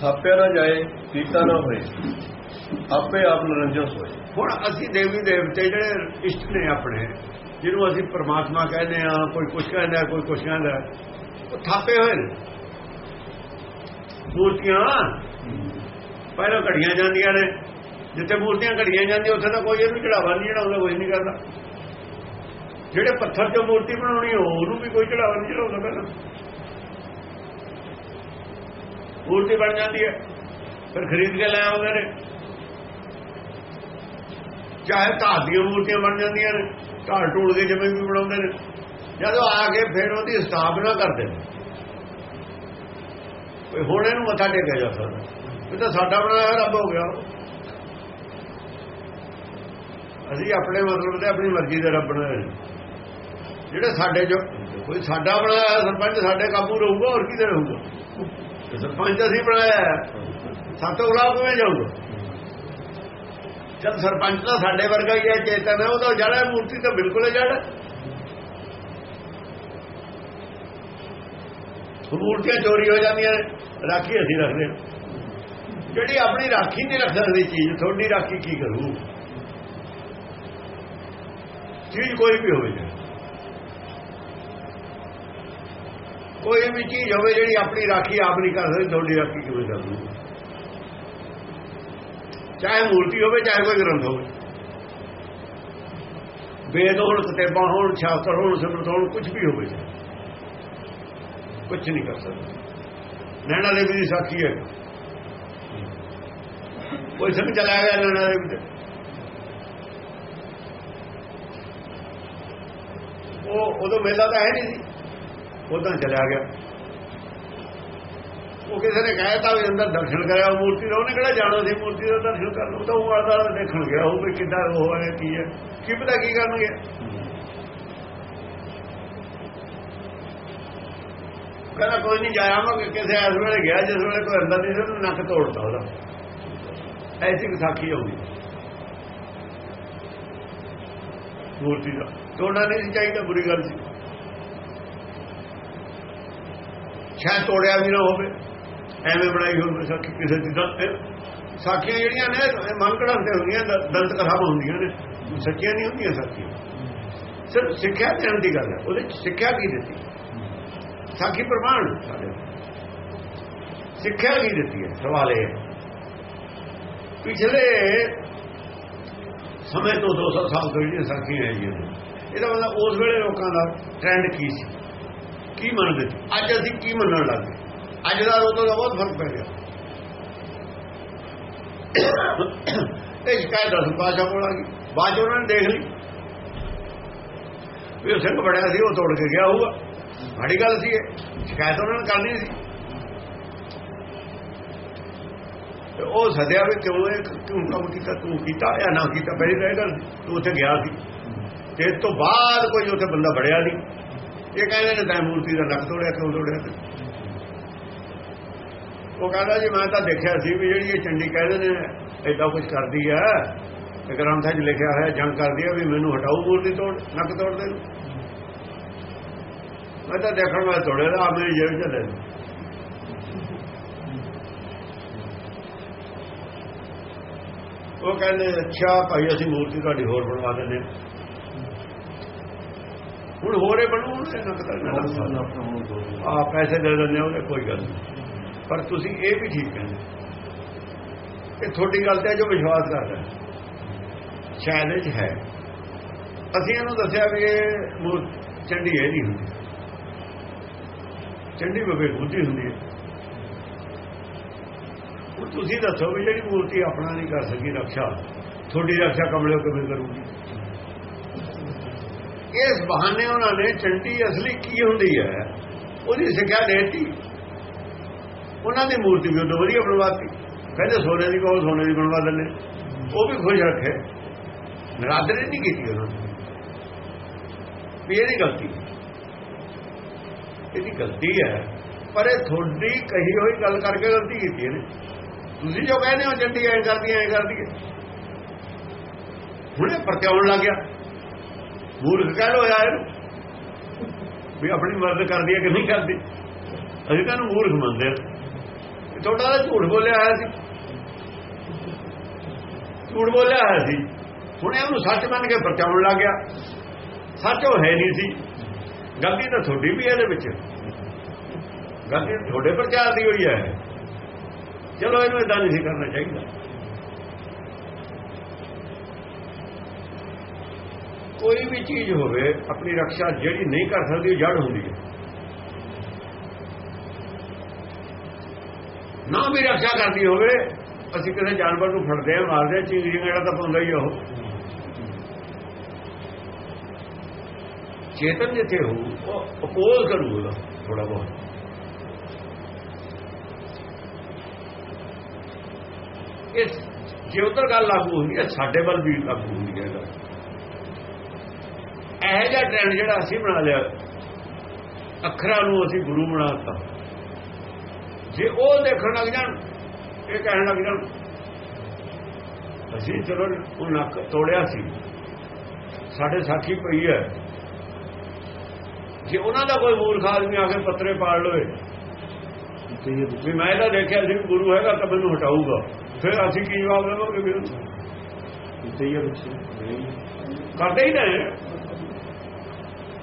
ਥਾਪਿਆ ਨਾ ਜਾਏ, ਪੀਤਾ ਨਾ ਹੋਏ। ਆਪੇ ਆਪ ਨਿਰੰਜਨ ਹੋਏ। ਹੁਣ ਅਸੀਂ ਦੇਵੀ ਦੇਵਤੇ ਜਿਹੜੇ ਇਸ਼ਟ ਨੇ ਆਪਣੇ, ਜਿਹਨੂੰ ਅਸੀਂ ਪਰਮਾਤਮਾ ਕਹਿੰਦੇ ਆ ਕੋਈ ਕੁਛ ਕਹਿੰਦਾ, ਕੋਈ ਕੁਛ ਕਹਿੰਦਾ, ਉਹ ਥਾਪੇ ਹੋਏ ਨੇ। ਮੂਰਤੀਆਂ ਪਹਿਲਾਂ ਘੜੀਆਂ ਜਾਂਦੀਆਂ ਨੇ। ਜਿੱਥੇ ਮੂਰਤੀਆਂ ਘੜੀਆਂ ਜਾਂਦੀਆਂ, ਉੱਥੇ ਤਾਂ ਕੋਈ ਇਹਨੂੰ ਚੜਾਵਾ ਨਹੀਂ ਚੜਾਉਂਦਾ ਕੋਈ ਨਹੀਂ ਕਰਦਾ। ਜਿਹੜੇ ਪੱਥਰ 'ਚੋਂ ਮੂਰਤੀ ਬਣਾਉਣੀ ਉਹਨੂੰ ਵੀ ਕੋਈ ਚੜਾਵਾ ਨਹੀਂ ਚੜਾਉਂਦਾ ਪਹਿਲਾਂ। ਮੂਰਤੀ ਬਣ ਜਾਂਦੀ ਹੈ। ਫਿਰ ਖਰੀਦ ਕੇ ਲੈ ਆਉਂਦੇ ਨੇ। ਚਾਹੇ ਧਾਤ ਦੀਆਂ ਮੂਰਤੀਆਂ ਬਣ ਜਾਂਦੀਆਂ ਨੇ ਢਾਲ ਢੂਲ ਕੇ ਜਿਵੇਂ ਵੀ ਬਣਾਉਂਦੇ ਨੇ। ਜਦੋਂ ਆ ਕੇ ਫਿਰ ਉਹਦੀ ਸਥਾਪਨਾ ਕਰਦੇ ਨੇ। ਕੋਈ ਹੁਣ ਇਹਨੂੰ ਮੱਥਾ ਟੇਕਿਆ ਜਾ ਸਕਦਾ। ਇਹ ਤਾਂ ਸਾਡਾ ਬਣਾਇਆ ਰੱਬ ਹੋ ਗਿਆ। ਅਸੀਂ ਆਪਣੇ ਮਤਲਬ ਤੇ ਆਪਣੀ ਮਰਜ਼ੀ ਦੇ ਰੱਬ ਬਣਾਏ ਜਿਹੜੇ ਸਾਡੇ ਜੋ ਕੋਈ ਸਾਡਾ ਬਣਾਇਆ ਸਰਪੰਚ ਸਾਡੇ ਕਾਬੂ ਰਹੂਗਾ, ਹੋਰ ਕਿਹਦੇ ਰਹੂਗਾ? ਸਰਪੰਚ ਅਸੀਂ ਬਣਾਇਆ ਸਾਤੋਂ ਉਲਾ ਕਿਵੇਂ ਜਾਊਗਾ? ਜਦ ਸਰਪੰਚ ਤਾਂ ਸਾਡੇ ਵਰਗਾ ਹੀ ਹੈ ਚੇਤਨ ਹੈ ਉਹਦਾ ਜੜਾ ਮੂਰਤੀ ਤਾਂ ਬਿਲਕੁਲ ਜੜ ਮੂਰਤੀਆਂ ਚੋਰੀ ਹੋ ਜਾਂਦੀਆਂ ਰਾਖੀ ਅਸੀਂ ਰੱਖਦੇ ਜਿਹੜੀ ਆਪਣੀ ਰਾਖੀ ਨਹੀਂ ਰੱਖ ਸਕਦੀ ਚੀਜ਼, ਤੁਹਾਡੀ ਰਾਖੀ ਕੀ ਕਰੂ? ਚੀਜ਼ ਕੋਈ ਵੀ ਹੋਵੇ। ਕੋਈ ਵੀ ਚੀਜ਼ ਹੋਵੇ ਜਿਹੜੀ ਆਪਣੀ ਰਾਖੀ ਆਪ ਨਹੀਂ ਕਰ ਸਕਦੀ, ਤੁਹਾਡੀ ਰਾਖੀ ਕਿਵੇਂ ਕਰ ਦੂ ਚਾਹੇ ਮੂਰਤੀ ਹੋਵੇ, ਚਾਹੇ ਕੋਈ ਗ੍ਰੰਥ ਹੋਵੇ। ਵੇਦ ਹੋਣ, ਕਿਤਾਬਾਂ ਹੋਣ, ਸ਼ਾਸਤਰ ਹੋਣ ਸਿਮਰਤ ਹੋਣ ਕੁਝ ਵੀ ਹੋਵੇ। ਕੁਝ ਨਹੀਂ ਕਰ ਸਕਦਾ। ਨੈਣਾ ਦੇਵੀ ਦੀ ਸਾਖੀ ਹੈ। ਕੋਈ ਸੰਗ ਚਲਾ ਗਿਆ ਨੈਣਾ ਦੇਵੀ ਤੇ। ਉਹ, ਉਦੋਂ ਮੇਲਾ ਤਾਂ ਹੈ ਨਹੀਂ ਸੀ। ਉਦੋਂ ਚਲਿਆ ਗਿਆ। ਉਹ ਕਿਸੇ ਨੇ ਕਹਿਆ ਤਾਂ ਵੀ ਅੰਦਰ ਦਰਸ਼ਨ ਕਰਿਆ ਮੂਰਤੀ ਦਾ, ਉਹਨੇ ਕਿਹੜਾ ਜਾਣਾ ਸੀ? ਮੂਰਤੀ ਦਾ ਦਰਸ਼ਨ ਕਰਨ ਉਹ ਤਾਂ ਉਹ ਆਦਾ ਦੇਖਣ ਗਿਆ, ਉਹ ਵੀ ਕਿੱਦਾਂ ਉਹ ਹੈ ਕੀ ਹੈ? ਕੀ ਪਤਾ ਕੀ ਕਰਨਗੇ? ਕਹਿੰਦਾ ਕੋਈ ਨਹੀਂ ਜਾਇਆ ਮੈਂ ਕਿਸੇ ਇਸ ਵੇਲੇ ਗਿਆ, ਜਿਸ ਵੇਲੇ ਕੋਈ ਅੰਦਰ ਨਹੀਂ ਸੀ ਨੱਕ ਤੋੜਦਾ ਉਹਦਾ। ਐਸੀ ਵਿਸਾਖੀ ਹੋਊਗੀ ਮੂਰਤੀ ਦਾ। ਤੋੜਨਾ ਨਹੀਂ ਚਾਹੀਦਾ, ਬੁਰੀ ਗੱਲ ਸੀ। ਸ਼ਾਇਦ ਤੋੜਿਆ ਵੀ ਨਾ ਹੋਵੇ। ਐਵੇਂ ਬਣਾਈ ਹੋਵੇ ਸਾਖੀ, ਕਿਸੇ ਦੀ ਤਾਂ। ਸਾਖੀਆਂ ਜਿਹੜੀਆਂ ਨੇ ਮਨ ਤੇ ਹੁੰਦੀਆਂ ਦੰਤ ਕਥਾਵਾਂ ਹੁੰਦੀਆਂ ਨੇ। ਸੱਚੀਆਂ ਨਹੀਂ ਹੁੰਦੀਆਂ ਸਾਖੀਆਂ। ਸਿਰਫ ਸਿੱਖਿਆ ਦੇਣ ਦੀ ਗੱਲ ਹੈ। ਉਹਦੇ ਚ ਸਿੱਖਿਆ ਕੀ ਦਿੱਤੀ? ਸਾਖੀ ਪ੍ਰਮਾਣ। ਸਾਡੇ ਸਿੱਖਿਆ ਕੀ ਦਿੱਤੀ ਹੈ? ਸਵਾਲ ਇਹ ਪਿਛਲੇ ਸਮੇਂ ਤੋਂ 200 ਸਾਲ ਤੋਂ ਜਿਹੜੀਆਂ ਸਾਖੀਆਂ ਹੈ ਜੀ ਇਹਦਾ ਮਤਲਬ ਉਸ ਵੇਲੇ ਲੋਕਾਂ ਦਾ ਟ੍ਰੈਂਡ ਕੀ ਸੀ? ਕੀ ਮੰਨਦੇ? ਅੱਜ ਅਸੀਂ ਕੀ ਮੰਨਣ ਲੱਗ ਗਏ? ਅੱਜ ਦਾ ਉਦੋਂ ਦਾ ਬਹੁਤ ਫ਼ਰਕ ਪੈ ਗਿਆ। ਇਹ ਸ਼ਿਕਾਇਤ ਦਸ ਪਾਸ਼ਾ ਕੋਲ ਆ ਗਈ। ਬਾਅਦ ਉਹਨਾਂ ਨੇ ਦੇਖ ਲਈ। ਵੀ ਉਹ ਸਿੰਘ ਬੜਿਆ ਸੀ, ਉਹ ਤੋੜ ਕੇ ਗਿਆ ਹੋਊਗਾ। ਮਾੜੀ ਗੱਲ ਸੀ ਇਹ। ਸ਼ਿਕਾਇਤ ਉਹਨਾਂ ਨੇ ਕਰਨੀ ਸੀ। ਤੇ ਉਹ ਸਦਿਆ ਵੀ ਕਿਉਂ ਇਹ ਕਿਉਂ ਕੰਮ ਕੀਤਾ, ਤੂੰ ਕੀਤਾ ਜਾਂ ਨਾ ਕੀਤਾ? ਪਹਿਲੀ ਗੱਲ, ਤੂੰ ਉੱਥੇ ਗਿਆ ਸੀ। ਤੇ ਇਸ ਤੋਂ ਬਾਅਦ ਕੋਈ ਉੱਥੇ ਬੰਦਾ ਬੜਿਆ ਨਹੀਂ। ਇਹ ਕਹਿੰਦੇ ਨੇ ਤਾਂ ਮੂਰਤੀ ਦਾ ਨੱਕ ਤੋੜਿਆ ਕਿਉਂ ਤੋੜਿਆ ਉਹ ਕਹਿੰਦਾ ਜੀ, ਮੈਂ ਤਾਂ ਦੇਖਿਆ ਸੀ ਵੀ ਜਿਹੜੀ ਇਹ ਚੰਡੀ ਕਹਿੰਦੇ ਨੇ ਐਡਾ ਕੁਝ ਕਰਦੀ ਹੈ ਤੇ ਗ੍ਰੰਥਾਂ 'ਚ ਲਿਖਿਆ ਹੋਇਆ, ਜੰਗ ਕਰਦੀ ਹੈ ਵੀ ਮੈਨੂੰ ਹਟਾਓ ਮੂਰਤੀ ਤੋੜ, ਨੱਕ ਤੋੜ ਦੇ ਮੈਂ ਤਾਂ ਦੇਖਣ ਮੈਂ ਤੋੜਿਆ ਆ ਮੇਰੀ ਜੇਬ 'ਚ ਲੈ ਉਹ ਕਹਿੰਦੇ, ਅੱਛਾ ਭਾਈ, ਅਸੀਂ ਮੂਰਤੀ ਤੁਹਾਡੀ ਹੋਰ ਬਣਵਾ ਦਿੰਦੇ ਹੁਣ ਹੋਰੇ ਬਣੂ ਉਹਨੇ ਨੱਕ ਆ ਪੈਸੇ ਦੇ ਦਿੰਦੇ ਉਹਨੇ ਕੋਈ ਗੱਲ ਨਹੀਂ। ਪਰ ਤੁਸੀਂ ਇਹ ਵੀ ਠੀਕ ਕਹਿੰਦੇ ਇਹ ਤੁਹਾਡੀ ਗੱਲ ਤੇ ਜੋ ਵਿਸ਼ਵਾਸ ਕਰਦਾ ਸ਼ਾਇਦ ਇਹ ਹੈ। ਅਸੀਂ ਇਹਨੂੰ ਦੱਸਿਆ ਵੀ ਇਹ ਚੰਡੀ ਇਹ ਨਹੀਂ ਹੁੰਦੀ। ਚੰਡੀ ਬਵੇ ਬੁੱਧੀ ਹੁੰਦੀ ਹੈ। ਹੁਣ ਤੁਸੀਂ ਦੱਸੋ ਵੀ ਜਿਹੜੀ ਮੂਰਤੀ ਆਪਣਾ ਨਹੀਂ ਕਰ ਸਕੀ ਰੱਖਿਆ, ਤੁਹਾਡੀ ਰੱਖਿਆ ਕਮਲਿਓ ਕਿਵੇਂ ਕਰੂਗੀ। ਇਸ ਬਹਾਨੇ ਉਹਨਾਂ ਨੇ ਚੰਡੀ ਅਸਲੀ ਕੀ ਹੁੰਦੀ ਹੈ? ਉਹਦੀ ਸਿੱਖਿਆ ਦੇਤੀ। ਉਹਨਾਂ ਦੀ ਮੂਰਤੀ ਵੀ ਉਹ ਵਧੀਆ ਬਣਵਾਤੀ। ਕਹਿੰਦੇ ਸੋਨੇ ਦੀ ਕੋਲ ਸੋਨੇ ਦੀ ਬਣਵਾ ਦਿੰਦੇ। ਉਹ ਵੀ ਖੁਸ਼ ਰੱਖੇ। ਨਰਾਦਰੀ ਨਹੀਂ ਕੀਤੀ ਉਹਨਾਂ ਨੇ। ਵੀ ਇਹਦੀ ਗਲਤੀ। ਇਹਦੀ ਗਲਤੀ ਹੈ। ਪਰ ਇਹ ਤੁਹਾਡੀ ਕਹੀ ਹੋਈ ਗੱਲ ਕਰਕੇ ਗਲਤੀ ਕੀਤੀ ਇਹਨੇ। ਤੁਸੀਂ ਜੋ ਕਹਿੰਦੇ ਹੋ ਚੰਡੀ ਐਂ ਕਰਦੀ ਐਂ ਕਰਦੀ ਐ ਹੁਣੇ ਪਰਤਿਆਉਣ ਲੱਗ ਗਿਆ। ਮੂਰਖ ਕਹਿ ਲੋ ਯਾਰ। ਵੀ ਆਪਣੀ ਮਰਜ਼ੀ ਕਰਦੀ ਹੈ ਕਿ ਨਹੀਂ ਕਰਦੀ। ਅਸੀਂ ਤਾਂ ਮੂਰਖ ਮੰਨਦੇ ਆ ਤੁਹਾਡਾ ਤਾਂ ਝੂਠ ਬੋਲਿਆ ਹੋਇਆ ਸੀ। ਝੂਠ ਬੋਲਿਆ ਹੋਇਆ ਸੀ। ਹੁਣ ਇਹ ਉਹਨੂੰ ਸੱਚ ਮੰਨ ਕੇ ਪਰਚਾਉਣ ਲੱਗ ਗਿਆ। ਸੱਚ ਉਹ ਹੈ ਨਹੀਂ ਸੀ। ਗਲਤੀ ਤਾਂ ਤੁਹਾਡੀ ਵੀ ਇਹਦੇ ਵਿੱਚ। ਗਲਤੀ ਤੁਹਾਡੇ ਪ੍ਰਚਾਰ ਦੀ ਹੋਈ ਹੈ। ਚਲੋ ਇਹਨੂੰ ਇਦਾਂ ਨਹੀਂ ਸੀ ਕਰਨਾ ਚਾਹੀਦਾ। ਕੋਈ ਵੀ ਚੀਜ਼ ਹੋਵੇ, ਆਪਣੀ ਰੱਖਿਆ ਜਿਹੜੀ ਨਹੀਂ ਕਰ ਸਕਦੀ ਉਹ ਜੜ ਹੁੰਦੀ ਹੈ। ਨਾ ਵੀ ਰੱਖਿਆ ਕਰਦੀ ਹੋਵੇ, ਅਸੀਂ ਕਿਸੇ ਜਾਨਵਰ ਨੂੰ ਫੜਦੇ ਆ ਮਾਰਦੇ ਆ ਚੀਜ਼ ਜਿਹੜਾ ਤਾਂ ਪਾਉਂਦਾ ਹੀ ਉਹ। ਚੇਤਨ ਜਿੱਥੇ ਹੋ ਉਹ ਅਪੋਜ਼ ਕਰੂਗਾ ਥੋੜਾ ਬਹੁਤ। ਇਸ ਜੇ ਉਧਰ ਗੱਲ ਲਾਗੂ ਹੁੰਦੀ ਹੈ, ਸਾਡੇ ਵੱਲ ਵੀ ਲਾਗੂ ਹੁੰਦੀ ਹੈ ਗੱਲ ਇਹ ਜਿਹਾ ਟ੍ਰੈਂਡ ਜਿਹੜਾ ਅਸੀਂ ਬਣਾ ਲਿਆ ਅੱਖਰਾਂ ਨੂੰ ਅਸੀਂ ਗੁਰੂ ਬਣਾਤਾ ਜੇ ਉਹ ਦੇਖਣ ਲੱਗ ਜਾਣ ਇਹ ਕਹਿਣ ਲੱਗ ਜਾਣ ਅਸੀਂ ਚਲੋ ਉਹ ਨੱਕ ਤੋੜਿਆ ਸੀ। ਸਾਡੇ ਸਾਖੀ ਪਈ ਹੈ। ਜੇ ਉਹਨਾਂ ਦਾ ਕੋਈ ਮੂਰਖ ਆਦਮੀ ਆ ਕੇ ਪੱਤਰੇ ਪਾੜ ਲਵੇ ਵੀ ਮੈਂ ਤਾਂ ਦੇਖਿਆ ਸੀ ਗੁਰੂ ਹੈਗਾ ਤਾਂ ਮੈਨੂੰ ਹਟਾਊਗਾ। ਫਿਰ ਅਸੀਂ ਕੀ ਜਵਾਬ ਦੇਵਾਂਗੇ ਵੀ ਕਰਦੇ ਹੀ ਨਹੀਂ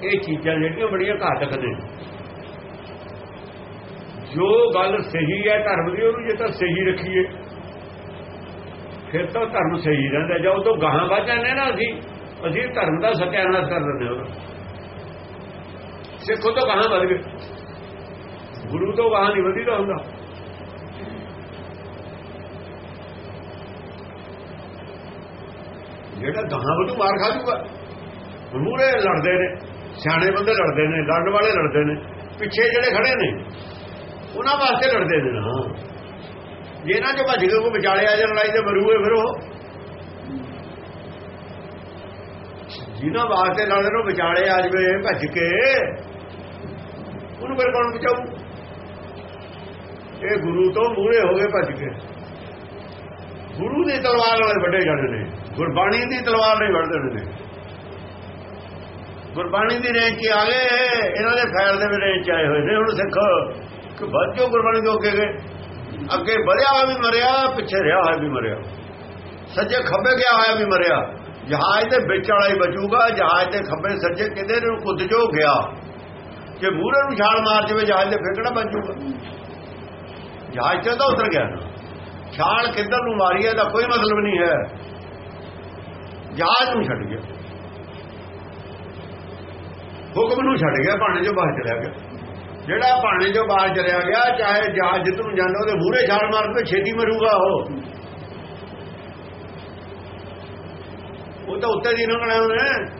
ਇਹ ਚੀਜ਼ਾਂ ਜਿਹੜੀਆਂ ਬੜੀਆਂ ਘਾਤਕ ਨੇ। ਜੋ ਗੱਲ ਸਹੀ ਹੈ ਧਰਮ ਦੀ, ਉਹਨੂੰ ਜੇ ਤਾਂ ਸਹੀ ਰੱਖੀਏ, ਫਿਰ ਤਾਂ ਧਰਮ ਸਹੀ ਰਹਿੰਦਾ ਜਾਂ ਉਹ ਤੋਂ ਗਾਹਾਂ ਵੱਧ ਜਾਂਦੇ ਨਾ ਅਸੀਂ ਅਸੀਂ ਧਰਮ ਦਾ ਸਤਿਆਨਾਸ਼ ਕਰ ਦਿੰਦੇ ਹਾਂ। ਸਿੱਖੋ ਤੋਂ ਗਾਹਾਂ ਵੱਧ ਗਏ। ਗੁਰੂ ਤੋਂ ਗਾਹਾਂ ਨਹੀਂ ਵਧੀਦਾ ਹੁੰਦਾ। ਜਿਹੜਾ ਗਾਹਾਂ ਵਧੂ, ਮਾਰ ਖਾ ਜੂਗਾ ਮੂਰੇ ਲੜਦੇ ਨੇ। ਸਿਆਣੇ ਬੰਦੇ ਲੜਦੇ ਨੇ, ਲੜਨ ਵਾਲੇ ਲੜਦੇ ਨੇ, ਪਿੱਛੇ ਜਿਹੜੇ ਖੜੇ ਨੇ, ਉਹਨਾਂ ਵਾਸਤੇ ਲੜਦੇ ਨੇ ਨਾ। ਜੇ ਇਹਨਾਂ ਚੋਂ ਭੱਜ ਕੇ ਕੋ ਵਿਚਾਲੇ ਆ ਜਾਣ, ਲੜਾਈ ਤੇ ਮਰੂਏ ਫਿਰ ਉਹ। ਜਿਹਨਾਂ ਵਾਸਤੇ ਲੜਦੇ ਨੇ ਵਿਚਾਲੇ ਆ ਜਵੇ, ਭੱਜ ਕੇ, ਉਹਨੂੰ ਫਿਰ ਕੌਣ ਬਚਾਊ? ਇਹ ਗੁਰੂ ਤੋਂ ਮੂਹਰੇ ਹੋ ਗਏ ਭੱਜ ਕੇ। ਗੁਰੂ ਦੀ ਤਲਵਾਰ ਨਾਲ ਵੱਡੇ ਜਾਣੇ ਨੇ, ਗੁਰਬਾਣੀ ਦੀ ਤਲਵਾਰ ਨਾਲ ਵੱਢਦੇ ਨੇ। ਗੁਰਬਾਣੀ ਦੀ ਰੇਂਜ 'ਚ ਆ ਗਏ। ਇਹਨਾਂ ਦੇ ਫੈਲ ਦੇ ਵੀ ਰੇਂਜ 'ਚ ਆਏ ਹੋਏ ਨੇ। ਹੁਣ ਸਿੱਖ ਕਿ ਬੱਚੋ ਗੁਰਬਾਣੀ ਤੋਂ ਅੱਗੇ ਗਏ। ਅੱਗੇ ਵਧਿਆ ਹੋਇਆ ਵੀ ਮਰਿਆ, ਪਿੱਛੇ ਰਿਹਾ ਹੋਇਆ ਵੀ ਮਰਿਆ। ਸੱਜੇ ਖੱਬੇ ਗਿਆ ਹੋਇਆ ਵੀ ਮਰਿਆ। ਜਹਾਜ਼ ਦੇ ਵਿੱਚ ਵਾਲਾ ਹੀ ਬਚੂਗਾ। ਜਹਾਜ਼ ਦੇ ਖੱਬੇ ਸੱਜੇ ਕਿਤੇ ਨੂੰ ਕੁੱਦ ਜੋ ਗਿਆ। ਜੇ ਮੂਹਰੇ ਨੂੰ ਛਾਲ ਮਾਰ ਜਵੇ, ਜਹਾਜ਼ ਦੇ ਫੇਕੜਾ ਬਚੂਗਾ ਜਹਾਜ਼ ਤੇ ਤਾਂ ਉਤਰ ਗਿਆ। ਨਾ ਛਾਲ ਕਿੱਧਰ ਨੂੰ ਮਾਰੀ ਹੈ ਦਾ ਕੋਈ ਮਤਲਬ ਨਹੀਂ ਹੈ। ਜਹਾਜ਼ ਨੂੰ ਛੱਡ ਗਿਆ। ਹੁਕਮ ਨੂੰ ਛੱਡ ਗਿਆ ਭਾਣੇ ਚੋਂ ਬਾਹਰ ਚਲਿਆ ਗਿਆ। ਜਿਹੜਾ ਭਾਣੇ ਚੋਂ ਬਾਹਰ ਚਲਿਆ ਗਿਆ, ਚਾਹੇ ਜਹਾਜ਼ ਜਿੱਤ ਨੂੰ ਜਾਂਦਾ ਉਹਦੇ ਮੂਹਰੇ ਛਾਲ ਮਾਰ ਕੇ ਛੇਤੀ ਮਰੂਗਾ ਉਹ। ਉਹ ਤਾਂ ਉੱਤੇ ਦੀ ਲੰਘਣਾ ਉਹਨੇ।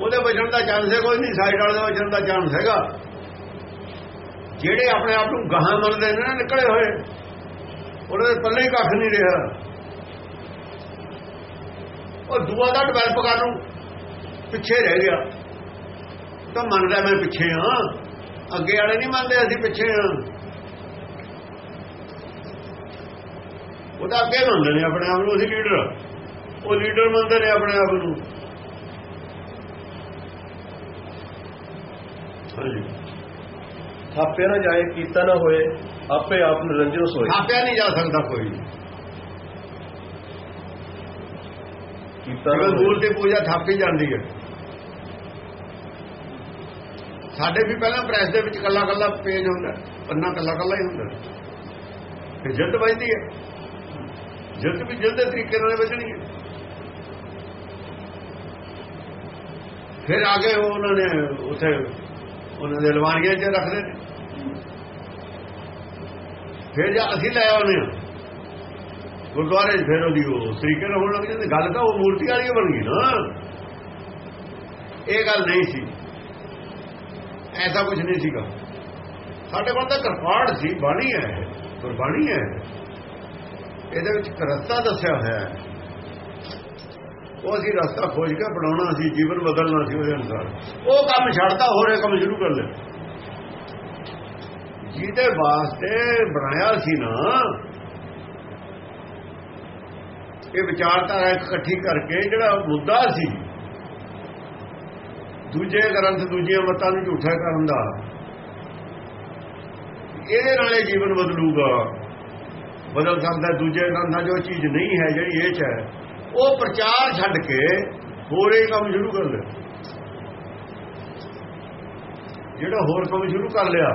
ਉਹਦੇ ਬਚਣ ਦਾ ਚਾਂਸ ਹੈ ਕੋਈ ਨਹੀਂ ਸਾਈਡ ਵਾਲੇ ਦਾ ਬਚਣ ਦਾ ਚਾਂਸ ਹੈਗਾ। ਜਿਹੜੇ ਆਪਣੇ ਆਪ ਨੂੰ ਗਾਹਾਂ ਮੰਨਦੇ ਨੇ ਨਾ, ਨਿਕਲੇ ਹੋਏ। ਉਹਨਾਂ ਦੇ ਪੱਲੇ ਕੱਖ ਨਹੀਂ ਰਿਹਾ। ਉਹ ਦੂਆ ਦਾ ਡਿਵੈਲਪ ਕਰਨ ਨੂੰ ਪਿੱਛੇ ਰਹਿ ਗਿਆ। ਤਾਂ ਮੰਨਦਾ ਮੈਂ ਪਿੱਛੇ ਹਾਂ। ਅੱਗੇ ਵਾਲੇ ਨਹੀਂ ਮੰਨਦੇ ਅਸੀਂ ਪਿੱਛੇ ਹਾਂ। ਉਹ ਤਾਂ ਅੱਗੇ ਮੰਨਦੇ ਨੇ ਆਪਣੇ ਆਪ ਨੂੰ ਅਸੀਂ ਲੀਡਰ ਉਹ ਲੀਡਰ ਮੰਨਦੇ ਨੇ ਆਪਣੇ ਆਪ ਨੂੰ। ਥਾਪਿਆ ਨਾ ਜਾਏ ਕੀਤਾ ਨਾ ਹੋਏ ਆਪੇ ਆਪ ਨਿਰੰਜਨ ਸੋਏ। ਥਾਪਿਆ ਨਹੀਂ ਜਾ ਸਕਦਾ ਕੋਈ। ਕੀਤਾ ਨਾ ਮੂਲ ਦੀ ਪੂਜਾ ਥਾਪੀ ਜਾਂਦੀ ਹੈ। ਸਾਡੇ ਵੀ ਪਹਿਲਾਂ ਪ੍ਰੈਸ ਦੇ ਵਿੱਚ ਕੱਲਾ ਕੱਲਾ ਪੇਜ ਹੁੰਦਾ, ਪੰਨਾ ਕੱਲਾ ਕੱਲਾ ਹੀ ਹੁੰਦਾ। ਫਿਰ ਜਿਲਦ ਵੱਜਦੀ ਹੈ। ਜਿਲਦ ਵੀ ਜਿਲਦ ਦੇ ਤਰੀਕੇ ਨਾਲ ਵੱਜਣੀ ਹੈ। ਫਿਰ ਆ ਆਗੇ ਉਹਨਾਂ ਨੇ ਉਥੇ ਉਹਨਾਂ ਦੇ ਲਵਾਨੀਆਂ 'ਚ ਰੱਖਦੇ ਨੇ। ਫਿਰ ਜੇ ਅਸੀਂ ਲੈ ਆਉਂਦੇ ਹਾਂ, ਗੁਰਦੁਆਰੇ 'ਚ ਫਿਰ ਉਹਦੀ ਉਹ ਤਰੀਕੇ ਨਾਲ ਹੋਣ ਲੱਗ ਜਾਂਦੀ। ਗੱਲ ਤਾਂ ਉਹ ਮੂਰਤੀ ਵਾਲੀ ਬਣ ਗਈ ਨਾ। ਇਹ ਗੱਲ ਨਹੀਂ ਸੀ। ਐਸਾ ਕੁਝ ਨਹੀਂ ਸੀਗਾ। ਸਾਡੇ ਕੋਲ ਤਾਂ ਕਰਪਾੜ ਸੀ, ਬਾਣੀ ਹੈ, ਗੁਰਬਾਣੀ ਹੈ। ਇਹਦੇ ਵਿੱਚ ਰਸਤਾ ਦੱਸਿਆ ਹੋਇਆ ਹੈ। ਉਹ ਅਸੀਂ ਰਸਤਾ ਖੋਜ ਕੇ ਬਣਾਉਣਾ ਸੀ, ਜੀਵਨ ਬਦਲਣਾ ਸੀ ਉਹਦੇ ਅਨੁਸਾਰ। ਉਹ ਕੰਮ ਛੱਡਤਾ, ਹੋਰ ਇਹ ਕੰਮ ਸ਼ੁਰੂ ਕਰ ਲੈ ਜਿਹਦੇ ਵਾਸਤੇ ਬਣਾਇਆ ਸੀ ਨਾ, ਇਹ ਵਿਚਾਰਧਾਰਾ ਇਕੱਠੀ ਕਰਕੇ ਜਿਹੜਾ ਮੁੱਦਾ ਸੀ ਦੂਜੇ ਗ੍ਰੰਥ ਦੂਜੀਆਂ ਮਤਾਂ ਨੂੰ ਝੂਠਾ ਕਰਨ ਦਾ। ਇਹਦੇ ਨਾਲ ਇਹ ਜੀਵਨ ਬਦਲੂਗਾ। ਬਦਲ ਸਕਦਾ ਦੂਜੇ ਗ੍ਰੰਥਾਂ ਜੋ ਚੀਜ਼ ਨਹੀਂ ਹੈ ਜਿਹੜੀ ਇਹ ਚ ਹੈ। ਉਹ ਪ੍ਰਚਾਰ ਛੱਡ ਕੇ ਹੋਰ ਇਹ ਕੰਮ ਸ਼ੁਰੂ ਕਰ ਲਿਆ ਜਿਹੜਾ ਹੋਰ ਕੰਮ ਸ਼ੁਰੂ ਕਰ ਲਿਆ।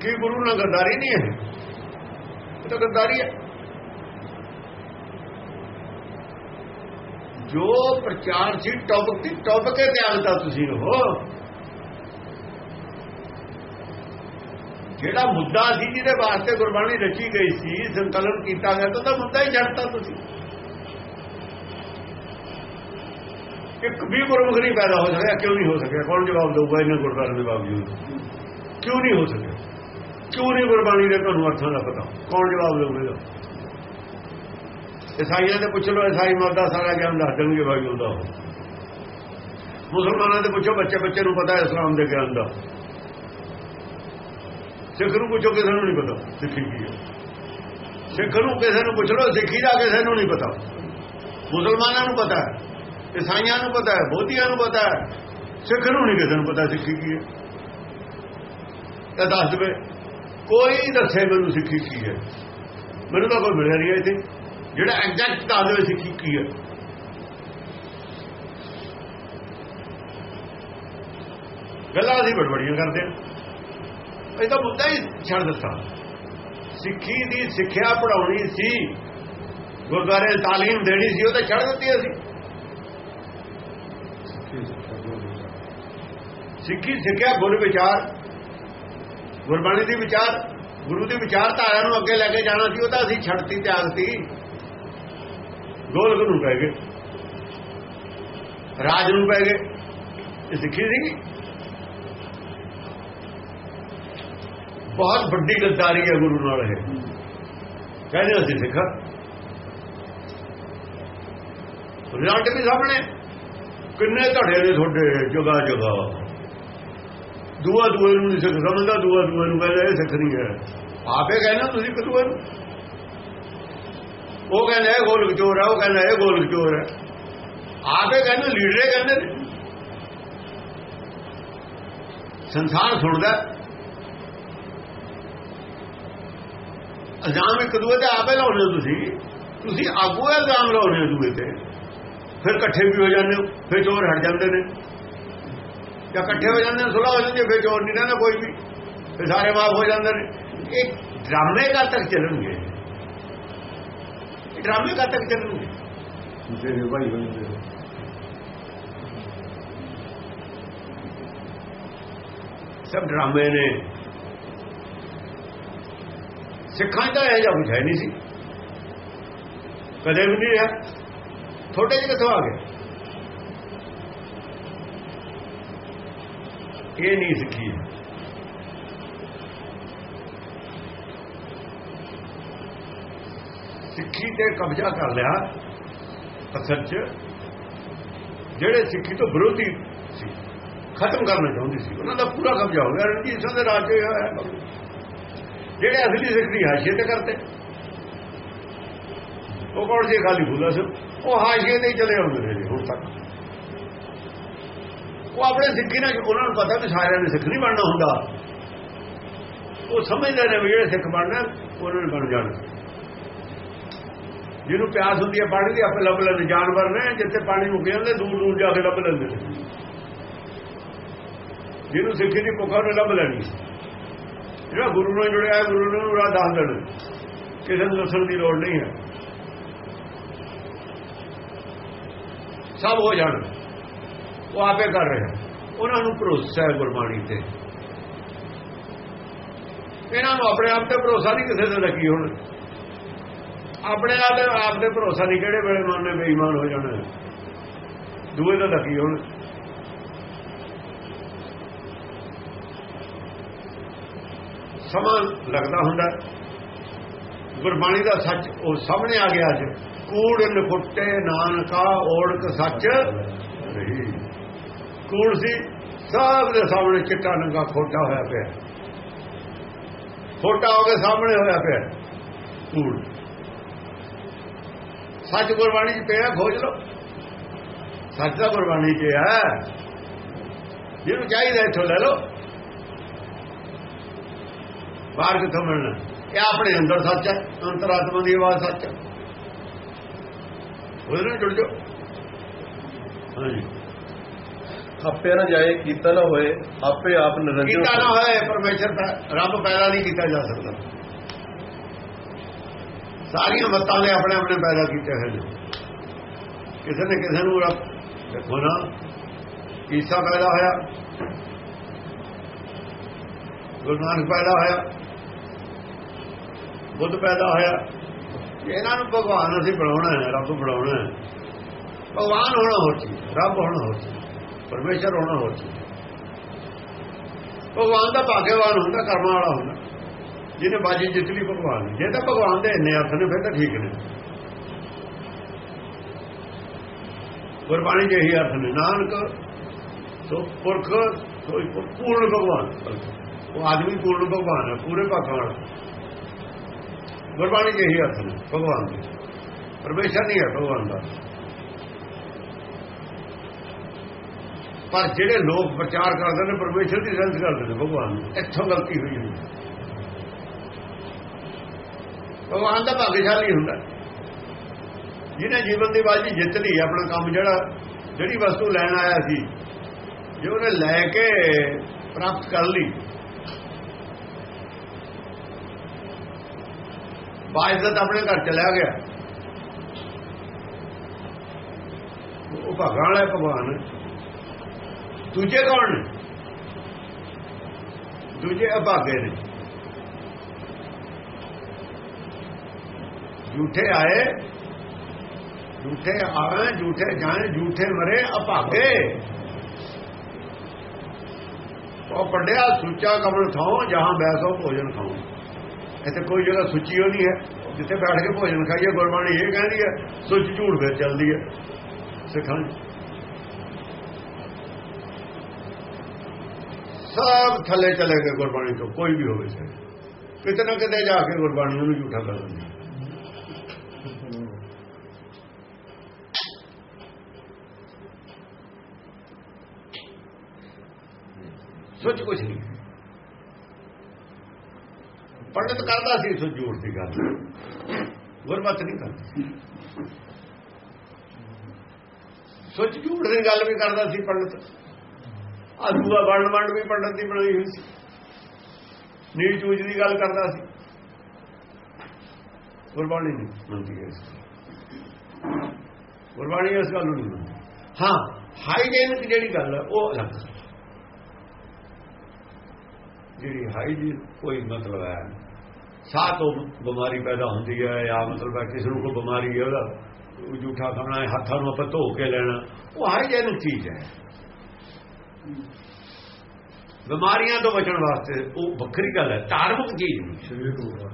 ਕੀ ਗੁਰੂ ਨਾਲ ਗੱਦਾਰੀ ਨਹੀਂ ਹੈ? ਇਹ ਤਾਂ ਗੱਦਾਰੀ ਹੈ। ਜੋ ਪ੍ਰਚਾਰ ਸੀ, ਟੌਪਿਕ ਦੀ ਟੌਪਿਕ ਤੇ ਤਿਆਗਦਾ ਤੁਸੀਂ ਉਹ। ਜਿਹੜਾ ਮੁੱਦਾ ਸੀ ਜਿਹਦੇ ਵਾਸਤੇ ਗੁਰਬਾਣੀ ਰਚੀ ਗਈ ਸੀ, ਸੰਕਲਨ ਕੀਤਾ ਗਿਆ, ਤਾਂ ਉਹਦਾ ਮੁੱਦਾ ਹੀ ਛੱਡਤਾ ਤੁਸੀਂ। ਇੱਕ ਵੀ ਗੁਰਮੁਖ ਨਹੀਂ ਪੈਦਾ ਹੋ ਸਕਿਆ, ਕਿਉਂ ਨਹੀਂ ਹੋ ਸਕਿਆ? ਕੌਣ ਜਵਾਬ ਦੇਊਗਾ ਇਹਨਾਂ ਗੁਰਬਾਣੀ ਦੇ ਬਾਵਜੂਦ? ਕਿਉਂ ਨਹੀਂ ਹੋ ਸਕਿਆ? ਕਿਉਂ ਨਹੀਂ ਗੁਰਬਾਣੀ ਦੇ ਤੁਹਾਨੂੰ ਅਰਥਾਂ ਦਾ ਪਤਾ? ਕੌਣ ਜਵਾਬ ਦੇਊਗਾ ਇਸਾਈਆਂ ਦੇ ਪੁੱਛ ਲਓ, ਇਸਾਈ ਮਰਦਾ ਸਾਰਾ ਗਿਆਨ ਦੱਸ ਦੇਣਗੇ ਭਾਈ ਉਹਦਾ ਮੁਸਲਮਾਨਾਂ ਦੇ ਪੁੱਛੋ, ਬੱਚੇ ਬੱਚੇ ਨੂੰ ਪਤਾ ਹੈ ਇਸਲਾਮ ਦੇ ਗਿਆਨ ਦਾ। ਸਿੱਖ ਨੂੰ ਪੁੱਛੋ, ਕਿਸੇ ਨੂੰ ਨਹੀਂ ਪਤਾ ਸਿੱਖੀ ਕੀ ਹੈ। ਸਿੱਖ ਨੂੰ ਕਿਸੇ ਨੂੰ ਪੁੱਛ ਲਓ, ਸਿੱਖੀ ਦਾ ਕਿਸੇ ਨੂੰ ਨਹੀਂ ਪਤਾ। ਮੁਸਲਮਾਨਾਂ ਨੂੰ ਪਤਾ ਹੈ, ਇਸਾਈਆਂ ਨੂੰ ਪਤਾ ਹੈ, ਬੋਧੀਆਂ ਨੂੰ ਪਤਾ ਹੈ। ਸਿੱਖ ਨੂੰ ਨਹੀਂ ਕਿਸੇ ਨੂੰ ਪਤਾ ਸਿੱਖੀ ਕੀ ਹੈ। ਤਾਂ ਦੱਸ ਦੇਵੇ, ਕੋਈ ਦੱਸੇ ਮੈਨੂੰ ਸਿੱਖੀ ਕੀ ਹੈ। ਮੈਨੂੰ ਤਾਂ ਕੋਈ ਮਿਲਿਆ ਨਹੀਂ ਇੱਥੇ। ਜਿਹੜਾ ਐਗਜ਼ੈਕਟ ਦੱਸ ਦੇਵੇ ਸਿੱਖੀ ਕੀ ਹੈ। ਗੱਲਾਂ ਅਸੀਂ ਬੜਬੜੀਆਂ ਕਰਦੇ ਹਾਂ। ਇਹ ਤਾਂ ਮੁੱਦਾ ਹੀ ਛੱਡ ਦਿੱਤਾ। ਸਿੱਖੀ ਦੀ ਸਿੱਖਿਆ ਪੜਾਉਣੀ ਸੀ ਗੁਰਦਾਰੇ ਤਾਲੀਮ ਦੇਣੀ ਸੀ ਉਹ ਤਾਂ ਛੱਡ ਦਿੱਤੀ ਅਸੀਂ। ਸਿੱਖੀ ਸਿੱਖਿਆ ਗੁਰ ਵਿਚਾਰ ਗੁਰਬਾਣੀ ਦੀ ਵਿਚਾਰ ਗੁਰੂ ਦੀ ਵਿਚਾਰਧਾਰਾ ਨੂੰ ਅੱਗੇ ਲੈ ਕੇ ਜਾਣਾ ਸੀ ਉਹ ਤਾਂ ਅਸੀਂ ਛੱਡਤੀ ਤਿਆਗਤੀ ਗੋਲਕ ਨੂੰ ਪੈ ਗਏ। ਰਾਜ ਨੂੰ ਪੈ ਗਏ। ਇਹ ਸਿੱਖੀ ਸੀ ਬਹੁਤ ਵੱਡੀ ਗੱਦਾਰੀ ਹੈ ਗੁਰੂ ਨਾਲ ਇਹ। ਕਹਿੰਦੇ ਅਸੀਂ ਸਿੱਖ। ਰਿਜ਼ਲਟ ਵੀ ਸਾਹਮਣੇ। ਕਿੰਨੇ ਧੜੇ ਨੇ ਤੁਹਾਡੇ, ਜਗਾ ਜਗਾ। ਦੂਆ ਦੂਏ ਨੂੰ ਨਹੀਂ ਸਿੱਖ ਸਮਝਦਾ, ਦੂਆ ਦੂਏ ਨੂੰ ਕਹਿੰਦਾ ਇਹ ਸਿੱਖ ਨਹੀਂ ਹੈ। ਆਪੇ ਕਹਿੰਦਾ ਤੁਸੀਂ ਕਦੂਏ ਨੂੰ। ਉਹ ਕਹਿੰਦਾ ਇਹ ਗੋਲਕ ਚੋਰ ਹੈ ਉਹ ਕਹਿੰਦਾ ਇਹ ਗੋਲਕ ਚੋਰ ਹੈ ਆਪੇ ਕਹਿੰਦੇ ਲੀਡਰੇ ਕਹਿੰਦੇ ਨੇ। ਸੰਸਾਰ ਸੁਣਦਾ। ਇਲਜ਼ਾਮ ਇੱਕ ਦੂਏ ਤੇ ਆਪੇ ਲਾਉਣੇ ਤੁਸੀਂ। ਤੁਸੀਂ ਆਗੂ ਇਲਜ਼ਾਮ ਲਾਉਣੇ ਦੂਏ ਤੇ। ਫਿਰ ਇਕੱਠੇ ਵੀ ਹੋ ਜਾਂਦੇ ਹੋ, ਫਿਰ ਚੋਰ ਹਟ ਜਾਂਦੇ ਨੇ। ਜਾਂ ਇਕੱਠੇ ਹੋ ਜਾਂਦੇ ਨੇ ਸੁਲਾ ਹੋ ਜਾਂਦੀ ਫਿਰ ਚੋਰ ਨਹੀਂ ਰਹਿੰਦਾ ਕੋਈ ਵੀ। ਫਿਰ ਸਾਰੇ ਮਾਫ ਹੋ ਜਾਂਦੇ ਨੇ। ਇਹ ਡਰਾਮੇ ਕਦ ਤੱਕ ਚੱਲਣਗੇ? ਇਹ ਡਰਾਮੇ ਕਦ ਤੱਕ ਚੱਲਣਗੇ ਜਿਹੜੇ ਭਾਈ ਹੋਣਗੇ ਸਭ ਡਰਾਮੇ ਨੇ ਸਿੱਖਾਂ ਦਾ ਇਹ ਜਿਹਾ ਕੁਝ ਹੈ ਨਹੀਂ ਸੀ ਕਦੇ ਵੀ ਨਹੀਂ ਰਿਹਾ ਥੋੜੇ ਜਿਹੇ ਕਿੱਥੋਂ ਆ ਗਏ ਇਹ ਨਹੀਂ ਸਿੱਖੀ ਸਿੱਖੀ ਤੇ ਕਬਜ਼ਾ ਕਰ ਲਿਆ ਅਸਲ 'ਚ, ਜਿਹੜੇ ਸਿੱਖੀ ਤੋਂ ਵਿਰੋਧੀ ਸੀ, ਖਤਮ ਕਰਨਾ ਚਾਹੁੰਦੀ ਸੀ, ਉਹਨਾਂ ਦਾ ਪੂਰਾ ਕਬਜ਼ਾ ਹੋ ਗਿਆ, ਰਣਜੀਤ ਸਿੰਘ ਦੇ ਰਾਜ ਹੋਇਆ ਜਿਹੜੇ ਅਸਲੀ ਸਿੱਖ ਦੀ ਹਾਸ਼ੀਏ ਤੇ ਕਰਤੇ ਉਹ ਕੌਣ ਸੀ ਖਾਲੀ ਫੁੱਲਾ ਸੀ? ਉਹ ਹਾਸ਼ੀਏ ਤੇ ਚਲੇ ਆਉਂਦੇ ਨੇ ਹੁਣ ਤੱਕ। ਉਹ ਆਪਣੇ ਸਿੱਖੀ ਨਾਲ, ਉਹਨਾਂ ਨੂੰ ਪਤਾ ਵੀ ਸਾਰਿਆਂ ਨੇ ਸਿੱਖ ਨਹੀਂ ਬਣਨਾ ਹੁੰਦਾ। ਉਹ ਸਮਝਦੇ ਨੇ ਵੀ ਜਿਹੜੇ ਸਿੱਖ ਬਣਨਾ, ਉਹਨਾਂ ਨੇ ਬਣ ਜਾਣਾ। ਜਿਹਨੂੰ ਪਿਆਸ ਹੁੰਦੀ ਹੈ ਪਾਣੀ ਦੀ, ਆਪੇ ਲੱਭ ਲੈਂਦੇ। ਜਾਨਵਰ ਨੇ ਜਿੱਥੇ ਪਾਣੀ ਮੁੱਕ ਜਾਂਦੇ ਦੂਰ ਦੂਰ ਜਾ ਕੇ ਲੱਭ ਲੈਂਦੇ। ਨੇ ਜਿਹਨੂੰ ਸਿੱਖੀ ਦੀ ਭੁੱਖ ਉਹਨੇ ਲੱਭ ਲੈਣੀ। ਜਿਹੜਾ ਗੁਰੂ ਨਾਲ ਜੁੜਿਆ ਹੈ ਗੁਰੂ ਨੂੰ ਰਾਹ ਦੱਸ ਦੇਣ। ਕਿਸੇ ਨੂੰ ਦੱਸਣ ਦੀ ਲੋੜ ਨਹੀਂ ਹੈ। ਸਭ ਹੋ ਜਾਣ। ਉਹ ਆਪੇ ਕਰ ਰਹੇ। ਉਹਨਾਂ ਨੂੰ ਭਰੋਸਾ ਹੈ ਗੁਰਬਾਣੀ ਤੇ। ਇਹਨਾਂ ਨੂੰ ਆਪਣੇ ਆਪ ਤੇ ਭਰੋਸਾ ਨਹੀਂ ਕਿਸੇ ਤੇ ਲੱਗੀ ਹੁਣ। ਆਪਣੇ ਆਪ ਦੇ ਆਪ ਤੇ ਭਰੋਸਾ ਨਹੀਂ ਕਿਹੜੇ ਵੇਲੇ ਮਨ ਨੇ ਬੇਈਮਾਨ ਹੋ ਜਾਣਾ। ਦੂਏ ਤਾਂ ਲੱਗੀ ਹੁਣ। ਸਮਾਂ ਲੱਗਦਾ ਹੁੰਦਾ। ਗੁਰਬਾਣੀ ਦਾ ਸੱਚ ਉਹ ਸਾਹਮਣੇ ਆ ਗਿਆ ਅੱਜ। ਕੂੜ ਨਫੁੱਟੇ ਨਾਨਕਾ ਓੜਕ ਸੱਚ ਰਹੀ ਕੂੜ ਸੀ, ਸਭ ਦੇ ਸਾਹਮਣੇ ਚਿੱਟਾ ਨੰਗਾ ਖੋਟਾ ਹੋਇਆ ਪਿਆ। ਖੋਟਾ ਹੋ ਕੇ ਸਾਹਮਣੇ ਹੋਇਆ ਪਿਆ। ਕੂੜ। ਸੱਚ ਗੁਰਬਾਣੀ 'ਚ ਪਿਆ ਖੋਜ ਲਓ। ਸੱਚ ਦਾ ਗੁਰਬਾਣੀ 'ਚ ਹੈ ਜਿਹਨੂੰ ਚਾਹੀਦਾ ਇੱਥੋਂ ਲੈ ਲਓ। ਬਾਹਰ ਕਿੱਥੋਂ ਮਿਲਣਾ? ਇਹ ਆਪਣੇ ਅੰਦਰ ਸੱਚ ਹੈ ਅੰਤਰਾਤਮਾ ਦੀ ਆਵਾਜ਼ ਸੱਚ ਹੈ। ਉਹਦੇ ਨਾਲ ਜੁੜ ਜਾਓ। ਹਾਂਜੀ। ਆਪੇ ਨਾ ਜਾਏ ਕੀਤਾ ਨਾ ਹੋਏ ਆਪੇ ਆਪ ਨਿਰੰਜਨ ਕੀਤਾ ਨਾ ਹੋਏ। ਪਰਮੇਸ਼ਰ ਰੱਬ ਪੈਦਾ ਨਹੀਂ ਕੀਤਾ ਜਾ ਸਕਦਾ। ਸਾਰੀਆਂ ਮਤਾਂ ਨੇ ਆਪਣੇ ਆਪਣੇ ਪੈਦਾ ਕੀਤੇ ਹੋਏ ਨੇ। ਕਿਸੇ ਨੇ ਕਿਸੇ ਨੂੰ ਰੱਬ ਦੇਖੋ ਨਾ, ਈਸਾ ਪੈਦਾ ਹੋਇਆ। ਗੁਰੂ ਨਾਨਕ ਪੈਦਾ ਹੋਇਆ। ਬੁੱਧ ਪੈਦਾ ਹੋਇਆ। ਇਹਨਾਂ ਨੂੰ ਭਗਵਾਨ ਅਸੀਂ ਬਣਾਉਣਾ ਹੈ, ਰੱਬ ਬਣਾਉਣਾ ਹੈ। ਭਗਵਾਨ ਹੋਣਾ ਹੋਰ ਚੀਜ਼ ਰੱਬ ਹੋਣਾ ਹੋਰ ਚੀਜ਼ ਪਰਮੇਸ਼ਰ ਹੋਣਾ ਹੋਰ ਚੀਜ਼ ਭਗਵਾਨ ਦਾ ਭਾਗਿਆਵਾਨ ਹੁੰਦਾ, ਕਰਮਾਂ ਵਾਲਾ ਹੁੰਦਾ। ਜਿਹਨੇ ਬਾਜੀ ਜਿੱਤ ਲਈ ਭਗਵਾਨ ਨੇ। ਜੇ ਤਾਂ ਭਗਵਾਨ ਦੇ ਇੰਨੇ ਅਰਥ ਨੇ, ਫਿਰ ਤਾਂ ਠੀਕ ਨੇ। ਗੁਰਬਾਣੀ ਦੇ ਇਹੀ ਅਰਥ ਨੇ, ਨਾਨਕ ਸੋ ਪੁਰਖ, ਸੋ ਪੂਰਨ ਭਗਵਾਨ। ਉਹ ਆਦਮੀ ਪੂਰਨ ਭਗਵਾਨ ਹੈ, ਪੂਰੇ ਭਾਗਾਂ ਵਾਲਾ ਗੁਰਬਾਣੀ ਦੇ ਇਹੀ ਅਰਥ ਨੇ, ਭਗਵਾਨ ਦੇ। ਪਰਮੇਸ਼ਰ ਨਹੀਂ ਹੈ ਭਗਵਾਨ ਦਾ। ਪਰ ਜਿਹੜੇ ਲੋਕ ਪ੍ਰਚਾਰ ਕਰਦੇ ਨੇ, ਪਰਮੇਸ਼ਰ ਦੀ ਸੈਂਸ ਕਰਦੇ ਨੇ, ਭਗਵਾਨ ਨੂੰ ਇੱਥੋਂ ਗਲਤੀ ਹੋਈ ਹੋਈ ਹੈ। ਭਗਵਾਨ ਦਾ ਭਾਗਸ਼ਾਲੀ ਹੁੰਦਾ। ਜਿਹਨੇ ਜੀਵਨ ਦੀ ਬਾਜੀ ਜਿੱਤ ਲਈ ਆਪਣਾ ਕੰਮ ਜਿਹੜਾ, ਜਿਹੜੀ ਵਸਤੂ ਲੈਣ ਆਇਆ ਸੀ, ਜੇ ਉਹਨੇ ਲੈ ਕੇ ਪ੍ਰਾਪਤ ਕਰ ਲਈ ਬਾਇਜ਼ਤ ਆਪਣੇ ਘਰ ਚਲਿਆ ਗਿਆ। ਉਹ ਭਾਗਾਂ ਵਾਲਾ ਭਗਵਾਨ। ਦੂਜੇ ਕੌਣ ਨੇ? ਦੂਜੇ ਅਭਾਗੇ ਨੇ। ਝੂਠੇ ਆਏ ਝੂਠੇ ਆਵੇ ਝੂਠੇ ਜਾਣੇ ਝੂਠੇ ਮਰੇ ਅਭਾਗੇ ਉਹ ਪੜਿਆ ਸੁੱਚਾ ਕਮਲ ਥਾਉ ਜਹਾਂ ਬੈਸੋ ਭੋਜਨ ਖਾਉ ਇੱਥੇ ਕੋਈ ਜਗ੍ਹਾ ਸੁੱਚੀ ਹੋ ਨਹੀਂ ਹੈ ਜਿੱਥੇ ਬੈਠ ਕੇ ਭੋਜਨ ਖਾਈਏ ਗੁਰਬਾਣੀ ਇਹ ਕਹਿੰਦੀ ਹੈ ਸੁੱਚ ਝੂਠ ਫਿਰ ਚੱਲਦੀ ਹੈ ਸਿੱਖਾਂ 'ਚ। ਸਭ ਥੱਲੇ ਚਲੇ ਗਏ ਗੁਰਬਾਣੀ ਤੋਂ ਕੋਈ ਵੀ ਹੋਵੇ ਸੇ ਕਿਤੇ ਨਾ ਕਿਤੇ ਜਾ ਕੇ ਗੁਰਬਾਣੀ ਨੂੰ ਝੂਠਾ ਕਰ ਦਿੰਦੀ ਹੈ। ਸੋਚ ਕੁਛ ਨਹੀਂ। ਪੰਡਤ ਕਰਦਾ ਸੀ ਸੋ ਝੂਠ ਦੀ ਗੱਲ। ਗੁਰਮਤ ਨਹੀਂ ਕਰਦਾ ਸੋਚ ਝੂਠ ਦੀ ਗੱਲ ਵੀ ਕਰਦਾ ਸੀ ਪੰਡਤ। ਆ ਦੂਆ ਵਰਣ ਵੰਡ ਵੀ ਪੰਡਤ ਦੀ ਬਣਾਈ ਹੋਈ ਸੀ। ਨੀਚ ਚੂਜ ਦੀ ਗੱਲ ਕਰਦਾ ਸੀ। ਗੁਰਬਾਣੀ ਨਹੀਂ ਮੰਨਦੀ ਹੈ ਗੁਰਬਾਣੀ ਇਸ ਗੱਲ ਨੂੰ ਨਹੀਂ ਮੰਨਦੀ। ਹਾਂ ਹਾਈਜੀਨਿਕ ਜਿਹੜੀ ਗੱਲ ਹੈ, ਉਹ ਅਲੱਗ ਹੈ। ਜਿਹੜੀ ਹਾਈਜੀਨ ਕੋਈ ਮਤਲਬ ਹੈ ਸਾਹ ਤੋਂ ਬਿਮਾਰੀ ਪੈਦਾ ਹੁੰਦੀ ਹੈ ਜਾਂ ਮਤਲਬ ਹੈ ਕਿਸੇ ਨੂੰ ਕੋਈ ਬਿਮਾਰੀ ਹੈ ਉਹਦਾ ਉਹ ਜੂਠਾ ਖਾਣਾ ਹੈ ਹੱਥਾਂ ਨੂੰ ਆਪਾਂ ਧੋ ਕੇ ਲੈਣਾ ਉਹ ਹਾਈਜੀਨਿਕ ਚੀਜ਼ ਹੈ। ਬਿਮਾਰੀਆਂ ਤੋਂ ਬਚਣ ਵਾਸਤੇ ਉਹ ਵੱਖਰੀ ਗੱਲ ਹੈ ਧਾਰਮਿਕ ਚੀਜ਼ ਨਹੀਂ ਸਰੀਰ ਨੂੰ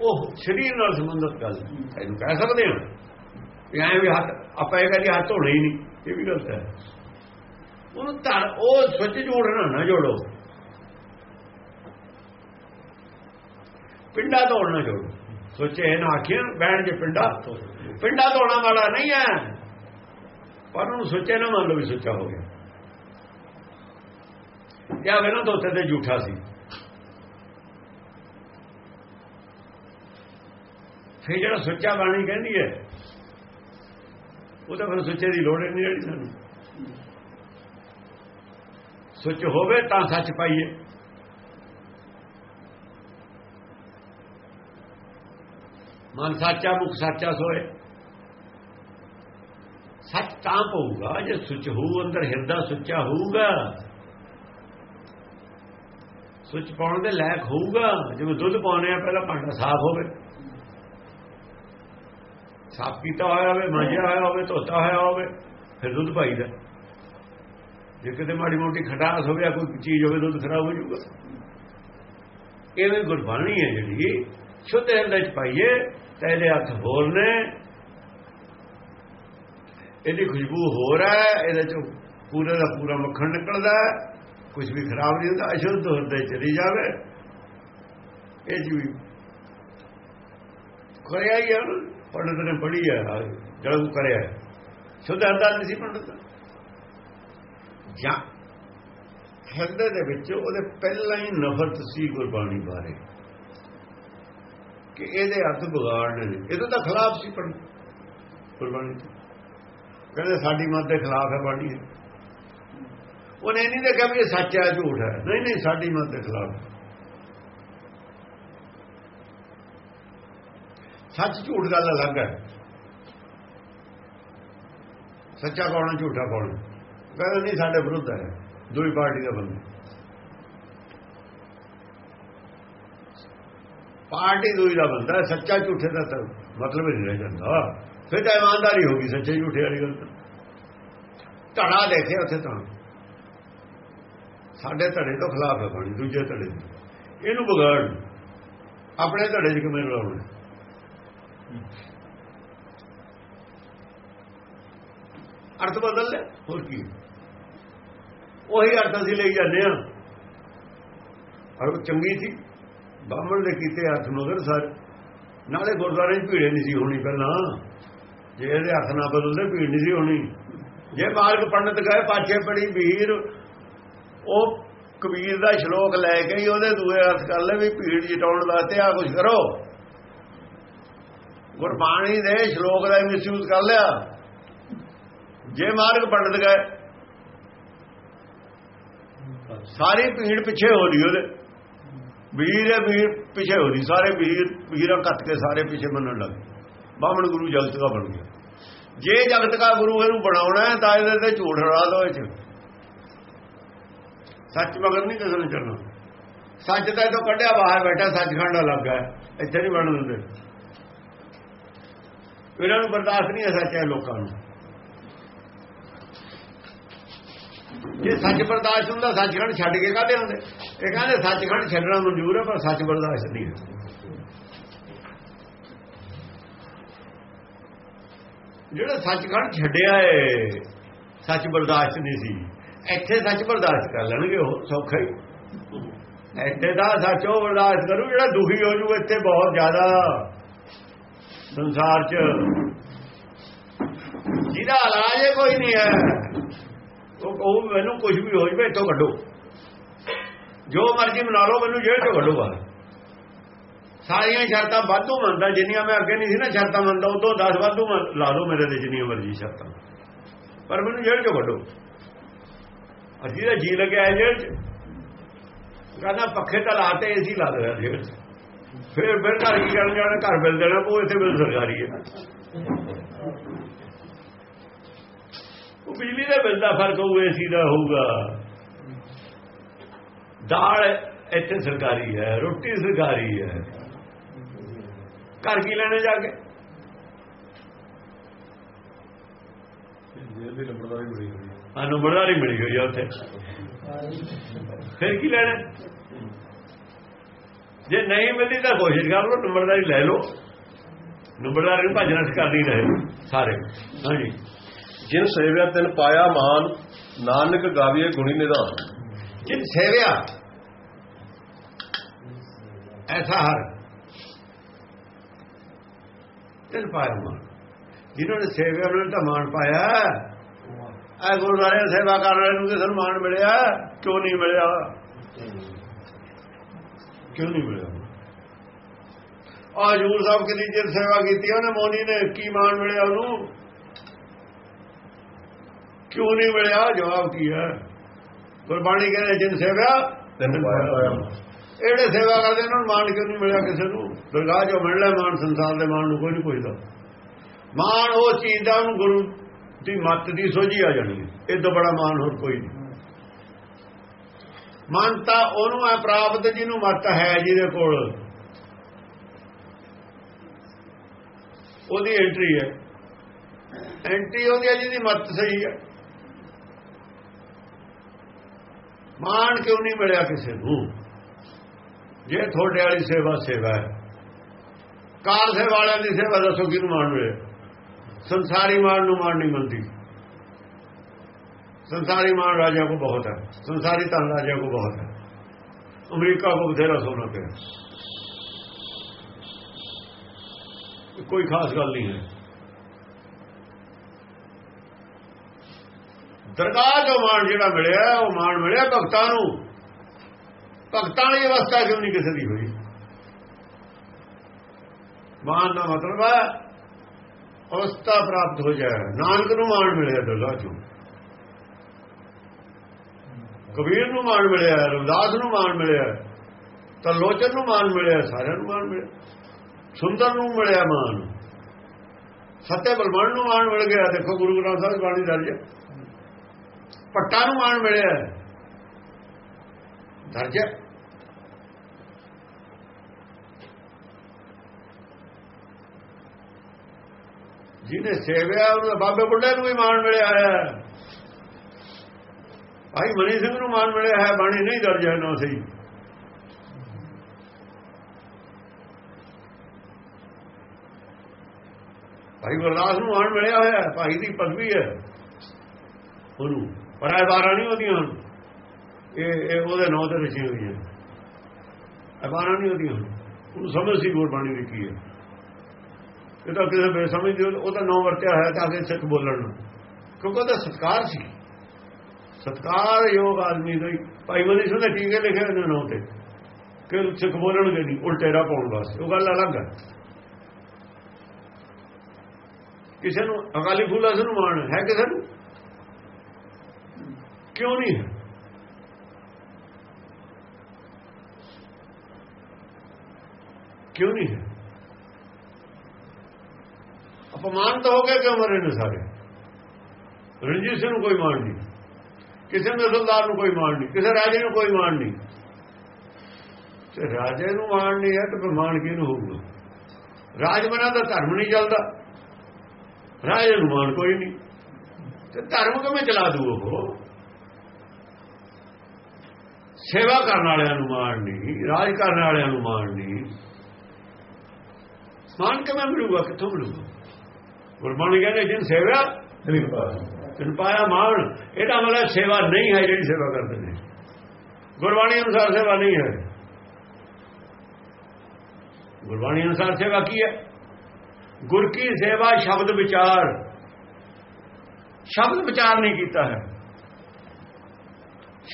ਉਹ ਸਰੀਰ ਨਾਲ ਸੰਬੰਧਿਤ ਗੱਲ ਹੈ। ਇਹਨੂੰ ਕਹਿ ਸਕਦੇ ਹਾਂ। ਐਂ ਵੀ ਹੱਥ ਆਪਾਂ ਇਹ ਕਹਿੰਦੇ ਹੱਥ ਧੋਣੇ ਹੀ ਨਹੀਂ ਇਹ ਵੀ ਗਲਤ ਹੈ। ਉਹਨੂੰ ਧਰ ਉਹ ਸੱਚ ਜੋੜਨਾ ਨਾ ਜੋੜੋ। ਪਿੰਡਾ ਧੋਣਾ ਜੋੜੋ ਸੋਚੇ ਨਾ ਆਖਿਆ ਬੈਣ ਜੇ ਪਿੰਡਾ ਪਿੰਡਾ ਧੋਣਾ ਵਾਲਾ ਨਹੀਂ ਹੈ। ਪਰ ਉਹਨੂੰ ਸੋਚੇ ਨਾ, ਮੰਨ ਲਓ ਵੀ ਸੱਚਾ ਹੋ ਗਿਆ। ਜਾਂ ਵੇ ਨਾ ਤੇ ਝੂਠਾ ਸੀ। ਫਿਰ ਜਿਹੜਾ ਸੱਚਾ ਬਾਣੀ ਕਹਿੰਦੀ ਹੈ, ਉਹ ਤਾਂ ਫਿਰ ਸੱਚੇ ਦੀ ਲੋੜ ਹੀ ਨਹੀਂ ਜਿਹੜੀ ਸਾਨੂੰ। ਸੱਚ ਹੋਵੇ ਤਾਂ ਸੱਚ ਪਾਈਏ। ਮਨ ਸਾਚਾ, ਮੁਖ ਸੱਚਾ ਸੋਏ। ਸੱਚ ਤਾਂ ਪਊਗਾ, ਜੇ ਸੁਚ ਹੋਊ, ਅੰਦਰ ਹਿਰਦਾ ਸੁੱਚਾ ਹੋਊਗਾ। ਸੁੱਚ ਪਾਉਣ ਦੇ ਲਾਇਕ ਹੋਊਗਾ, ਜਿਵੇਂ ਦੁੱਧ ਪਾਉਣੇ ਆ, ਪਹਿਲਾਂ ਭਾਂਡਾ ਸਾਫ਼ ਹੋਵੇ। ਸਾਫ਼ ਕੀਤਾ ਹੋਇਆ ਹੋਵੇ, ਮਾਂਜਿਆ ਹੋਇਆ ਹੋਵੇ, ਧੋਤਾ ਹੋਇਆ ਹੋਵੇ, ਫਿਰ ਦੁੱਧ ਪਾਈਦਾ ਜੇ ਕਿਤੇ ਮਾੜੀ ਮੋਟੀ ਖਟਾਸ ਹੋਵੇ ਕੋਈ ਚੀਜ਼ ਹੋਵੇ, ਦੁੱਧ ਖਰਾਬ ਹੋ ਜਾਊਗਾ। ਇਹ ਵੀ ਗੁਰਬਾਣੀ ਹੈ ਜਿਹੜੀ, ਸ਼ੁੱਧ ਹਿਰਦੇ ਚ ਪਾਈਏ ਤਾਂ ਇਹਦੇ ਹੱਥ ਹੋਰ ਨੇ। ਇਹਦੀ ਖੁਸ਼ਬੂ ਹੋਰ ਹੈ ਇਹਦੇ ਚੋਂ ਪੂਰੇ ਦਾ ਪੂਰਾ ਮੱਖਣ ਨਿਕਲਦਾ ਕੁਝ ਵੀ ਖਰਾਬ ਨਹੀਂ ਹੁੰਦਾ ਅਸ਼ੁੱਧ ਹਿਰਦੇ ਚਲੀ ਜਾਵੇ। ਇਹ ਜੀ ਕਰਿਆ ਹੀ ਹੈ ਨਾ, ਪੰਡਤ ਨੇ ਪੜ੍ਹੀ ਹੈ ਜਿਹੜਾ ਉਹ ਕਰਿਆ। ਸ਼ੁੱਧ ਹਿਰਦਾ ਨਹੀਂ ਸੀ ਪੰਡਤ ਜਾਂ ਹਿਰਦੇ ਦੇ ਵਿੱਚ ਉਹਦੇ ਪਹਿਲਾਂ ਹੀ ਨਫ਼ਰਤ ਸੀ ਗੁਰਬਾਣੀ ਬਾਰੇ। ਕਿ ਇਹਦੇ ਅਰਥ ਵਿਗਾੜਨੇ ਨੇ। ਇਹਦੇ ਤਾਂ ਖਿਲਾਫ ਸੀ ਪਰ ਗੁਰਬਾਣੀ ਕਹਿੰਦੇ ਸਾਡੀ ਮਤ ਦੇ ਖਿਲਾਫ ਹੈ ਬਾਣੀ ਉਹਨੇ ਨਹੀਂ ਦੇਖਿਆ ਵੀ ਇਹ ਸੱਚ ਹੈ, ਝੂਠ ਹੈ। ਨਹੀਂ ਨਹੀਂ, ਸਾਡੀ ਮਤ ਦੇ ਖਿਲਾਫ ਸੱਚ ਝੂਠ ਗੱਲ ਅਲੱਗ ਹੈ। ਸੱਚਾ ਕੌਣ ਝੂਠਾ ਕੌਣ ਹੈ? ਕਹਿੰਦੇ ਨਹੀਂ, ਸਾਡੇ ਵਿਰੁੱਧ ਹੈ। ਦੂਈ ਪਾਰਟੀ ਦਾ ਬੰਦਾ। ਪਾਰਟੀ ਦੂਈ ਦਾ ਬੰਦਾ, ਸੱਚਾ ਝੂਠੇ ਦਾ ਤਾਂ ਮਤਲਬ ਹੀ ਨਹੀਂ ਰਹਿ ਜਾਂਦਾ। ਫਿਰ ਤਾਂ ਇਮਾਨਦਾਰੀ ਹੋ ਗਈ, ਸੱਚੇ ਝੂਠੇ ਵਾਲੀ ਗੱਲ ਤਾਂ। ਧੜਾ ਦੇਖਿਆ ਉੱਥੇ ਤਾਂ। ਸਾਡੇ ਧੜੇ ਤੋਂ ਖਿਲਾਫ ਹੈ ਬਾਣੀ ਦੂਜੇ ਧੜੇ ਇਹਨੂੰ ਵਿਗਾੜ ਆਪਣੇ ਧੜੇ 'ਚ ਕਿਵੇਂ ਲਾਉਣਾ ਅਰਥ ਬਦਲ ਲੈ ਹੋਰ ਕੀ? ਉਹੀ ਅਰਥ ਅਸੀਂ ਲਈ ਜਾਂਦੇ ਆ ਅਰ ਚੰਗੀ ਸੀ। ਬਾਹਮਣ ਦੇ ਕੀਤੇ ਅਰਥ ਮਗਰ ਸਰ। ਨਾਲੇ ਗੁਰਦੁਆਰੇ 'ਚ ਭੀੜੇ ਨਹੀਂ ਸੀ ਹੋਣੀ ਪਹਿਲਾਂ। ਜੇ ਇਹਦੇ ਹੱਥ ਨਾ ਬਦਲਦੇ, ਭੀੜ ਨਹੀਂ ਸੀ ਹੋਣੀ। ਜੇ ਮਾਰਗ ਪੰਡਤ ਗਏ ਪਾਛੇ ਪੜੀ ਵੀਰ ਉਹ ਕਬੀਰ ਦਾ ਸ਼ਲੋਕ ਲੈ ਕੇ ਹੀ ਉਹਦੇ ਦੂਏ ਅਰਥ ਕਰ ਲੈ ਵੀ ਭੀੜ ਜਟਾਉਣ ਵਾਸਤੇ ਆ ਕੁਝ ਕਰੋ। ਗੁਰਬਾਣੀ ਦੇ ਸ਼ਲੋਕ ਦਾ ਮਿਸਯੂਜ਼ ਕਰ ਲਿਆ। ਜੇ ਮਾਰਗ ਪੰਡਤ ਗਏ ਸਾਰੀ ਭੀੜ ਪਿੱਛੇ ਹੋ ਰਹੀ ਉਹਦੇ। ਵੀਰ ਵੀਰ ਪਿੱਛੇ ਹੋ ਰਹੀ ਸਾਰੇ ਵੀਰ, ਵੀਰਾਂ ਕੱਟ ਕੇ ਸਾਰੇ ਪਿੱਛੇ ਮੰਨਣ ਲੱਗੇ ਬਾਹਮਣ ਗੁਰੂ ਜਗਤ ਦਾ ਬਣ ਗਿਆ। ਜੇ ਜਗਤ ਦਾ ਗੁਰੂ ਇਹਨੂੰ ਬਣਾਉਣਾ ਹੈ, ਤਾਂ ਇਹਦੇ ਤੇ ਝੂਠ ਰਲਾ ਦੋ ਇਹ ਸੱਚ ਮਗਰ ਨਹੀਂ ਕਿਸੇ ਨੂੰ ਚੱਲਣਾ। ਸੱਚ ਤਾਂ ਇਹ ਕੱਢਿਆ, ਬਾਹਰ ਬੈਠਾ, ਸੱਚਖੰਡ ਲੱਗਾ ਇੱਥੇ ਨਹੀਂ ਬਣ ਦਿੰਦੇ। ਇਹਨਾਂ ਨੂੰ ਬਰਦਾਸ਼ਤ ਨਹੀਂ ਹੈ ਸੱਚ ਹੈ ਲੋਕਾਂ ਨੂੰ। ਜੇ ਸੱਚ ਬਰਦਾਸ਼ਤ ਹੁੰਦਾ, ਸੱਚਖੰਡ ਛੱਡ ਕੇ ਕਾਹਦੇ ਹੁੰਦੇ? ਇਹ ਕਹਿੰਦੇ ਸੱਚਖੰਡ ਛੱਡਣਾ ਮਨਜ਼ੂਰ ਹੈ ਪਰ ਸੱਚ ਬਰਦਾਸ਼ਤ ਨਹੀਂ ਹੈ ਜਿਹੜਾ ਸੱਚਖੰਡ ਛੱਡਿਆ ਏ, ਸੱਚ ਬਰਦਾਸ਼ਤ ਨਹੀਂ ਸੀ, ਇੱਥੇ ਸੱਚ ਬਰਦਾਸ਼ਤ ਕਰ ਲੈਣਗੇ ਉਹ ਸੌਖਾ ਹੀ। ਇੱਥੇ ਦਾ ਸੱਚ ਉਹ ਬਰਦਾਸ਼ਤ ਕਰੂ, ਜਿਹੜਾ ਦੁਖੀ ਹੋ ਜੂ, ਇੱਥੇ ਬਹੁਤ ਜ਼ਿਆਦਾ ਸੰਸਾਰ 'ਚ। ਜਿਹਦਾ ਇਲਾਜ ਕੋਈ ਨਹੀਂ ਹੈ। ਉਹ ਕਹੂ ਮੈਨੂੰ ਕੁਝ ਵੀ ਹੋ ਜਵੇ ਇੱਥੋਂ ਕੱਢੋ। ਜੋ ਮਰਜ਼ੀ ਬਣਾ ਲਓ, ਮੈਨੂੰ ਜੇਲ੍ਹ ਚੋਂ ਕੱਢੋ ਬਾਹਰ। ਸਾਰੀਆਂ ਸ਼ਰਤਾਂ ਵਾਧੂ ਮੰਨਦਾ, ਜਿੰਨੀਆਂ ਮੈਂ ਅੱਗੇ ਨਹੀਂ ਸੀ ਨਾ ਸ਼ਰਤਾਂ ਮੰਨਦਾ ਉਹ 10 ਵਾਧੂ ਲਾ ਲਓ ਮੇਰੇ ਤੇ ਜਿੰਨੀਆਂ ਮਰਜ਼ੀ ਸ਼ਰਤਾਂ। ਪਰ ਮੈਨੂੰ ਜੇਲ੍ਹ ਚੋਂ ਕੱਢੋ। ਅਜੀ ਦਾ ਜੀ ਲੱਗਿਆ ਜੇਲ੍ਹ ਚ। ਕਹਿੰਦਾ ਪੱਖੇ ਤਾਂ ਲਾਤੇ ਏਸੀ ਲਾ ਦਿਆ ਜੇਲ੍ਹ ਚ। ਫਿਰ ਫਿਰ ਘਰ ਕੀ ਕਰਨ ਜਾਣਾ? ਘਰ ਮਿਲ ਦੇਣਾ, ਉਹ ਇੱਥੇ ਬਿਲ ਸਰਕਾਰੀ ਹੈ। ਉਹ ਬਿਜਲੀ ਦੇ ਬਿੱਲ ਦਾ ਫ਼ਰਕ ਹੋਊ ਏਸੀ ਦਾ ਹੋਊਗਾ। ਦਾਲ ਇੱਥੇ ਸਰਕਾਰੀ ਹੈ ਰੋਟੀ ਸਰਕਾਰੀ ਹੈ। ਘਰ ਕੀ ਲੈਣੇ ਜਾ ਕੇ? ਜੇਲ੍ਹ ਦੀ ਨੰਬਰਦਾਰੀ ਬੜੀ ਹੋਈ ਹੈ। ਆ ਨੰਬਰਦਾਰੀ ਮਿਲੀ ਹੋਈ ਆ ਉੱਥੇ। ਫਿਰ ਕੀ ਲੈਣਾ? ਜੇ ਨਹੀਂ ਮਿਲਦੀ ਤਾਂ ਕੋਸ਼ਿਸ਼ ਕਰ ਲਓ ਨੰਬਰਦਾਰੀ ਲੈ ਲਓ। ਨੰਬਰਦਾਰੀ ਨੂੰ ਭਜਣਾ ਕਰਦੀ ਰਹੇ ਸਾਰੇ। ਹਾਂਜੀ। ਜਿਨ ਸੇਵਿਆ ਤਿਨ ਪਾਇਆ ਮਾਨ, ਨਾਨਕ ਗਾਵੀਏ ਗੁਣੀ ਨਿਧਾਨ। ਜਿਨ ਸੇਵਿਆ, ਐਸਾ ਹਰ, ਤਿਨ ਪਾਇਆ ਮਾਨ। ਜਿਨ੍ਹਾਂ ਨੇ ਸੇਵਿਆ ਉਹਨਾਂ ਨੇ ਤਾਂ ਮਾਨ ਪਾਇਆ, ਐ ਗੁਰਦਾਰੇ ਸੇਵਾ ਕਰਨ ਵਾਲੇ ਨੂੰ ਕਿਸੇ ਨੂੰ ਮਿਲਿਆ? ਕਿਉਂ ਨਹੀਂ ਮਿਲਿਆ? ਕਿਉਂ ਨਹੀਂ ਮਿਲਿਆ? ਆ ਜੂਰ ਸਾਹਿਬ ਕਿੰਨੀ ਚਿਰ ਸੇਵਾ ਕੀਤੀ ਉਹਨੇ ਮੋਨੀ ਨੇ, ਕੀ ਮਾਨ ਮਿਲਿਆ ਉਹਨੂੰ? ਕਿਉਂ ਨਹੀਂ ਮਿਲਿਆ? ਜਵਾਬ ਕੀ ਹੈ? ਗੁਰਬਾਣੀ ਕਹਿੰਦੇ ਜਿਨ ਸੇਵਿਆ ਤਿਨ ਪਾਇਆ ਇਹੜੇ ਸੇਵਾ ਕਰਦੇ ਉਹਨਾਂ ਨੂੰ ਮਾਣ ਕਿਉਂ ਨਹੀਂ ਮਿਲਿਆ ਕਿਸੇ ਨੂੰ? ਦਰਗਾਹ ਜੋ ਮਿਲਣਾ ਮਾਣ ਸੰਸਾਰ ਦੇ ਮਾਣ ਨੂੰ ਕੋਈ ਨਹੀਂ ਪੁੱਛਦਾ। ਮਾਣ ਉਹ ਚੀਜ਼ ਦਾ ਉਹਨੂੰ ਗੁਰੂ ਦੀ ਮੱਤ ਦੀ ਸੋਝੀ ਆ ਜਾਣੀ ਇਹ ਤੋਂ ਬੜਾ ਮਾਣ ਹੋਰ ਕੋਈ ਨਹੀਂ ਮਾਨ ਤਾਂ ਉਹਨੂੰ ਹੈ ਪ੍ਰਾਪਤ ਜਿਹਨੂੰ ਮੱਤ ਹੈ ਜਿਹਦੇ ਕੋਲ। ਉਹਦੀ ਐਂਟਰੀ ਹੈ। ਐਂਟਰੀ ਉਹਦੀ ਹੈ ਜਿਹਦੀ ਮੱਤ ਸਹੀ ਹੈ। ਮਾਣ ਕਿਉਂ ਨਹੀਂ ਮਿਲਿਆ ਕਿਸੇ ਨੂੰ? ਜੇ ਤੁਹਾਡੇ ਵਾਲੀ ਸੇਵਾ ਸੇਵਾ ਹੈ। ਕਾਲ ਸੇਵਾ ਵਾਲਿਆਂ ਦੀ ਸੇਵਾ ਦੱਸੋ, ਕਿਹਨੂੰ ਮਾਣ ਮਿਲੇ? ਸੰਸਾਰੀ ਮਾਣ ਨੂੰ ਮਾਣ ਨਹੀਂ ਮਿਲਦੀ ਸੰਸਾਰੀ ਮਾਣ ਰਾਜਾ ਕੋ ਬਹੁਤ ਹੈ। ਸੰਸਾਰੀ ਧਨ ਰਾਜਾ ਕੋ ਬਹੁਤ ਹੈ। ਅਮਰੀਕਾ ਕੋ ਬਥੇਰਾ ਸੋਨਾ ਪਿਆ। ਕੋਈ ਖਾਸ ਗੱਲ ਨਹੀਂ ਹੈ। ਦਰਗਾਹ ਤੋਂ ਮਾਣ ਜਿਹੜਾ ਮਿਲਿਆ, ਉਹ ਮਾਣ ਮਿਲਿਆ ਭਗਤਾਂ ਨੂੰ। ਭਗਤਾਂ ਵਾਲੀ ਅਵਸਥਾ ਕਿਉਂ ਨਹੀਂ ਕਿਸੇ ਦੀ ਹੋਈ? ਮਾਣ ਦਾ ਮਤਲਬ ਹੈ, ਅਵਸਥਾ ਪ੍ਰਾਪਤ ਹੋ ਜਾਏ। ਨਾਨਕ ਨੂੰ ਮਾਣ ਮਿਲਿਆ ਦਰਗਾਹ ਚੋਂ। ਕਬੀਰ ਨੂੰ ਮਾਣ ਮਿਲਿਆ, ਰਵਿਦਾਸ ਨੂੰ ਮਾਣ ਮਿਲਿਆ ਤਾਂ ਲੋਚਨ ਨੂੰ ਮਾਣ ਮਿਲਿਆ, ਸਾਰਿਆਂ ਨੂੰ ਮਾਣ ਮਿਲਿਆ। ਸੁੰਦਰ ਨੂੰ ਮਿਲਿਆ ਮਾਣ। ਸੱਤੇ ਬਲਵੰਡ ਨੂੰ ਮਾਣ ਮਿਲ ਗਿਆ। ਦੇਖੋ ਗੁਰੂ ਗ੍ਰੰਥ ਸਾਹਿਬ ਬਾਣੀ ਦਰਜ ਹੈ। ਪੱਟਾ ਨੂੰ ਮਾਣ ਮਿਲਿਆ ਦਰਜ ਜਿਹਨੇ ਸੇਵਿਆ ਉਹਨੂੰ ਬਾਬੇ ਬੁੱਢੇ ਨੂੰ ਵੀ ਮਾਣ ਮਿਲਿਆ ਹੈ। ਭਾਈ ਮਨੀ ਸਿੰਘ ਨੂੰ ਮਾਣ ਮਿਲਿਆ ਹੈ, ਬਾਣੀ ਨਹੀਂ ਦਰਜ ਹੈ ਨਾ ਸਹੀ ਭਾਈ ਗੁਰਦਾਸ ਨੂੰ ਮਾਣ ਮਿਲਿਆ ਹੋਇਆ ਭਾਈ ਦੀ ਪਦਵੀ ਹੈ। ਉਹਨੂੰ ਪਰ ਇਹ ਬਾਰਾਂ ਨਹੀਂ ਉਹਦੀਆਂ ਹੁਣ। ਇਹ ਇਹ ਉਹਦੇ ਨਾਂ ਤੇ ਰਚੀਆਂ ਹੋਈਆਂ। ਇਹ ਬਾਰਾਂ ਨਹੀਂ ਉਹਦੀਆਂ ਹੁਣ। ਉਹਨੂੰ ਸਮਝ ਸੀ ਗੁਰਬਾਣੀ ਦੀ ਕੀ ਹੈ। ਇਹ ਤਾਂ ਕਿਸੇ ਬੇਸਮਝ ਦੀ ਉਹਦਾ ਨਾਂ ਵਰਤਿਆ ਹੋਇਆ ਤਾਂ ਕਿ ਸਿੱਖ ਬੋਲਣ ਨੂੰ। ਕਿਉਂਕਿ ਉਹਦਾ ਸਤਕਾਰ ਸੀ। ਸਤਕਾਰ ਯੋਗ ਆਦਮੀ ਦਾ ਹੀ। ਭਾਈ ਮਨੀ ਸਿੰਘ ਨੇ ਟੀਕੇ ਲਿਖੇ ਉਹਨਾਂ ਨਾਂ ਤੇ? ਕਿ ਸਿੱਖ ਬੋਲਣਗੇ ਨਹੀਂ ਉਲਟੇਰਾ ਪਾਉਣ ਵਾਸਤੇ। ਉਹ ਗੱਲ ਅਲੱਗ ਹੈ ਕਿਸੇ ਨੂੰ ਅਕਾਲੀ ਫੂਲਾ ਨੂੰ ਮਾਣ ਹੈ ਕਿਸੇ ਨੂੰ? ਕਿਉਂ ਨਹੀਂ? ਹੈ ਕਿਉਂ ਨਹੀਂ? ਹੈ ਅਪਮਾਨ ਤਾਂ ਹੋ ਗਿਆ ਕਿਉਂ ਮਰੇ ਨੇ ਸਾਰੇ। ਰਣਜੀਤ ਸਿੰਘ ਨੂੰ ਕੋਈ ਮਾਣ ਨਹੀਂ। ਕਿਸੇ ਨਸਲਦਾਰ ਨੂੰ ਕੋਈ ਮਾਣ ਨਹੀਂ। ਕਿਸੇ ਰਾਜੇ ਨੂੰ ਕੋਈ ਮਾਣ ਨਹੀਂ। ਤੇ ਰਾਜੇ ਨੂੰ ਮਾਣ ਨਹੀਂ ਹੈ ਤਾਂ ਫਿਰ ਮਾਣ ਕਿਹਨੂੰ ਹੋਊਗਾ? ਰਾਜ ਬਣਾ ਦਾ ਧਰਮ ਨਹੀਂ ਚੱਲਦਾ। ਰਾਜੇ ਨੂੰ ਮਾਣ ਕੋਈ ਨਹੀਂ। ਤੇ ਧਰਮ ਕਿਵੇਂ ਚਲਾ ਦੂ ਉਹ? ਸੇਵਾ ਕਰਨ ਵਾਲਿਆਂ ਨੂੰ ਮਾਣ ਨਹੀਂ ਰਾਜ ਕਰਨ ਵਾਲਿਆਂ ਨੂੰ ਮਾਣ ਨਹੀਂ ਮਾਣ ਕਿਵੇਂ ਮਿਲੂਗਾ ਕਿੱਥੋਂ ਮਿਲੂਗਾ? ਗੁਰਬਾਣੀ ਕਹਿੰਦੇ ਜਿਨ ਸੇਵਾ ਤਿਨ ਪਾਇਆ ਮਾਣ। ਇਹਦਾ ਮਤਲਬ ਸੇਵਾ ਨਹੀਂ ਹੈ ਜਿਹੜੀ ਸੇਵਾ ਕਰਦੇ ਨੇ। ਗੁਰਬਾਣੀ ਅਨੁਸਾਰ ਸੇਵਾ ਨਹੀਂ ਹੈ। ਗੁਰਬਾਣੀ ਅਨੁਸਾਰ ਸੇਵਾ ਕੀ ਹੈ? ਗੁਰ ਕੀ ਸੇਵਾ ਸ਼ਬਦ ਵਿਚਾਰ। ਸ਼ਬਦ ਵਿਚਾਰ ਨਹੀਂ ਕੀਤਾ ਹੈ।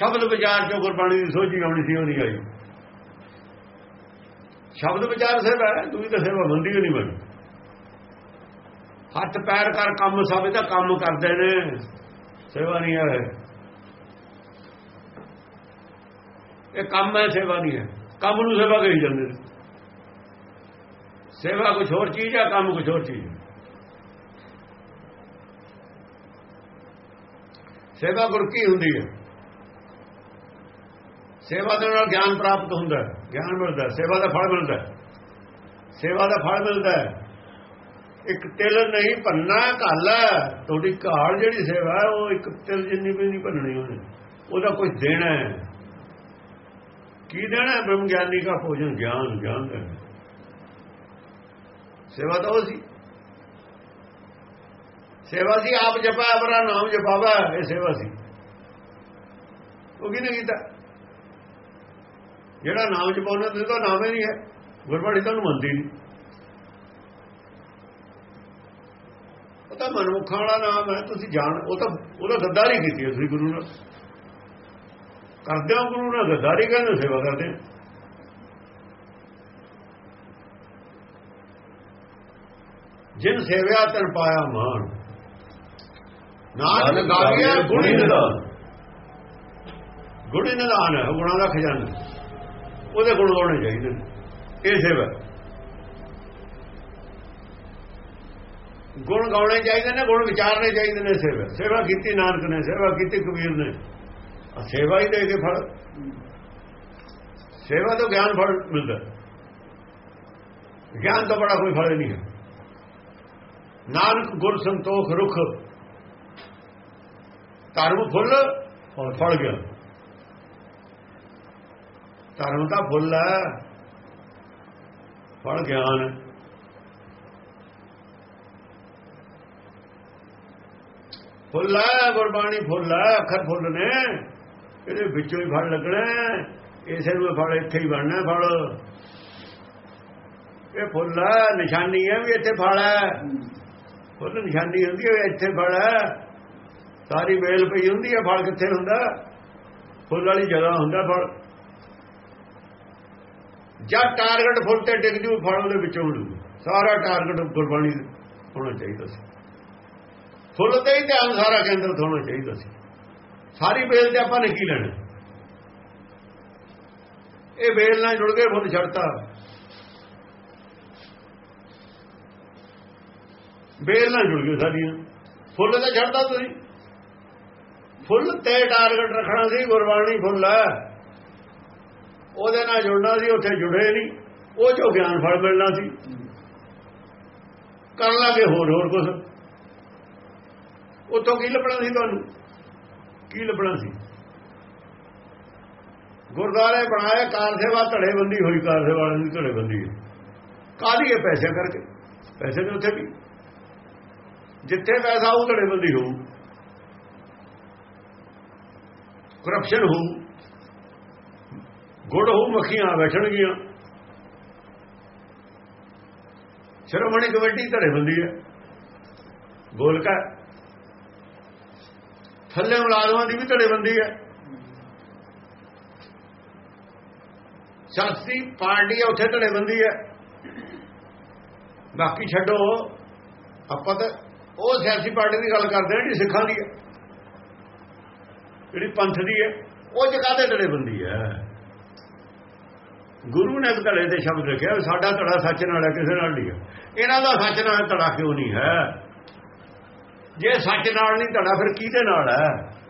ਸ਼ਬਦ ਵਿਚਾਰ ਚੋਂ ਗੁਰਬਾਣੀ ਦੀ ਸੋਝੀ ਆਉਣੀ ਸੀ, ਉਹ ਨਹੀਂ ਆਈ। ਸ਼ਬਦ ਵਿਚਾਰ ਸੇਵਾ ਹੈ ਦੂਜੀ ਤਾਂ ਸੇਵਾ ਬੰਦੀ ਨਹੀਂ ਬਣੀ ਹੱਥ ਪੈਰ ਕਰ ਕੰਮ, ਸਭ ਦਾ ਕੰਮ ਕਰਦੇ ਨੇ। ਸੇਵਾ ਨਹੀਂ ਹੈ। ਇਹ ਕੰਮ ਹੈ, ਸੇਵਾ ਨਹੀਂ ਹੈ। ਕੰਮ ਨੂੰ ਸੇਵਾ ਕਹੀ ਜਾਂਦੇ ਨੇ। ਸੇਵਾ ਕੁਝ ਹੋਰ ਚੀਜ਼ ਹੈ, ਕੰਮ ਕੁਝ ਹੋਰ ਚੀਜ਼ ਹੈ। ਸੇਵਾ ਗੁਰ ਕੀ ਹੁੰਦੀ ਹੈ? ਸੇਵਾ ਦੇ ਨਾਲ ਗਿਆਨ ਪ੍ਰਾਪਤ ਹੁੰਦਾ ਹੈ। ਗਿਆਨ ਮਿਲਦਾ ਸੇਵਾ ਦਾ ਫਲ ਮਿਲਦਾ ਸੇਵਾ ਦਾ ਫਲ ਮਿਲਦਾ ਇੱਕ ਤਿਲ ਨਹੀਂ ਭੰਨਾ ਘਾਲ ਹੈ। ਤੁਹਾਡੀ ਘਾਲ ਜਿਹੜੀ ਸੇਵਾ ਉਹ ਇੱਕ ਤਿਲ ਜਿੰਨੀ ਵੀ ਨਹੀਂ ਭੰਨਣੀ ਉਹਨੇ। ਉਹਦਾ ਕੁਝ ਦੇਣਾ ਹੈ। ਕੀ ਦੇਣਾ ਹੈ? ਬ੍ਰਹਮ ਗਿਆਨੀ ਦਾ ਭੋਜਨ ਗਿਆਨ ਗਿਆਨ ਹੈ। ਸੇਵਾ ਤਾਂ ਉਹ ਸੀ। ਸੇਵਾ ਸੀ, ਆਪ ਜਪਾ, ਆਪਣਾ ਨਾਮ ਜਪਾਵਾ, ਇਹ ਸੇਵਾ ਸੀ। ਉਹ ਕਿਹਨੇ ਕੀਤਾ? ਜਿਹੜਾ ਨਾਮ ਜਪਾਉਣਾ ਤੇ ਤਾਂ ਨਾਮ ਹੀ ਨਹੀਂ ਹੈ। ਗੁਰਬਾਣੀ ਤੁਹਾਨੂੰ ਮੰਨਦੀ ਨਹੀਂ। ਉਹ ਤਾਂ ਮਨਮੁਖਾਂ ਵਾਲਾ ਨਾਮ ਹੈ ਤੁਸੀਂ ਜਾਣ ਉਹ ਤਾਂ ਉਹਦਾ ਗੱਦਾਰੀ ਕੀਤੀ ਹੈ ਤੁਸੀਂ ਗੁਰੂ ਨਾਲ। ਕਰਦੇ ਹੋ ਗੁਰੂ ਨਾਲ ਗੱਦਾਰੀ ਕਹਿੰਦੇ ਸੇਵਾ ਕਰਦੇ ਹੋ। ਜਿਨ ਸੇਵਿਆ ਤਨ ਪਾਇਆ ਮਾਨ ਨਾਨਕ ਗਾਵਿਆ ਗੁਣੀ ਨਿਦਾਨ। ਗੁਣੀ ਨਿਦਾਨ ਹੈ ਗੁਣਾਂ ਦਾ ਖਜ਼ਾਨਾ ਉਹਦੇ ਗੁਣ ਗਾਉਣੇ ਚਾਹੀਦੇ ਨੇ। ਇਹ ਸੇਵਾ ਗੁਣ ਗਾਉਣੇ ਚਾਹੀਦੇ ਨੇ, ਗੁਣ ਵਿਚਾਰਨੇ ਚਾਹੀਦੇ ਨੇ, ਸੇਵਾ ਸੇਵਾ ਕੀਤੀ ਨਾਨਕ ਨੇ, ਸੇਵਾ ਕੀਤੀ ਕਬੀਰ ਨੇ। ਸੇਵਾ ਹੀ ਦੇ ਕੇ ਫਲ। ਸੇਵਾ ਤੋਂ ਗਿਆਨ ਫਲ ਮਿਲਦਾ। ਗਿਆਨ ਤੋਂ ਬੜਾ ਕੋਈ ਫਲ ਨਹੀਂ ਹੈ। ਨਾਨਕ ਗੁਰ ਸੰਤੋਖ ਰੁਖ। ਧਰਮ ਫੁੱਲ ਫਲ ਗਿਆ ਧਰਮ ਤਾਂ ਫੁੱਲ ਹੈ ਫਲ ਗਿਆਨ। ਫੁੱਲ ਹੈ ਗੁਰਬਾਣੀ ਫੁੱਲ ਹੈ ਅੱਖਰ ਫੁੱਲ ਨੇ। ਇਹਦੇ ਵਿੱਚੋਂ ਹੀ ਫਲ ਲੱਗਣਾ ਇਸੇ ਨੂੰ ਫਲ ਇੱਥੇ ਹੀ ਬਣਨਾ ਫਲ। ਇਹ ਫੁੱਲ ਹੈ ਨਿਸ਼ਾਨੀ ਹੈ ਵੀ ਇੱਥੇ ਫਲ ਹੈ। ਫੁੱਲ ਨਿਸ਼ਾਨੀ ਹੁੰਦੀ ਹੈ, ਇੱਥੇ ਫਲ ਹੈ। ਸਾਰੀ ਵੇਲ ਪਈ ਹੁੰਦੀ ਹੈ, ਫਲ ਕਿੱਥੇ ਹੁੰਦਾ? ਫੁੱਲ ਵਾਲੀ ਜਗ੍ਹਾ ਹੁੰਦਾ ਫਲ। ਜਦ ਟਾਰਗੇਟ ਫੁੱਲ ਤੇ ਡਿੱਗ ਜੂ, ਫਲ ਉਹਦੇ ਵਿੱਚੋਂ ਉੜੂ ਸਾਰਾ ਟਾਰਗੇਟ ਗੁਰਬਾਣੀ ਹੋਣਾ ਚਾਹੀਦਾ ਸੀ। ਫੁੱਲ ਤੇ ਹੀ ਧਿਆਨ ਸਾਰਾ ਕੇਂਦਰਿਤ ਹੋਣਾ ਚਾਹੀਦਾ ਸੀ। ਸਾਰੀ ਵੇਲ ਤੇ ਆਪਾਂ ਨੇ ਕੀ ਲੈਣਾ? ਇਹ ਵੇਲ ਨਾਲ ਜੁੜ ਗਏ ਫੁੱਲ ਛੱਡਤਾ। ਵੇਲ ਨਾਲ ਜੁੜ ਗਏ ਸਾਡੀਆਂ। ਫੁੱਲ ਤਾਂ ਛੱਡਦਾ ਤੁਸੀਂ। ਫੁੱਲ ਤੇ ਟਾਰਗੇਟ ਰੱਖਣਾ ਸੀ, ਗੁਰਬਾਣੀ ਫੁੱਲ ਹੈ। ਉਹਦੇ ਨਾਲ ਜੁੜਨਾ ਸੀ, ਉੱਥੇ ਜੁੜੇ ਨਹੀਂ। ਉਹ ਜੋ ਗਿਆਨ ਫਲ ਮਿਲਣਾ ਸੀ। ਕਰਨ ਲੱਗੇ ਹੋਰ ਹੋਰ ਕੁਝ ਉਤੋਂ ਕੀ ਲੱਭਣਾ ਸੀ ਤੁਹਾਨੂੰ? ਕੀ ਲੱਭਣਾ ਸੀ? ਗੁਰਦਾਰੇ ਬਣਾਏ, ਕਾਰ ਸੇਵਾ ਧੜੇ ਬੰਦੀ ਹੋਈ, ਕਾਰ ਸੇਵਾ ਵਾਲਿਆਂ ਦੀ ਧੜੇ ਬੰਦੀ ਕਾਹਦੀ ਹੈ ਪੈਸੇ ਕਰਕੇ? ਪੈਸੇ ਤੇ ਉੱਥੇ ਵੀ। ਜਿੱਥੇ ਪੈਸਾ ਉਹ ਧੜੇ ਬੰਦੀ ਹੋਊ। ਕਰਪਸ਼ਨ ਹੋਊ। ਗੁੜ ਹੋਊ ਮੱਖੀਆਂ ਬੈਠਣਗੀਆਂ ਸ਼ਰਮਣੀ ਕਮੇਟੀ ਧੜੇ ਬੰਦੀ ਹੈ। ਗੋਲਕਾ ਥੱਲੇ ਮੁਲਾਜ਼ਮਾਂ ਦੀ ਵੀ ਧੜੇ ਬੰਦੀ ਹੈ। ਸਿਆਸੀ ਪਾਰਟੀ ਉੱਥੇ ਧੜੇ ਬੰਦੀ ਹੈ। ਬਾਕੀ ਛੱਡੋ, ਆਪਾਂ ਤਾਂ ਉਹ ਸਿਆਸੀ ਪਾਰਟੀ ਦੀ ਗੱਲ ਕਰਦੇ ਹਾਂ, ਜਿਹੜੀ ਸਿੱਖਾਂ ਦੀ ਹੈ। ਜਿਹੜੀ ਪੰਥ ਦੀ ਹੈ, ਉਹ ਜਗ੍ਹਾ ਤੇ ਧੜੇ ਬੰਦੀ ਹੈ? ਗੁਰੂ ਨੇ ਇੱਕ ਧੜੇ ਤੇ ਸ਼ਬਦ ਰੱਖਿਆ ਸਾਡਾ ਧੜਾ ਸੱਚ ਨਾਲ ਹੈ, ਕਿਸੇ ਨਾਲ ਨਹੀਂ ਹੈ। ਇਹਨਾਂ ਦਾ ਸੱਚ ਨਾਲ ਧੜਾ ਕਿਉਂ ਨਹੀਂ ਹੈ? ਜੇ ਸੱਚ ਨਾਲ ਨਹੀਂ ਧੜਾ, ਫਿਰ ਕਿਹਦੇ ਨਾਲ ਹੈ?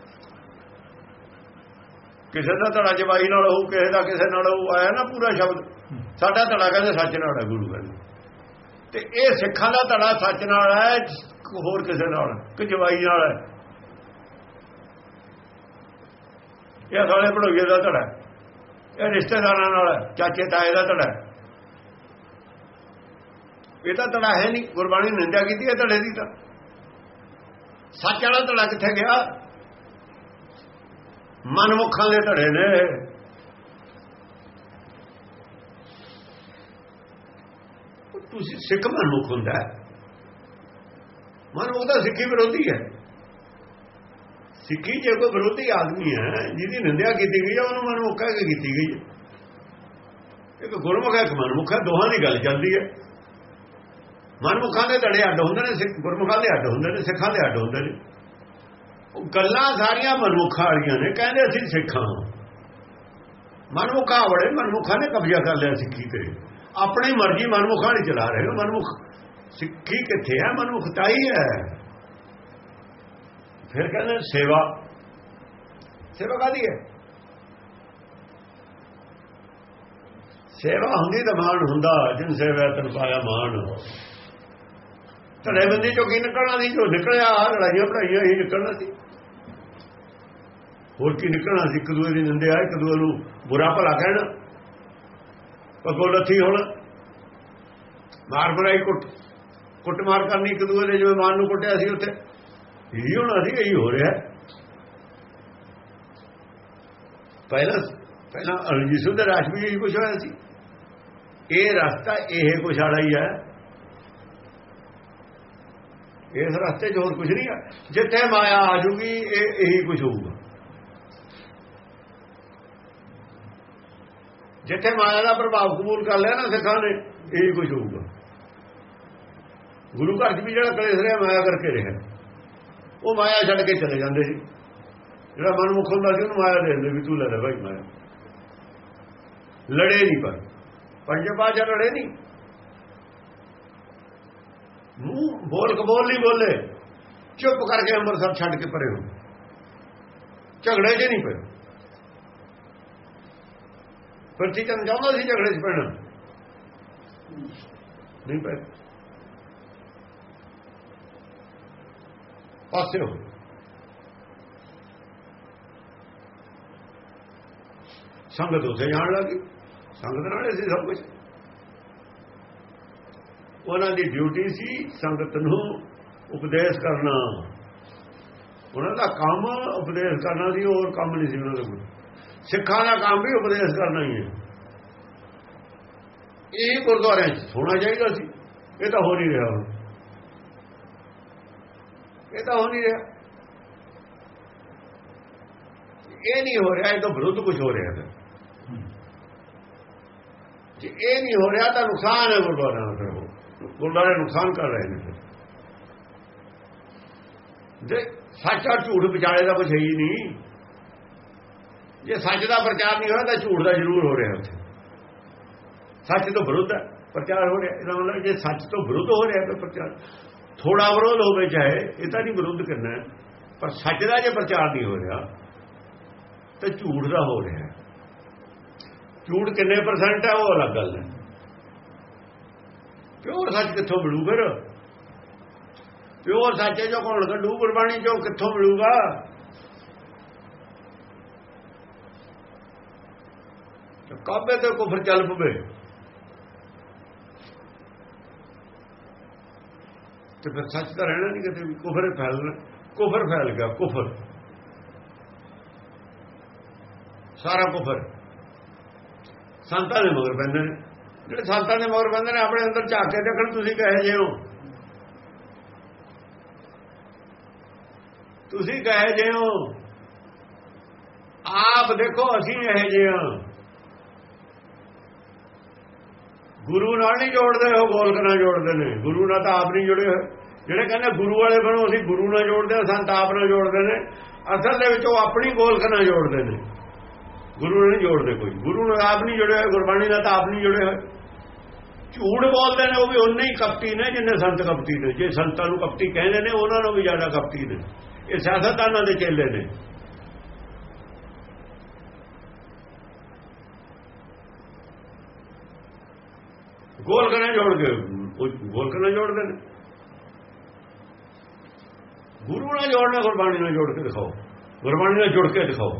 ਕਿਸੇ ਦਾ ਧੜਾ ਜਵਾਈ ਨਾਲ ਹੋਊ, ਕਿਸੇ ਦਾ ਕਿਸੇ ਨਾਲ ਹੋਊ, ਆਇਆ ਨਾ ਪੂਰਾ ਸ਼ਬਦ। ਸਾਡਾ ਧੜਾ ਕਹਿੰਦੇ ਸੱਚ ਨਾਲ ਹੈ, ਗੁਰੂ ਕਹਿੰਦੇ। ਤੇ ਇਹ ਸਿੱਖਾਂ ਦਾ ਧੜਾ ਸੱਚ ਨਾਲ ਹੈ, ਹੋਰ ਕਿਸੇ ਨਾਲ ਕਿ ਜਵਾਈ ਨਾਲ ਹੈ? ਇਹ ਸਾਰੇ ਭੜੋਈਏ ਦਾ ਧੜਾ ਇਹ ਰਿਸ਼ਤੇਦਾਰਾਂ ਨਾਲ, ਚਾਚੇ, ਤਾਏ ਦਾ ਧੜਾ ਇਹ ਤਾਂ ਧੜਾ ਹੈ ਨਹੀਂ, ਗੁਰਬਾਣੀ ਨਿੰਦਿਆ ਕੀਤੀ ਹੈ ਧੜੇ ਦੀ ਤਾਂ। ਸੱਚ ਵਾਲਾ ਧੜਾ ਕਿੱਥੇ ਗਿਆ? ਮਨਮੁਖਾਂ ਦੇ ਧੜੇ ਨੇ। ਤੁਸੀਂ ਸਿੱਖ ਮਨਮੁਖ ਹੁੰਦਾ ਮਨਮੁਖ ਦਾ ਸਿੱਖੀ ਵਿਰੋਧੀ ਹੈ। ਸਿੱਖੀ ਜੇ ਕੋਈ ਵਿਰੋਧੀ ਆਦਮੀ ਹੈ, ਜਿਹਦੀ ਨਿੰਦਿਆ ਕੀਤੀ ਗਈ ਹੈ ਉਹਨੂੰ ਮਨਮੁਖ ਕੇ ਕੀਤੀ ਗਈ ਹੈ ਇੱਕ ਗੁਰਮੁਖ ਹੈ, ਇੱਕ ਮਨਮੁਖ ਹੈ, ਦੋਹਾਂ ਦੀ ਗੱਲ ਚੱਲਦੀ ਹੈ। ਮਨਮੁਖਾਂ ਦੇ ਧੜੇ ਅੱਡ ਹੁੰਦੇ ਨੇ, ਸਿੱਖ ਗੁਰਮੁਖਾਂ ਦੇ ਅੱਡ ਹੁੰਦੇ ਨੇ, ਸਿੱਖਾਂ ਦੇ ਅੱਡ ਹੁੰਦੇ ਨੇ। ਉਹ ਗੱਲਾਂ ਸਾਰੀਆਂ ਮਨਮੁਖਾਂ ਵਾਲੀਆਂ ਨੇ, ਕਹਿੰਦੇ ਅਸੀਂ ਸਿੱਖਾਂ ਮਨਮੁਖਾਂ ਬੜੇ ਮਨਮੁਖਾਂ ਨੇ ਕਬਜ਼ਾ ਕਰ ਲਿਆ ਸਿੱਖੀ ਤੇ। ਆਪਣੀ ਮਰਜ਼ੀ ਮਨਮੁਖਾਂ ਨੇ ਚਲਾ ਰਹੇ ਹੋ। ਮਨਮੁਖ ਸਿੱਖੀ ਕਿੱਥੇ ਹੈ? ਮਨਮੁਖਤਾਈ ਹੈ। ਫਿਰ ਕਹਿੰਦੇ ਸੇਵਾ। ਸੇਵਾ ਕਾਦੀ ਹੈ? ਸੇਵਾ ਹੁੰਦੀ ਤਾਂ ਮਾਣ ਹੁੰਦਾ ਜਿਨ ਸੇਵਾ ਤਨ ਪਾਇਆ ਮਾਣ। ਧੜੇ ਬੰਦੀ ਚੋਂ ਕੀ ਨਿਕਲਣਾ ਸੀ? ਜੋ ਨਿਕਲਿਆ ਲੜਾਈਆਂ ਪੜਾਈਆਂ ਹੀ ਨਿਕਲਣਾ ਸੀ। ਹੋਰ ਕੀ ਨਿਕਲਣਾ ਸੀ? ਇੱਕ ਦੂਏ ਦੀ ਨਿੰਦਿਆ ਇੱਕ ਦੂਏ ਨੂੰ ਬੁਰਾ ਭਲਾ ਕਹਿਣਾ। ਪਗੋ ਲੱਥੀ ਹੁਣ। ਮਾਰ ਬਰਾਈ ਕੁੱਟ। ਕੁੱਟ ਮਾਰ ਕਰਨੀ ਇੱਕ ਦੂਏ ਦੇ ਜਿਵੇਂ ਮਾਨ ਨੂੰ ਕੁੱਟਿਆ ਸੀ ਉੱਥੇ। ਇਹੀ ਹੋਣਾ ਸੀ, ਇਹੀ ਹੋ ਰਿਹਾ। ਪਹਿਲਾਂ ਪਹਿਲਾਂ ਅਰਜੀਤ ਦੇ ਰਾਜ ਵੀ ਇਹੀ ਕੁਝ ਹੋਇਆ ਸੀ। ਇਹ ਰਸਤਾ ਇਹ ਕੁਛ ਵਾਲਾ ਹੀ ਹੈ ਇਸ ਰਸਤੇ 'ਚ ਹੋਰ ਕੁਝ ਨਹੀਂ ਹੈ ਜਿੱਥੇ ਮਾਇਆ ਆ ਜੂਗੀ, ਇਹ ਇਹੀ ਕੁਝ ਹੋਊਗਾ। ਜਿੱਥੇ ਮਾਇਆ ਦਾ ਪ੍ਰਭਾਵ ਕਬੂਲ ਕਰ ਲਿਆ ਨਾ ਸਿੱਖਾਂ ਨੇ ਇਹੀ ਕੁਝ ਹੋਊਗਾ। ਗੁਰੂ ਘਰ 'ਚ ਵੀ ਜਿਹੜਾ ਕਲੇਸ਼ ਰਿਹਾ, ਮਾਇਆ ਕਰਕੇ ਰਿਹਾ। ਉਹ ਮਾਇਆ ਛੱਡ ਕੇ ਚਲੇ ਜਾਂਦੇ ਸੀ। ਜਿਹੜਾ ਮਨਮੁਖ ਹੁੰਦਾ ਸੀ ਉਹਨੂੰ ਮਾਇਆ ਦੇ ਦਿੰਦੇ ਵੀ ਤੂੰ ਲੈ ਲੈ ਭਾਈ ਮਾਇਆ। ਲੜੇ ਨਹੀਂ ਪਰ ਪੰਜ ਪਾਸ਼ਾ ਲੜੇ ਨਹੀਂ। ਮੂੰਹ ਬੋਲ ਕਬੋਲ ਨਹੀਂ ਬੋਲੇ। ਚੁੱਪ ਕਰਕੇ ਅੰਮ੍ਰਿਤਸਰ ਛੱਡ ਕੇ ਪਰੇ ਹੋ ਝਗੜੇ 'ਚ ਨਹੀਂ ਪਏ। ਪਰ ਚਿਕਨ ਚਾਹੁੰਦਾ ਸੀ ਝਗੜੇ 'ਚ ਪੈਣਾ। ਨਹੀਂ ਪਏ। ਪਾਸੇ ਹੋ ਸੰਗਤ ਉਸੇ ਜਾਣ ਲੱਗੀ ਸੰਗਤ ਨਾਲ ਸੀ ਸਭ ਕੁਝ ਉਹਨਾਂ ਦੀ ਡਿਊਟੀ ਸੀ ਸੰਗਤ ਨੂੰ ਉਪਦੇਸ਼ ਕਰਨਾ। ਉਹਨਾਂ ਦਾ ਕੰਮ ਉਪਦੇਸ਼ ਕਰਨਾ ਸੀ, ਹੋਰ ਕੰਮ ਨਹੀਂ ਸੀ ਉਹਨਾਂ ਦਾ ਕੋਈ ਸਿੱਖਾਂ ਦਾ ਕੰਮ ਵੀ ਉਪਦੇਸ਼ ਕਰਨਾ ਹੀ ਹੈ। ਇਹ ਗੁਰਦੁਆਰਿਆਂ 'ਚ ਹੋਣਾ ਚਾਹੀਦਾ ਸੀ। ਇਹ ਤਾਂ ਹੋ ਨਹੀਂ ਰਿਹਾ ਹੁਣ। ਇਹ ਤਾਂ ਹੋ ਨਹੀਂ ਰਿਹਾ। ਇਹ ਨਹੀਂ ਹੋ ਰਿਹਾ, ਇਹ ਤੋਂ ਵਿਰੁੱਧ ਕੁਝ ਹੋ ਰਿਹਾ ਹੈ ਜੇ ਇਹ ਨਹੀਂ ਹੋ ਰਿਹਾ ਤਾਂ ਨੁਕਸਾਨ ਹੈ ਗੁਰਦੁਆਰਾ ਦਾ ਫਿਰ ਉਹ। ਗੁਰਦੁਆਰੇ ਨੁਕਸਾਨ ਕਰ ਰਹੇ ਨੇ ਫਿਰ। ਜੇ ਸੱਚ ਔਰ ਝੂਠ ਵਿਚਾਲੇ ਦਾ ਕੁਝ ਹੈ ਹੀ ਨਹੀਂ। ਜੇ ਸੱਚ ਦਾ ਪ੍ਰਚਾਰ ਨਹੀਂ ਹੋਇਆ ਤਾਂ ਝੂਠ ਦਾ ਜ਼ਰੂਰ ਹੋ ਰਿਹਾ ਉੱਥੇ। ਸੱਚ ਤੋਂ ਵਿਰੁੱਧ ਹੈ, ਪ੍ਰਚਾਰ ਹੋ ਰਿਹਾ। ਇਹਦਾ ਮਤਲਬ ਜੇ ਸੱਚ ਤੋਂ ਵਿਰੁੱਧ ਹੋ ਰਿਹਾ ਤਾਂ ਪ੍ਰਚਾਰ ਥੋੜਾ ਵਿਰੋਧ ਹੋਵੇ ਚਾਹੇ, ਇਹ ਤਾਂ ਨਹੀਂ ਵਿਰੋਧ ਕਰਨਾ ਪਰ ਸੱਚ ਦਾ ਜੇ ਪ੍ਰਚਾਰ ਨਹੀਂ ਹੋ ਰਿਹਾ, ਤਾਂ ਝੂਠ ਦਾ ਹੋ ਰਿਹਾ ਝੂਠ ਕਿੰਨੇ ਪਰਸੈਂਟ ਹੈ, ਉਹ ਅਲੱਗ ਗੱਲ ਹੈ। ਪਿਓਰ ਸੱਚ ਕਿੱਥੋਂ ਮਿਲੂ ਫਿਰ? ਪਿਓਰ ਸੱਚ ਜੋ ਕੋਣ ਕੱਢੂ, ਗੁਰਬਾਣੀ ਚੋਂ ਕਿੱਥੋਂ ਮਿਲੂਗਾ? ਕਾਬੇ ਤੇ ਕੁਫਰ ਚੱਲ ਪਵੇ। ਤੇ ਫਿਰ ਸੱਚ ਤਾਂ ਰਹਿਣਾ ਨਹੀਂ ਕਿਤੇ ਵੀ, ਕੁਫਰ ਹੀ ਫੈਲਣਾ ਕੁਫਰ ਫੈਲ ਗਿਆ, ਕੁਫਰ। ਸਾਰਾ ਕੁਫਰ। ਸੰਤਾਂ ਦੇ ਮਗਰ ਪੈਂਦੇ ਨੇ। ਜਿਹੜੇ ਸੰਤਾਂ ਦੇ ਮਗਰ ਪੈਂਦੇ ਨੇ, ਆਪਣੇ ਅੰਦਰ ਝਾਕ ਕੇ ਦੇਖਣ ਤੁਸੀਂ ਕਹੇ ਜੇ ਹੋ? ਤੁਸੀਂ ਕਹੇ ਜੇ ਹੋ? ਆਪ ਦੇਖੋ, ਅਸੀਂ ਇਹ ਜੇ ਹਾਂ। ਗੁਰੂ ਨਾਲ ਨਹੀਂ ਜੋੜਦੇ, ਉਹ ਗੋਲਕ ਨਾਲ ਜੋੜਦੇ ਨੇ। ਗੁਰੂ ਨਾਲ ਤਾਂ ਆਪ ਨਹੀਂ ਜੁੜੇ ਹੋਏ। ਜਿਹੜੇ ਕਹਿੰਦੇ ਗੁਰੂ ਵਾਲੇ ਬਣੋ, ਅਸੀਂ ਗੁਰੂ ਨਾਲ ਜੋੜਦੇ ਹਾਂ, ਸੰਤ ਆਪ ਨਾਲ ਜੋੜਦੇ ਨੇ। ਅਸਲ ਦੇ ਵਿੱਚ ਉਹ ਆਪਣੀ ਗੋਲਕ ਨਾਲ ਜੋੜਦੇ ਨੇ। ਗੁਰੂ ਨਾਲ ਨਹੀਂ ਜੋੜਦੇ ਕੋਈ। ਗੁਰੂ ਨਾਲ ਆਪ ਨਹੀਂ ਜੁੜੇ ਹੋਏ, ਗੁਰਬਾਣੀ ਨਾਲ ਤਾਂ ਆਪ ਨਹੀਂ ਜੁੜੇ ਹੋਏ। ਝੂਠ ਬੋਲਦੇ ਨੇ, ਉਹ ਵੀ ਉਨੇ ਹੀ ਕਪਟੀ ਨੇ, ਜਿੰਨੇ ਸੰਤ ਕਪਟੀ ਨੇ। ਜੇ ਸੰਤਾਂ ਨੂੰ ਕਪਟੀ ਕਹਿੰਦੇ ਨੇ, ਉਹਨਾਂ ਨੂੰ ਵੀ ਜ਼ਿਆਦਾ ਕਪਟੀ ਨੇ। ਇਹ ਸਿਆਸਤਦਾਨਾਂ ਦੇ ਚੇਲੇ ਨੇ। ਗੋਲਕ ਨਾਲ ਜੋੜ ਕੇ ਉਹ ਗੋਲਕ ਨਾਲ ਜੋੜਦੇ ਨੇ। ਗੁਰੂ ਨਾਲ ਜੋੜਨਾ, ਗੁਰਬਾਣੀ ਨਾਲ ਜੋੜ ਕੇ ਦਿਖਾਓ। ਗੁਰਬਾਣੀ ਨਾਲ ਜੁੜ ਕੇ ਦਿਖਾਓ।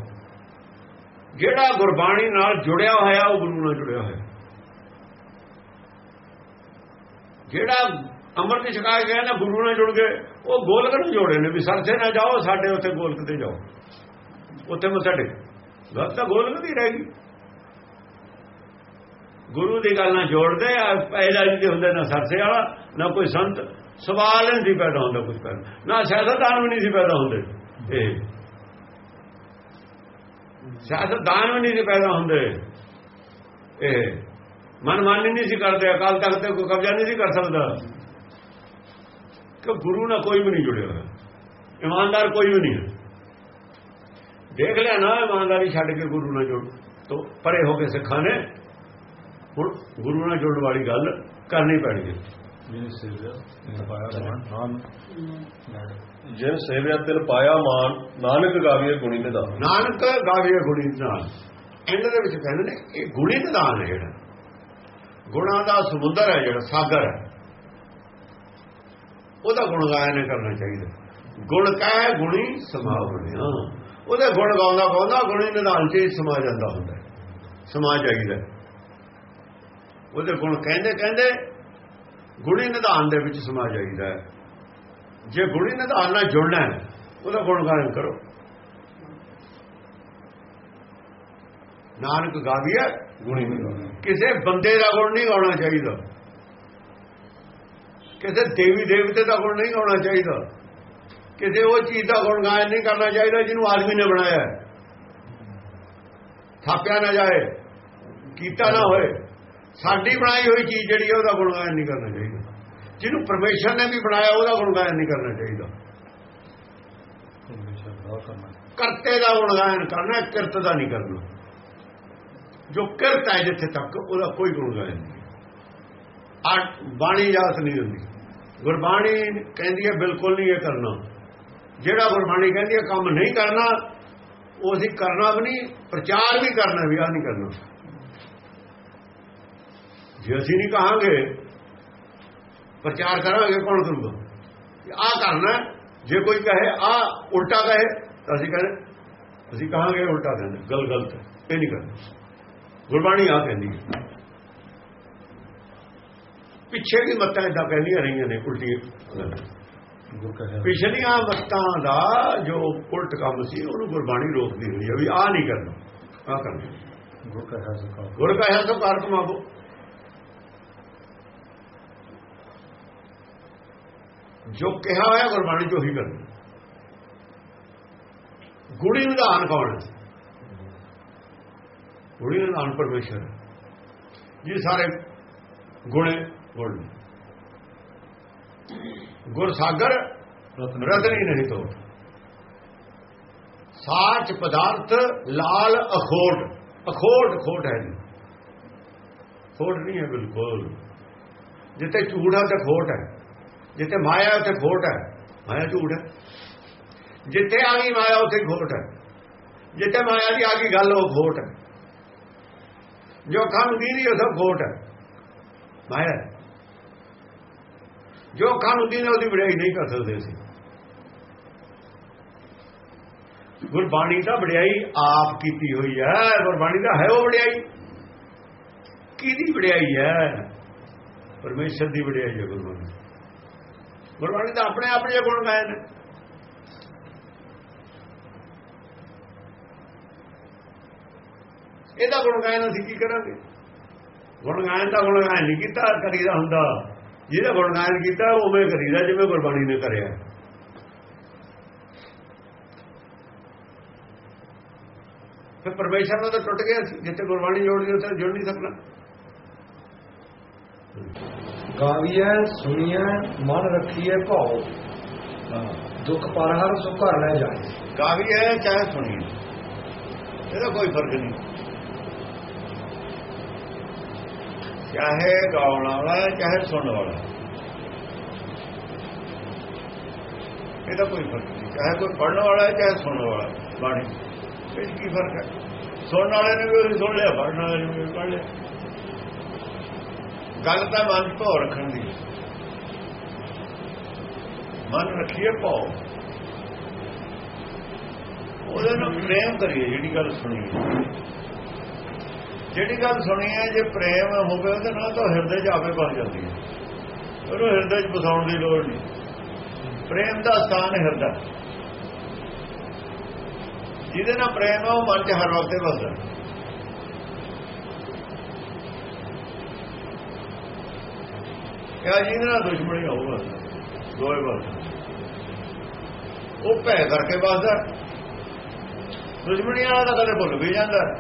ਜਿਹੜਾ ਗੁਰਬਾਣੀ ਨਾਲ ਜੁੜਿਆ ਹੋਇਆ, ਉਹ ਗੁਰੂ ਨਾਲ ਜੁੜਿਆ ਹੋਇਆ। ਜਿਹੜਾ ਅੰਮ੍ਰਿਤ ਛਕਾ ਕੇ ਗਿਆ ਨਾ, ਗੁਰੂ ਨਾਲ ਜੁੜ ਗਏ ਉਹ ਗੋਲਕ ਨੂੰ ਜੋੜੇ ਨੇ ਵੀ ਸਰਸੇ ਨਾ ਜਾਓ, ਸਾਡੇ ਉੱਥੇ ਗੋਲਕ ਤੇ ਜਾਓ। ਉੱਥੇ ਮੱਥਾ ਟੇਕ। ਗੱਲ ਤਾਂ ਗੋਲਕ ਦੀ ਰਹਿ ਗਈ। ਗੁਰੂ ਦੀ ਗੱਲ ਨਾਲ ਜੋੜਦੇ ਆ ਪਹਿਲਾ ਜੀ ਹੁੰਦੇ ਨਾ ਸਰਸੇ ਵਾਲਾ, ਨਾ ਕੋਈ ਸੰਤ। ਸਵਾਲ ਨਹੀਂ ਸੀ ਪੈਦਾ ਹੁੰਦਾ ਕੁਝ ਪੈਦਾ ਨਾ ਸਿਆਸਤਦਾਨ ਵੀ ਨਹੀਂ ਸੀ ਪੈਦਾ ਹੁੰਦੇ। ਇਹ। ਸਿਆਸਤਦਾਨ ਵੀ ਨਹੀਂ ਸੀ ਪੈਦਾ ਹੁੰਦੇ। ਇਹ। ਮਨਮਾਨੀ ਨਹੀਂ ਸੀ ਕਰਦੇ, ਅਕਾਲ ਤਖਤ ਤੇ ਕੋਈ ਕਬਜ਼ਾ ਨਹੀਂ ਸੀ ਕਰ ਸਕਦਾ। ਕਿ ਗੁਰੂ ਨਾਲ ਕੋਈ ਵੀ ਨਹੀਂ ਜੁੜਿਆ ਹੋਇਆ। ਇਮਾਨਦਾਰ ਕੋਈ ਵੀ ਨਹੀਂ ਦੇਖ ਲਿਆ ਨਾ, ਇਮਾਨਦਾਰੀ ਛੱਡ ਕੇ ਗੁਰੂ ਨਾਲ ਜੁੜ। ਤੋ ਪਰੇ ਹੋ ਕੇ ਸਿੱਖਾਂ ਨੇ ਹੁਣ ਗੁਰੂ ਨਾਲ ਜੁੜਨ ਵਾਲੀ ਗੱਲ ਕਰਨੀ ਪੈਣੀ ਹੈ। ਜਿਨ ਸੇਵਿਆ ਤਿਲ ਪਾਇਆ ਮਾਨ ਨਾਨਕ ਗਾਵੀਏ ਗੁਣੀ ਨਿਧਾਨ ਨਾਨਕ ਗਾਵੇ ਗੁਣੀ ਨਿਧਾਨ ਇਹਨਾਂ ਦੇ ਵਿੱਚ ਕਹਿੰਦੇ ਨੇ ਇਹ ਗੁਣੀ ਨਿਧਾਨ ਹੈ ਜਿਹੜਾ। ਗੁਣਾਂ ਦਾ ਸਮੁੰਦਰ ਹੈ ਜਿਹੜਾ ਸਾਗਰ ਹੈ। ਉਹਦਾ ਗੁਣ ਗਾਇਨ ਕਰਨਾ ਚਾਹੀਦਾ। ਗੁਣ ਕਹਿ ਗੁਣੀ ਸਮਾ ਬਣਿਆ ਉਹਦੇ ਗੁਣ ਗਾਉਂਦਾ ਗਾਉਂਦਾ ਗੁਣੀ ਨਿਧਾਨ ਚ ਹੀ ਸਮਾ ਜਾਂਦਾ ਹੁੰਦਾ। ਸਮਾ ਜਾਈਦਾ ਉਹਦੇ ਗੁਣ ਕਹਿੰਦੇ ਕਹਿੰਦੇ ਗੁਣੀ ਨਿਧਾਨ ਦੇ ਵਿੱਚ ਸਮਾ ਜਾਈਦਾ ਜੇ ਗੁਣੀ ਨਿਧਾਨ ਨਾਲ ਜੁੜਨਾ ਹੈ, ਉਹਦਾ ਗੁਣ ਗਾਇਨ ਕਰੋ। ਨਾਨਕ ਗਾਵੀਆ ਗੁਣੀ ਨਿਧਾਨ। ਕਿਸੇ ਬੰਦੇ ਦਾ ਗੁਣ ਨਹੀਂ ਗਾਉਣਾ ਚਾਹੀਦਾ। ਕਿਸੇ ਦੇਵੀ ਦੇਵਤੇ ਦਾ ਗੁਣ ਨਹੀਂ ਗਾਉਣਾ ਚਾਹੀਦਾ। ਕਿਸੇ ਉਹ ਚੀਜ਼ ਦਾ ਗੁਣ ਗਾਇਨ ਨਹੀਂ ਕਰਨਾ ਚਾਹੀਦਾ ਜਿਹਨੂੰ ਆਦਮੀ ਨੇ ਬਣਾਇਆ ਥਾਪਿਆ ਨਾ ਜਾਏ, ਕੀਤਾ ਨਾ ਹੋਏ। ਸਾਡੀ ਬਣਾਈ ਹੋਈ ਚੀਜ਼ ਜਿਹੜੀ ਹੈ ਉਹਦਾ ਗੁਣ ਗਾਇਨ ਨਹੀਂ ਕਰਨਾ ਚਾਹੀਦਾ। ਜਿਹਨੂੰ ਪਰਮੇਸ਼ਰ ਨੇ ਵੀ ਬਣਾਇਆ ਉਹਦਾ ਗੁਣ ਗਾਇਨ ਨਹੀਂ ਕਰਨਾ ਚਾਹੀਦਾ। ਕਰਤੇ ਦਾ ਗੁਣ ਗਾਇਨ ਕਰਨਾ ਕਿਰਤ ਦਾ ਨਹੀਂ ਕਰਨਾ। ਜੋ ਕਿਰਤ ਹੈ ਜਿੱਥੇ ਤੱਕ ਉਹਦਾ ਕੋਈ ਗੁਣ ਗਾਇਨ ਨਹੀਂ। ਆ ਬਾਣੀ ਜਾਤ ਨਹੀਂ ਹੁੰਦੀ। ਗੁਰਬਾਣੀ ਕਹਿੰਦੀ ਹੈ ਬਿਲਕੁਲ ਨਹੀਂ ਇਹ ਕਰਨਾ। ਜਿਹੜਾ ਗੁਰਬਾਣੀ ਕਹਿੰਦੀ ਹੈ ਕੰਮ ਨਹੀਂ ਕਰਨਾ ਉਹ ਅਸੀਂ ਕਰਨਾ ਵੀ ਨਹੀਂ ਪ੍ਰਚਾਰ ਵੀ ਕਰਨਾ ਵੀ ਆ ਨਹੀਂ ਕਰਨਾ। ਜੇ ਅਸੀਂ ਨਹੀਂ ਕਹਾਂਗੇ ਪ੍ਰਚਾਰ ਕਰਾਂਗੇ ਕੌਣ ਕਰੂਗਾ? ਆ ਕਰਨਾ। ਜੇ ਕੋਈ ਕਹੇ ਆ ਉਲਟਾ ਕਹੇ ਤਾਂ ਅਸੀਂ ਕਹਿੰਦੇ ਅਸੀਂ ਕਹਾਂਗੇ ਉਲਟਾ ਕਹਿੰਦੇ ਗਲ ਗਲਤ ਹੈ ਇਹ ਨਹੀਂ ਕਰਨਾ। ਗੁਰਬਾਣੀ ਆ ਕਹਿੰਦੀ ਪਿੱਛੇ ਵੀ ਮੱਤਾਂ ਇਦਾਂ ਕਹਿੰਦੀਆਂ ਰਹੀਆਂ ਨੇ ਕਹਿਆ ਪਿਛਲੀਆਂ ਮੱਤਾਂ ਦਾ ਜੋ ਉਲਟ ਕੰਮ ਸੀ ਉਹਨੂੰ ਗੁਰਬਾਣੀ ਰੋਕਦੀ ਹੋਈ ਹੈ ਵੀ ਆ ਨਹੀਂ ਕਰਨਾ ਆ ਕਰਨਾ। ਗੁਰ ਕਹਿਆ ਸਕਾ ਗੁਰ ਕਹਿਆ ਤੋਂ ਕਾਰ ਕਮਾਵੋ ਜੋ ਕਿਹਾ ਹੋਇਆ ਗੁਰਬਾਣੀ ਚ ਉਹੀ ਕਰਨਾ ਗੁਣੀ ਵਿਧਾਨ ਕੌਣ ਹੈ? ਦਾ ਨਾਮ ਪਰਮੇਸ਼ਰ ਹੈ। ਜੀ ਸਾਰੇ ਗੁਣੇ ਗੁਣ। ਗੁਰ ਸਾਗਰ ਰਤਨੀ ਨਹੀਂ ਤੋ ਸਾਚ ਪਦਾਰਥ ਲਾਲ ਅਖੋਟ। ਅਖੋਟ ਖੋਟ ਹੈ ਜੀ। ਖੋਟ ਨਹੀਂ ਹੈ ਬਿਲਕੁਲ। ਝੂਠ ਹੈ ਤੇ ਖੋਟ ਹੈ। ਜਿੱਥੇ ਮਾਇਆ ਉੱਥੇ ਖੋਟ ਹੈ, ਮਾਇਆ ਝੂਠ ਹੈ। ਜਿੱਥੇ ਆ ਗਈ ਮਾਇਆ, ਉੱਥੇ ਖੋਟ ਹੈ। ਜਿੱਥੇ ਮਾਇਆ ਦੀ ਆ ਗਈ ਗੱਲ, ਉਹ ਖੋਟ ਹੈ। ਜੋ ਖਾਨ ਦੀ ਨਹੀਂ ਉਹ ਸਭ ਖੋਟ ਹੈ। ਮਾਇਆ ਜੋ ਖਾਨ ਦੀ ਨੇ ਉਹਦੀ ਵਡਿਆਈ ਨਹੀਂ ਕਰ ਸਕਦੇ ਸੀ ਗੁਰਬਾਣੀ ਦਾ ਵਡਿਆਈ ਆਪ ਕੀਤੀ ਹੋਈ ਹੈ। ਗੁਰਬਾਣੀ ਦਾ ਹੈ ਉਹ ਵਡਿਆਈ। ਕਿਹਦੀ ਵਡਿਆਈ ਹੈ? ਪਰਮੇਸ਼ਰ ਦੀ ਵਡਿਆਈ ਹੈ ਗੁਰਬਾਣੀ। ਗੁਰਬਾਣੀ ਦਾ ਆਪਣੇ ਆਪਣੇ ਗੁਣ ਗਾਏ ਨੇ। ਇਹਦਾ ਗੁਣ ਗਾਇਨ ਅਸੀਂ ਕੀ ਕਰਾਂਗੇ? ਗੁਣ ਗਾਇਨ ਦਾ ਗੁਣ ਗਾਇਨ ਨਹੀਂ ਕੀਤਾ, ਕਰੀਦਾ ਹੁੰਦਾ। ਜਿਹਦਾ ਗੁਣ ਗਾਇਨ ਕੀਤਾ, ਉਹ ਉਵੇਂ ਕਰੀਦਾ ਜਿਵੇਂ ਗੁਰਬਾਣੀ ਨੇ ਕਰਿਆ। ਫਿਰ ਪਰਮੇਸ਼ਰ ਨਾਲ ਤਾਂ ਟੁੱਟ ਗਿਆ ਸੀ। ਜਿੱਥੇ ਗੁਰਬਾਣੀ ਜੋੜਦੀ, ਉੱਥੇ ਜੁੜ ਨਹੀਂ ਸਕਣਾ ਗਾਵੀਐ ਸੁਣੀਐ ਮਨ ਰੱਖੀਐ ਭਾਉ। ਦੁੱਖ ਪਰ ਹਰ ਸੁਖ ਘਰ ਲੈ ਜਾਏ। ਕਾਵੀ ਹੈ ਚਾਹੇ ਸੁਣੀ ਇਹਦਾ ਕੋਈ ਫ਼ਰਕ ਨਹੀਂ। ਚਾਹੇ ਗਾਉਣ ਵਾਲਾ ਹੈ, ਚਾਹੇ ਸੁਣਨ ਵਾਲਾ ਹੈ। ਇਹਦਾ ਕੋਈ ਫ਼ਰਕ ਨਹੀਂ। ਚਾਹੇ ਕੋਈ ਪੜਨ ਵਾਲਾ ਹੈ ਚਾਹੇ ਸੁਣਨ ਵਾਲਾ ਹੈ, ਬਾਣੀ। ਇਹ 'ਚ ਕੀ ਫ਼ਰਕ ਹੈ? ਸੁਣਨ ਵਾਲੇ ਨੇ ਵੀ ਉਹੀ ਸੁਣ ਲਿਆ ਪੜਨ ਵਾਲੇ ਨੇ ਵੀ ਪੜ ਲਿਆ। ਗੱਲ ਤਾਂ ਮਨ 'ਚ ਭਾਵ ਰੱਖਣ ਦੀ ਮਨ ਰੱਖੀਏ ਭਾਵ ਉਹਦੇ ਨਾਲ ਪ੍ਰੇਮ ਕਰੀਏ, ਜਿਹੜੀ ਗੱਲ ਸੁਣੀ ਜਿਹੜੀ ਗੱਲ ਸੁਣੀ ਹੈ, ਜੇ ਪ੍ਰੇਮ ਹੋਵੇ, ਉਹਦੇ ਨਾਲ ਤਾਂ ਹਿਰਦੇ 'ਚ ਆਵੇ ਬਸ ਜਾਂਦੀ ਹੈ। ਉਹਨੂੰ ਹਿਰਦੇ 'ਚ ਬਸਾਉਣ ਦੀ ਲੋੜ ਨਹੀਂ। ਪ੍ਰੇਮ ਦਾ ਸਥਾਨ ਹਿਰਦਾ। ਜਿਹਦੇ ਨਾਲ ਪ੍ਰੇਮ ਹੈ, ਉਹ ਮਨ 'ਚ ਹਰ ਵਕਤ ਵਸਦਾ। ਕਿਆ ਜਿਹਦੇ ਨਾਲ ਦੁਸ਼ਮਣੀ ਹੋਊਗਾ ਦੋਏ ਬਸ। ਉਹ ਭੈ ਕਰਕੇ ਵਸਦਾ। ਦੁਸ਼ਮਣੀ ਵਾਲਾ ਤਾਂ ਕਦੇ ਭੁੱਲ ਵੀ ਜਾਂਦਾ।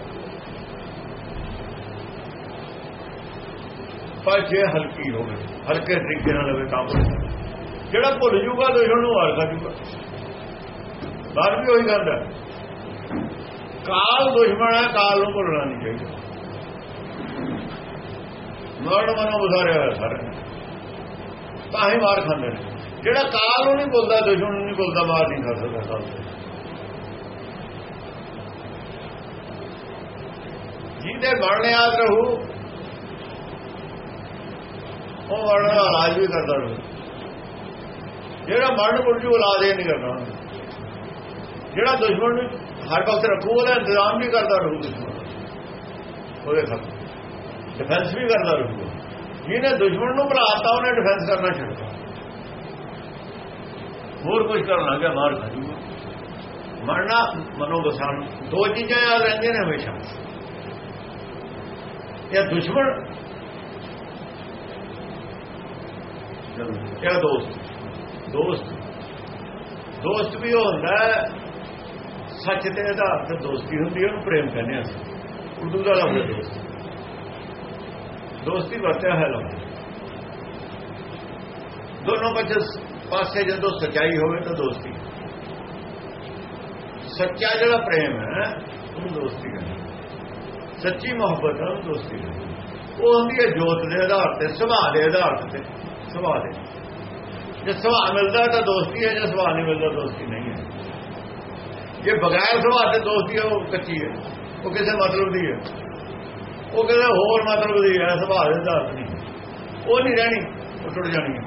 ਪਰ ਜੇ ਹਲਕੀ ਹੋਵੇ, ਹਲਕੇ ਤਰੀਕੇ ਨਾਲ ਲਵੇ ਤਾਂ ਭੁੱਲ ਜਾਂਦਾ। ਜਿਹੜਾ ਭੁੱਲ ਜੂਗਾ, ਦੁਸ਼ਮਣ ਨੂੰ ਹਾਰ ਸਕੂਗਾ ਜੂਗਾ। ਬਾਹਰ ਵੀ ਉਹੀ ਗੱਲ ਹੈ। ਕਾਲ ਦੁਸ਼ਮਣ ਹੈ, ਕਾਲ ਨੂੰ ਭੁੱਲਣਾ ਨਹੀਂ ਚਾਹੀਦਾ। ਮਰਨ ਮਨੋਂ ਬੁਝਾਰਿਆ ਸਾਰੇ। ਤਾਂ ਹੀ ਮਾਰ ਖਾਂਦੇ ਨੇ। ਜਿਹੜਾ ਕਾਲ ਨੂੰ ਨਹੀਂ ਬੋਲਦਾ, ਦੁਸ਼ਮਣ ਨੂੰ ਨਹੀਂ ਬੋਲਦਾ, ਮਾਰ ਨਹੀਂ ਖਾ ਸਕਦਾ ਕਾਲ। ਜਿਹਦੇ ਮਰਨ ਯਾਦ ਰਹੂ, ਉਹ ਮਰਨ ਦਾ ਇਲਾਜ ਵੀ ਕਰਦਾ ਰਹੂ। ਜਿਹੜਾ ਮਰਨ ਪੁਰਜੂ ਇਲਾਜ ਇਹ ਨਹੀਂ ਕਰਨਾ ਜਿਹੜਾ ਦੁਸ਼ਮਣ ਨੂੰ ਹਰ ਵਕਤ ਰੱਖੂ, ਉਹਦਾ ਇੰਤਜ਼ਾਮ ਵੀ ਕਰਦਾ ਰਹੂ ਦੁਸ਼ਮਣ। ਉਹਦੇ ਖਤ ਡਿਫੈਂਸ ਵੀ ਕਰਦਾ ਰਹੂ। ਜਿਹਨੇ ਦੁਸ਼ਮਣ ਨੂੰ ਬੁਲਾਤਾ ਉਹਨੇ ਡਿਫੈਂਸ ਕਰਨਾ ਛੱਡਦਾ ਹੋਰ ਕੁਝ ਕਰਨਾ ਕਿ ਮਾਰ ਖਾਜੂਗਾ ਮਰਨਾ ਮਨੋਬਸਾਨ ਦੋ ਚੀਜ਼ਾਂ ਯਾਦ ਰਹਿੰਦੀਆਂ ਨੇ ਹਮੇਸ਼ਾ। ਇਹ ਦੁਸ਼ਮਣ ਇਹ ਦੋਸਤ। ਦੋਸਤ। ਦੋਸਤ ਵੀ ਉਹ ਹੁੰਦਾ ਸੱਚ ਤੇ ਆਧਾਰ ਤੇ ਦੋਸਤੀ ਹੁੰਦੀ ਹੈ, ਉਹਨੂੰ ਪ੍ਰੇਮ ਕਹਿੰਦੇ ਆ ਅਸੀਂ। ਉਰਦੂ ਦਾ ਲਫ਼ਜ਼ ਦੋਸਤ। ਦੋਸਤੀ ਵਰਤਿਆ ਹੈ ਲਫ਼ਜ਼ ਦੋਨੋਂ ਪਾਸੇ ਪਾਸੇ ਜਦੋਂ ਸਚਾਈ ਹੋਵੇ ਤਾਂ ਦੋਸਤੀ। ਸੱਚਾ ਜਿਹੜਾ ਪ੍ਰੇਮ ਹੈ, ਉਹਨੂੰ ਦੋਸਤੀ ਕਹਿੰਦੇ ਸੱਚੀ ਮੁਹੱਬਤ ਹੈ ਉਹਨੂੰ ਦੋਸਤੀ ਕਹਿੰਦੇ ਉਹ ਹੁੰਦੀ ਹੈ ਜੋਤ ਦੇ ਆਧਾਰ ਤੇ, ਸੁਭਾਅ ਦੇ ਆਧਾਰ ਤੇ, ਸੁਭਾਅ ਦੇ। ਜੇ ਸੁਭਾਅ ਮਿਲਦਾ ਤਾਂ ਦੋਸਤੀ ਹੈ, ਜੇ ਸੁਭਾਅ ਨਹੀਂ ਮਿਲਦਾ, ਦੋਸਤੀ ਨਹੀਂ ਹੈ। ਜੇ ਬਗੈਰ ਸੁਭਾਅ ਤੇ ਦੋਸਤੀ ਹੈ, ਉਹ ਕੱਚੀ ਹੈ। ਉਹ ਕਿਸੇ ਮਤਲਬ ਦੀ ਹੈ। ਉਹ ਕਿਸੇ ਹੋਰ ਮਤਲਬ ਦੀ ਹੈ ਸੁਭਾਅ ਦੇ ਆਧਾਰ ਨਹੀਂ। ਉਹ ਨਹੀਂ ਰਹਿਣੀ, ਉਹ ਟੁੱਟ ਜਾਣੀ ਹੈ।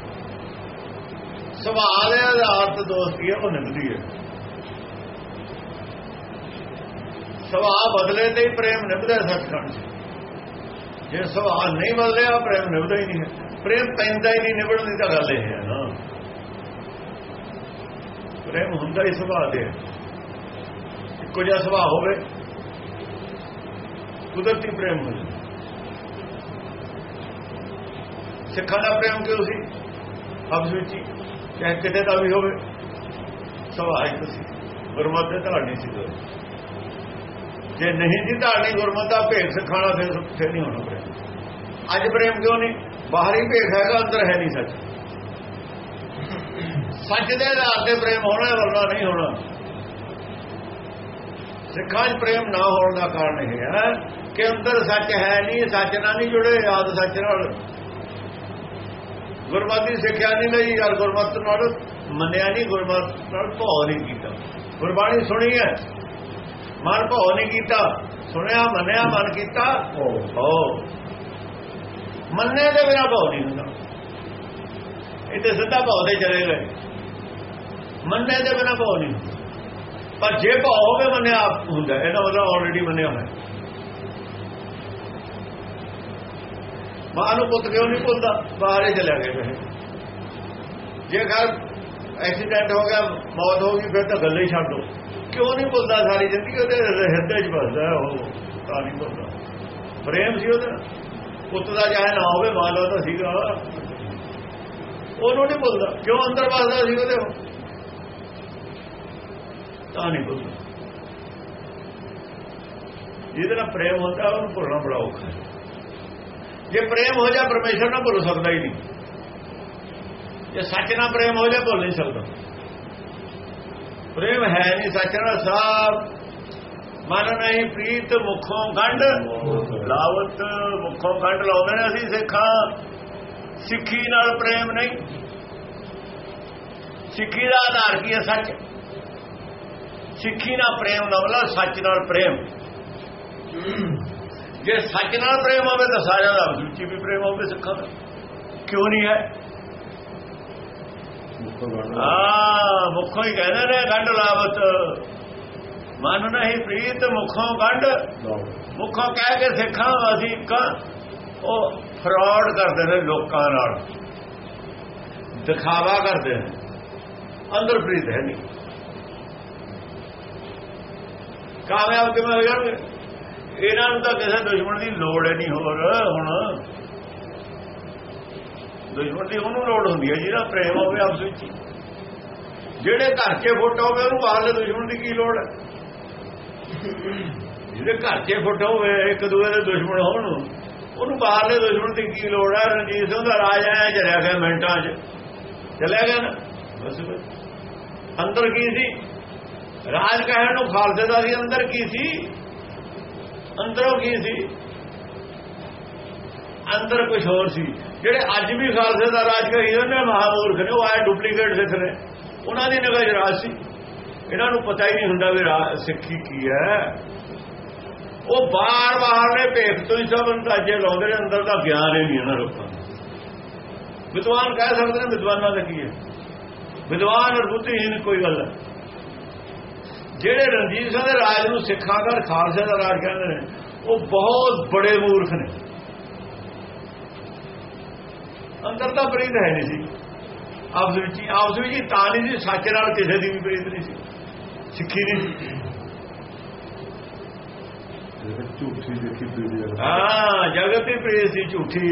ਸੁਭਾਅ ਦੇ ਆਧਾਰ ਤੇ ਦੋਸਤੀ ਹੈ? ਉਹ ਨਿਭਦੀ ਹੈ। ਸੁਭਾਅ ਬਦਲੇ ਤੇ ਹੀ ਪ੍ਰੇਮ ਨਿਭਦਾ ਸੱਚਖੰਡ ਜੇ ਸੁਭਾਅ ਨਹੀਂ ਬਦਲਿਆ ਪ੍ਰੇਮ ਨਿਭਦਾ ਹੀ ਨਹੀਂ ਹੈ। ਪ੍ਰੇਮ ਪੈਂਦਾ ਹੀ ਨਹੀਂ, ਨਿਭਣ ਦੀ ਤਾਂ ਗੱਲ ਇਹ ਹੈ ਨਾ। ਪ੍ਰੇਮ ਹੁੰਦਾ ਹੀ ਸੁਭਾਅ ਦੇ ਇੱਕੋ ਜਿਹਾ ਸੁਭਾਅ ਹੋਵੇ ਕੁਦਰਤੀ ਪ੍ਰੇਮ ਹੋ ਜਾਂਦਾ ਸਿੱਖਾਂ ਦਾ ਪ੍ਰੇਮ ਕਿਉਂ ਸੀ? ਆਪਸ ਵਿੱਚ ਹੀ। ਚਾਹੇ ਕਿਤੇ ਦਾ ਵੀ ਹੋਵੇ ਸੁਭਾਅ ਇੱਕ ਸੀ। ਗੁਰਮਤਿ ਦਾ ਨਹੀਂ ਸੀ ਕੋਈ। ਜੇ ਨਹੀਂ ਸੀ ਧਾਰਨੀ ਗੁਰਮਤਿ ਦਾ ਭੇਖ ਸਿਖਾਣਾ ਫਿਰ ਫਿਰ ਨਹੀਂ ਹੋਣਾ ਪ੍ਰੇਮ। ਅੱਜ ਪ੍ਰੇਮ ਕਿਉਂ ਨਹੀਂ? ਬਾਹਰੀ ਭੇਖ ਹੈਗਾ, ਅੰਦਰ ਹੈ ਨਹੀਂ ਸੱਚ। ਸੱਚ ਦੇ ਆਧਾਰ ਤੇ ਪ੍ਰੇਮ ਹੋਣਾ ਹੈ ਵਰਨਾ ਨਹੀਂ ਹੋਣਾ। ਸਿੱਖਾਂ 'ਚ ਪ੍ਰੇਮ ਨਾ ਹੋਣ ਦਾ ਕਾਰਨ ਇਹ ਹੈ ਕਿ ਅੰਦਰ ਸੱਚ ਹੈ ਨਹੀਂ, ਸੱਚ ਨਾਲ ਨਹੀਂ ਜੁੜੇ ਯਾਦ ਸੱਚ ਨਾਲ। ਗੁਰਮਤਿ ਸਿੱਖਿਆ ਨਹੀਂ ਲਈ, ਯਾਰ ਗੁਰਮਤਿ ਨਾਲ ਮੰਨਿਆ ਨਹੀਂ, ਗੁਰਮਤਿ ਨਾਲ ਭਉ ਨਹੀਂ ਕੀਤਾ। ਗੁਰਬਾਣੀ ਸੁਣੀ ਹੈ। ਮਨ ਭਉ ਨਹੀਂ ਕੀਤਾ। ਸੁਣਿਆ, ਮੰਨਿਆ, ਮਨ ਕੀਤਾ ਹੋ ਮੰਨੇ ਦੇ ਬਿਨਾ ਭਉ ਨਹੀਂ ਹੁੰਦਾ। ਇਹ ਤੇ ਸਿੱਧਾ ਭਉ ਦੇ ਚਲੇ ਗਏ। ਮੰਨੇ ਦੇ ਬਿਨਾ ਭਉ ਨਹੀਂ ਹੁੰਦਾ। ਪਰ ਜੇ ਭਉ ਹੋਵੇ ਮੰਨਿਆ ਆਪ ਹੁੰਦਾ, ਇਹਦਾ ਮਤਲਬ ਆਲਰੇਡੀ ਮੰਨਿਆ ਹੋਇਆ ਮਾਂ ਨੂੰ ਪੁੱਤ ਕਿਉਂ ਨਹੀਂ ਭੁੱਲਦਾ ਬਾਹਰੇ ਚਲੇ ਗਏ ਜੇ ਘਰ ਐਕਸੀਡੈਂਟ ਹੋ ਗਿਆ, ਮੌਤ ਹੋ ਗਈ, ਫਿਰ ਤਾਂ ਗੱਲੇ ਹੀ ਛੱਡ ਦੋ। ਕਿਉਂ ਨਹੀਂ ਭੁੱਲਦਾ ਸਾਰੀ ਜ਼ਿੰਦਗੀ ਉਹਦੇ ਹਿਰਦੇ 'ਚ ਵੱਸਦਾ ਉਹ? ਤਾਂ ਨਹੀਂ ਭੁੱਲਦਾ ਪ੍ਰੇਮ ਸੀ ਉਹਦਾ। ਪੁੱਤ ਦਾ ਚਾਹੇ ਨਾ ਹੋਵੇ, ਮਾਂ ਦਾ ਸੀਗਾ। ਉਹਨੂੰ ਨਹੀਂ ਭੁੱਲਦਾ ਕਿਉਂ ਅੰਦਰ ਵੱਸਦਾ ਸੀ ਉਹਦੇ? ਤਾਂ ਨਹੀਂ ਭੁੱਲਦਾ ਜਿਹਦੇ ਨਾਲ ਪ੍ਰੇਮ ਹੁੰਦਾ, ਉਹਨੂੰ ਭੁੱਲਣਾ ਬੜਾ ਔਖਾ ਹੈ। ਜੇ ਪ੍ਰੇਮ ਹੋ ਜਾ ਪਰਮੇਸ਼ਰ ਨਾਲ ਭੁੱਲ ਸਕਦਾ ਹੀ ਨਹੀਂ। ਜੇ ਸੱਚ ਨਾਲ ਪ੍ਰੇਮ ਹੋ ਜਾ ਭੁੱਲ ਨਹੀਂ ਸਕਦਾ। ਪ੍ਰੇਮ ਹੈ ਨਹੀਂ ਸੱਚ ਨਾਲ, ਸਾਬ ਮਨ ਨਹੀਂ, ਪ੍ਰੀਤ ਮੁਖੋਂ ਗੰਢ ਲਾਵਤ ਮੁਖੋਂ ਗੰਢ ਲਾਉਂਦੇ ਨੇ ਅਸੀਂ ਸਿੱਖਾਂ। ਸਿੱਖੀ ਨਾਲ ਪ੍ਰੇਮ ਨਹੀਂ। ਸਿੱਖੀ ਦਾ ਆਧਾਰ ਕੀ ਹੈ ਸੱਚ? ਸਿੱਖੀ ਨਾਲ ਪ੍ਰੇਮ ਦਾ ਮਤਲਬ ਸੱਚ ਨਾਲ ਪ੍ਰੇਮ। ਜੇ ਸੱਚ ਨਾਲ ਪ੍ਰੇਮ ਹੋਵੇ ਤਾਂ ਸਾਰਿਆਂ ਦਾ ਦੂਜੀ ਵੀ ਪ੍ਰੇਮ ਹੋਵੇ ਸਿੱਖਾਂ ਦਾ। ਕਿਉਂ ਨਹੀਂ ਹੈ? ਆ ਮੁਖੋਂ ਹੀ ਕਹਿੰਦੇ ਨੇ ਗੰਢ ਲਾਵਤ। ਮਨ ਨਹੀਂ ਪ੍ਰੀਤ ਮੁਖੋਂ ਗੰਢ। ਮੁਖੋਂ ਕਹਿ ਕੇ ਸਿੱਖਾਂ ਅਸੀਂ ਕ ਉਹ ਫਰਾਡ ਕਰਦੇ ਨੇ ਲੋਕਾਂ ਨਾਲ। ਦਿਖਾਵਾ ਕਰਦੇ ਨੇ। ਅੰਦਰ ਪ੍ਰੀਤ ਹੈ ਨਹੀਂ। ਕਾਮਯਾਬ ਕਿਵੇਂ ਹੋ ਜਾਣਗੇ? ਇਹਨਾਂ ਨੂੰ ਤਾਂ ਕਿਸੇ ਦੁਸ਼ਮਣ ਦੀ ਲੋੜ ਹੀ ਨਹੀਂ ਹੋਰ, ਹੁਣ। ਦੁਸ਼ਮਣ ਦੀ ਉਹਨੂੰ ਲੋੜ ਹੁੰਦੀ ਹੈ, ਜਿਹਦਾ ਪ੍ਰੇਮ ਹੋਵੇ ਆਪਸ ਵਿੱਚ। ਜਿਹੜੇ ਘਰ 'ਚ ਫੁੱਟ ਹੋਵੇ, ਉਹਨੂੰ ਬਾਹਰਲੇ ਦੁਸ਼ਮਣ ਦੀ ਕੀ ਲੋੜ ਹੈ? ਜਿਹਦੇ ਘਰ 'ਚ ਫੁੱਟ ਹੋਵੇ, ਇੱਕ ਦੂਏ ਦੇ ਦੁਸ਼ਮਣ ਹੋਣ, ਉਹਨੂੰ ਬਾਹਰਲੇ ਦੁਸ਼ਮਣ ਦੀ ਕੀ ਲੋੜ ਹੈ? ਰਣਜੀਤ ਸਿੰਘ ਦਾ ਰਾਜ ਆਇਆ ਚਲਿਆ ਗਿਆ ਮਿੰਟਾਂ 'ਚ। ਚਲਿਆ ਗਿਆ ਨਾ? ਬਸ ਅੰਦਰ ਕੀ ਸੀ? ਰਾਜ ਕਹਿਣ ਨੂੰ ਖਾਲਸੇ ਦਾ ਸੀ, ਅੰਦਰ ਕੀ ਸੀ? ਅੰਦਰੋਂ ਕੀ ਸੀ? ਅੰਦਰ ਕੁਝ ਹੋਰ ਸੀ। ਜਿਹੜੇ ਅੱਜ ਵੀ ਖਾਲਸੇ ਦਾ ਰਾਜ ਕਹੀ ਜਾਂਦੇ ਨੇ, ਮਹਾਮੂਰਖ ਨੇ, ਉਹ ਆਏ ਡੁਪਲੀਕੇਟ ਸਿੱਖ ਨੇ। ਉਹਨਾਂ ਦੀ ਨਿਗਾਹ ਰਾਜ ਸੀ। ਇਹਨਾਂ ਨੂੰ ਪਤਾ ਹੀ ਨਹੀਂ ਹੁੰਦਾ ਵੀ ਰਾ- ਸਿੱਖੀ ਕੀ ਹੈ। ਉਹ ਬਾਹਰ ਬਾਹਰ ਨੇ, ਭੇਖ ਤੋਂ ਹੀ ਸਭ ਅੰਦਾਜ਼ੇ ਲਾਉਂਦੇ ਨੇ, ਅੰਦਰ ਦਾ ਗਿਆਨ ਹੀ ਨਹੀਂ ਇਹਨਾਂ ਲੋਕਾਂ ਨੂੰ ਵਿਦਵਾਨ ਕਹਿ ਸਕਦੇ ਨੇ, ਵਿਦਵਾਨਾਂ ਦਾ ਕੀ ਹੈ? ਵਿਦਵਾਨ ਔਰ ਬੁੱਧੀਹੀਨ ਕੋਈ ਗੱਲ ਹੈ ਜਿਹੜੇ ਰਣਜੀਤ ਸਿੰਘ ਦੇ ਰਾਜ ਨੂੰ ਸਿੱਖਾਂ ਦਾ ਖਾਲਸੇ ਦਾ ਰਾਜ ਕਹਿੰਦੇ ਨੇ ਉਹ ਬਹੁਤ ਬੜੇ ਮੂਰਖ ਨੇ। ਅੰਦਰ ਤਾਂ ਪ੍ਰੀਤ ਹੈ ਨਹੀਂ ਸੀ। ਆਪਸ ਵਿੱਚ ਆਪਸ ਵਿੱਚ ਤਾਂ ਨਹੀਂ ਸੀ ਸੱਚ ਨਾਲ ਕਿਸੇ ਦੀ ਵੀ ਪ੍ਰੀਤ ਨਹੀਂ ਸੀ। ਸਿੱਖੀ ਨਹੀਂ ਸੀ। ਝੂਠੀ ਦੇਖੀ ਪੀੜੀ ਹਾਂ ਜਗਤ ਦੀ ਪ੍ਰੀਤ ਸੀ ਝੂਠੀ।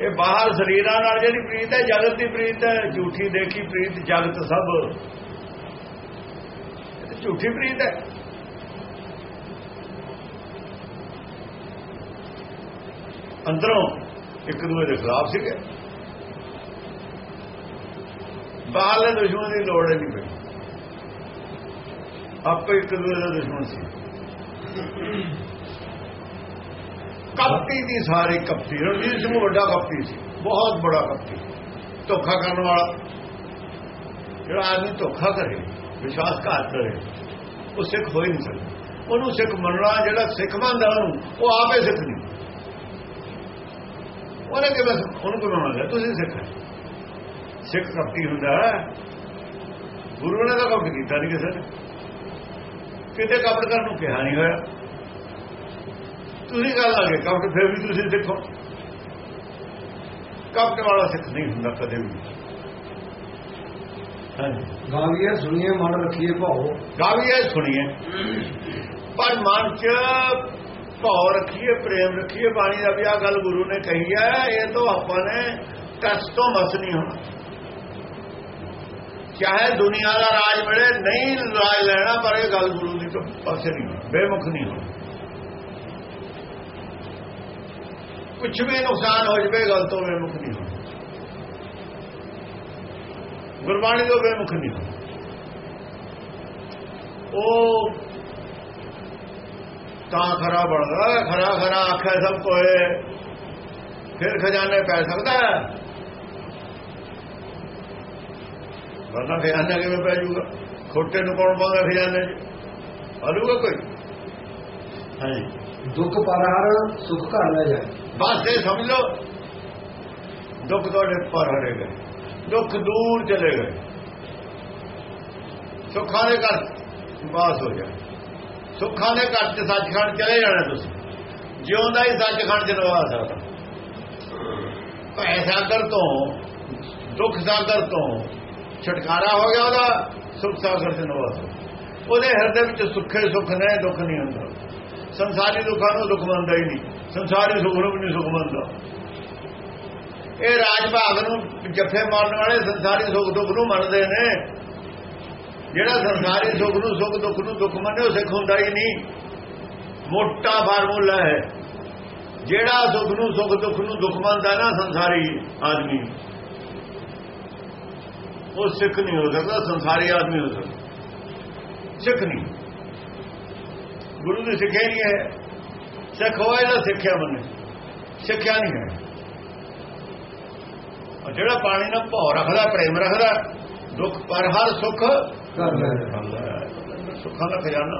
ਇਹ ਬਾਹਰ ਸਰੀਰਾਂ ਨਾਲ ਜਿਹੜੀ ਪ੍ਰੀਤ ਹੈ ਜਗਤ ਦੀ ਪ੍ਰੀਤ ਹੈ। ਝੂਠੀ ਦੇਖੀ ਪ੍ਰੀਤ ਜਗਤ ਸਭ। ਝੂਠੀ ਪ੍ਰੀਤ ਹੈ। ਅੰਦਰੋਂ ਇੱਕ ਦੂਜੇ ਦੇ ਖਿਲਾਫ ਸੀਗੇ। ਬਾਹਰਲੇ ਦੁਸ਼ਮਣ ਦੀ ਲੋੜ ਹੀ ਨਹੀਂ ਪਈ। ਆਪੇ ਇੱਕ ਦੂਜੇ ਦਾ ਦੁਸ਼ਮਣ ਸੀ। ਕਪਟੀ ਦੀ ਸਾਰੀ ਕਪਟੀ, ਰਣਜੀਤ ਸਿੰਘ ਵੱਡਾ ਕਪਟੀ ਸੀ, ਬਹੁਤ ਬੜਾ ਕਪਟੀ। ਧੋਖਾ ਕਰਨ ਵਾਲਾ। ਜਿਹੜਾ ਆਦਮੀ ਧੋਖਾ ਕਰੇ। ਵਿਸ਼ਵਾਸ ਘਾਤ ਕਰੇ, ਉਹ ਸਿੱਖ ਹੋ ਹੀ ਨਹੀਂ ਸਕਦਾ। ਉਹਨੂੰ ਸਿੱਖ ਮੰਨਣਾ, ਜਿਹੜਾ ਸਿੱਖ ਮੰਨਦਾ ਉਹਨੂੰ, ਉਹ ਆਪੇ ਸਿੱਖ ਨਹੀਂ। ਉਹਨੇ ਕਿ ਬਸ ਉਹਨੂੰ ਕਿਵੇਂ ਮੰਨ ਤੁਸੀਂ ਸਿੱਖ ਸਿੱਖ ਕਪਟੀ ਹੁੰਦਾ ਗੁਰੂ ਨੇ ਤਾਂ ਕੰਮ ਕੀਤਾ ਨਹੀਂ ਕਿਸੇ ਨੇ। ਕਿਤੇ ਕਪਟ ਕਰਨ ਨੂੰ ਕਿਹਾ ਨਹੀਂ ਹੋਇਆ। ਤੁਸੀਂ ਗੱਲ ਆ ਗਏ ਕਪਟ ਫਿਰ ਵੀ ਤੁਸੀਂ ਸਿੱਖੋ। ਕਪਟ ਵਾਲਾ ਸਿੱਖ ਨਹੀਂ ਹੁੰਦਾ ਕਦੇ ਵੀ। ਹਾਂਜੀ ਗਾਵੀਏ ਸੁਣੀਏ ਮਨ ਰੱਖੀਏ ਭਾਉ ਗਾਵੀ ਇਹ ਸੁਣੀਏ ਪਰ ਮਨ ਚ ਭਾਵ ਰੱਖੀਏ ਪ੍ਰੇਮ ਰੱਖੀਏ ਬਾਣੀ ਦਾ ਵੀ ਆ ਗੱਲ ਗੁਰੂ ਨੇ ਕਹੀ ਹੈ ਇਹ ਤੋਂ ਆਪਾਂ ਨੇ ਟਸ ਤੋਂ ਮਸ ਨਹੀਂ ਹੋਣਾ ਚਾਹੇ ਦੁਨੀਆ ਦਾ ਰਾਜ ਮਿਲੇ ਨਹੀਂ ਰਾਜ ਲੈਣਾ ਪਰ ਇਹ ਗੱਲ ਗੁਰੂ ਦੀ ਤੋਂ ਪਾਸੇ ਨਹੀਂ ਹੋਣੀ, ਬੇਮੁਖ ਨਹੀਂ ਹੋਣੀ ਕੁਝ ਵੀ ਨੁਕਸਾਨ ਹੋ ਜਵੇ ਗੱਲ ਤੋਂ ਬੇਮੁਖ ਨਹੀਂ ਹੋਣੀ ਗੁਰਬਾਣੀ ਤੋਂ ਬੇਮੁਖ ਨਹੀਂ। ਉਹ ਤਾਂ ਖਰਾ ਬਣਦਾ ਖਰਾ ਖਰਾ ਆਖੇ ਸਭ ਕੋਏ। ਫਿਰ ਖਜ਼ਾਨੇ ਪੈ ਸਕਦਾ ਵਰਨਾ ਖਜ਼ਾਨਾ ਕਿਵੇਂ ਪੈ ਜਾਊਗਾ? ਖੋਟੇ ਨੂੰ ਕੌਣ ਪਾਉਂਦਾ ਖਜ਼ਾਨੇ 'ਚ? ਆਲੂਗਾ ਕੋਈ? ਹਾਂਜੀ। ਦੁੱਖ ਪਰਹਰ ਸੁਖ ਘਰ ਲੈ ਜਾਏ। ਬਸ ਇਹ ਸਮਝ ਲਓ। ਦੁੱਖ ਤੁਹਾਡੇ ਪਰ ਹਰੇ ਗਏ। ਦੁੱਖ ਦੂਰ ਚਲੇ ਗਏ। ਸੁੱਖਾਂ ਦੇ ਘਰ ਬਾਸ ਹੋ ਜਾ ਸੁੱਖਾਂ ਦੇ ਘਰ ਚ ਸੱਚਖੰਡ ਚਲੇ ਜਾਣਾ ਤੁਸੀਂ। ਜਿਉਂਦਾ ਹੀ ਸੱਚਖੰਡ ਚ ਨਵਾ ਸਕਦਾ ਭੈ ਸਾਗਰ ਤੋਂ, ਦੁੱਖ ਸਾਗਰ ਤੋਂ ਛੁਟਕਾਰਾ ਹੋ ਗਿਆ ਉਹਦਾ, ਸੁਖ ਸਾਗਰ ਚ ਨਵਾ ਸਕਦਾ ਉਹਦੇ ਹਿਰਦੇ ਵਿੱਚ ਸੁੱਖੇ ਸੁੱਖ ਨੇ, ਦੁੱਖ ਨਹੀਂ ਹੁੰਦਾ। ਸੰਸਾਰੀ ਦੁੱਖਾਂ ਨੂੰ ਦੁੱਖ ਮੰਨਦਾ ਹੀ ਨਹੀਂ। ਸੰਸਾਰੀ ਸੁੱਖ ਨੂੰ ਵੀ ਨਹੀਂ ਸੁੱਖ ਮੰਨਦਾ। ਇਹ ਰਾਜ ਭਾਗ ਨੂੰ ਜੱਫੇ ਮਾਰਨ ਵਾਲੇ ਸੰਸਾਰੀ ਸੁੱਖ ਦੁੱਖ ਨੂੰ ਮੰਨਦੇ ਨੇ। ਜਿਹੜਾ ਸੰਸਾਰੀ ਸੁੱਖ ਨੂੰ ਸੁੱਖ ਦੁੱਖ ਨੂੰ ਦੁੱਖ ਮੰਨੇ, ਉਹ ਸਿੱਖ ਹੁੰਦਾ ਹੀ ਨਹੀਂ। ਮੋਟਾ ਫਾਰਮੂਲਾ ਹੈ। ਜਿਹੜਾ ਸੁੱਖ ਨੂੰ ਸੁੱਖ ਦੁੱਖ ਨੂੰ ਦੁੱਖ ਮੰਨਦਾ ਨਾ ਸੰਸਾਰੀ ਆਦਮੀ, ਉਹ ਸਿੱਖ ਨਹੀਂ ਹੋ ਸਕਦਾ, ਸੰਸਾਰੀ ਆਦਮੀ ਹੋ ਸਕਦਾ। ਸਿੱਖ ਨਹੀਂ। ਗੁਰੂ ਦੀ ਸਿੱਖਿਆ ਨਹੀਂ ਹੈ। ਸਿੱਖ ਹੋਏ ਨਾ ਸਿੱਖਿਆ ਮੰਨੇ। ਸਿੱਖਿਆ ਨਹੀਂ ਹੈ। ਔਰ ਜਿਹੜਾ ਪਾਣੀ ਨਾਲ ਭੌ ਰੱਖਦਾ ਪ੍ਰੇਮ ਰੱਖਦਾ ਦੁੱਖ ਪਰ ਹਰ ਸੁੱਖ ਸੁੱਖਾਂ ਦਾ ਖਜ਼ਾਨਾ।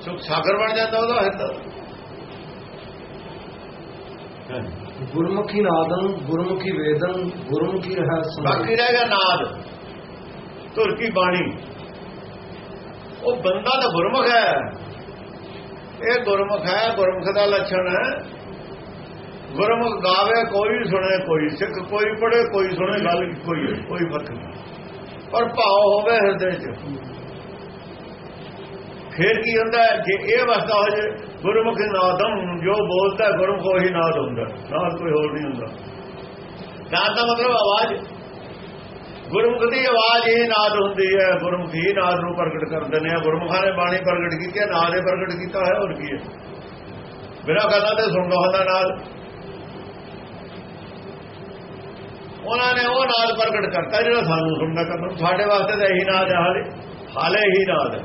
ਸੁੱਖ ਸਾਗਰ ਬਣ ਜਾਂਦਾ ਉਹਦਾ ਹਿੱਤ। ਗੁਰਮੁਖੀ ਨਾਦਨ ਗੁਰਮੁਖੀ ਵੇਦਨ ਗੁਰਮੁਖੀ ਰਹਿ ਬਾਕੀ ਰਹਿ ਗਿਆ ਨਾਦ ਧੁਰ ਕੀ ਬਾਣੀ। ਉਹ ਬੰਦਾ ਤਾਂ ਗੁਰਮੁਖ ਹੈ। ਇਹ ਗੁਰਮੁਖ ਹੈ ਗੁਰਮੁਖ ਦਾ ਲੱਛਣ ਹੈ। ਗੁਰਮੁਖ ਗਾਵੇ ਕੋਈ ਸੁਣੇ ਕੋਈ ਸਿੱਖ ਕੋਈ ਪੜੇ ਕੋਈ ਸੁਣੇ ਗੱਲ ਕੋਈ ਹੈ, ਕੋਈ ਫ਼ਰਕ ਨਹੀਂ। ਪਰ ਭਾਵ ਹੋਵੇ ਹਿਰਦੇ 'ਚ। ਫੇਰ ਕੀ ਹੁੰਦਾ ਜੇ ਇਹ ਅਵਸਥਾ ਹੋ ਜੇ ਗੁਰਮੁਖ ਨਾਦਮ ਜੋ ਬੋਲਦਾ ਗੁਰਮੁਖ ਉਹੀ ਨਾਦ ਹੁੰਦਾ ਨਾਦ ਕੋਈ ਹੋਰ ਨਹੀਂ ਹੁੰਦਾ। ਨਾਦ ਦਾ ਮਤਲਬ ਆਵਾਜ਼। ਗੁਰਮੁਖ ਦੀ ਆਵਾਜ਼ ਹੀ ਨਾਦ ਹੁੰਦੀ ਹੈ। ਗੁਰਮੁਖ ਹੀ ਨਾਦ ਨੂੰ ਪ੍ਰਗਟ ਕਰਦੇ ਨੇ ਗੁਰਮੁਖਾਂ ਨੇ ਬਾਣੀ ਪ੍ਰਗਟ ਕੀਤੀ ਹੈ ਨਾਦ ਨੇ ਪ੍ਰਗਟ ਕੀਤਾ ਹੈ ਹੋਰ ਕੀ ਹੈ? ਬਿਨਾਂ ਕਥਾ ਤੇ ਸੁਣਦਾ ਹੁੰਦਾ ਨਾਦ। ਉਹਨਾਂ ਨੇ ਉਹ ਨਾਦ ਪ੍ਰਗਟ ਕਰਤਾ ਜਿਹੜਾ ਸਾਨੂੰ ਸੁਣਨਾ ਕਰਨਾ ਸਾਡੇ ਵਾਸਤੇ ਤਾਂ ਇਹੀ ਨਾਦ ਹੈ, ਹਾਲੇ ਹਾਲੇ ਹੀ ਨਾਦ ਹੈ।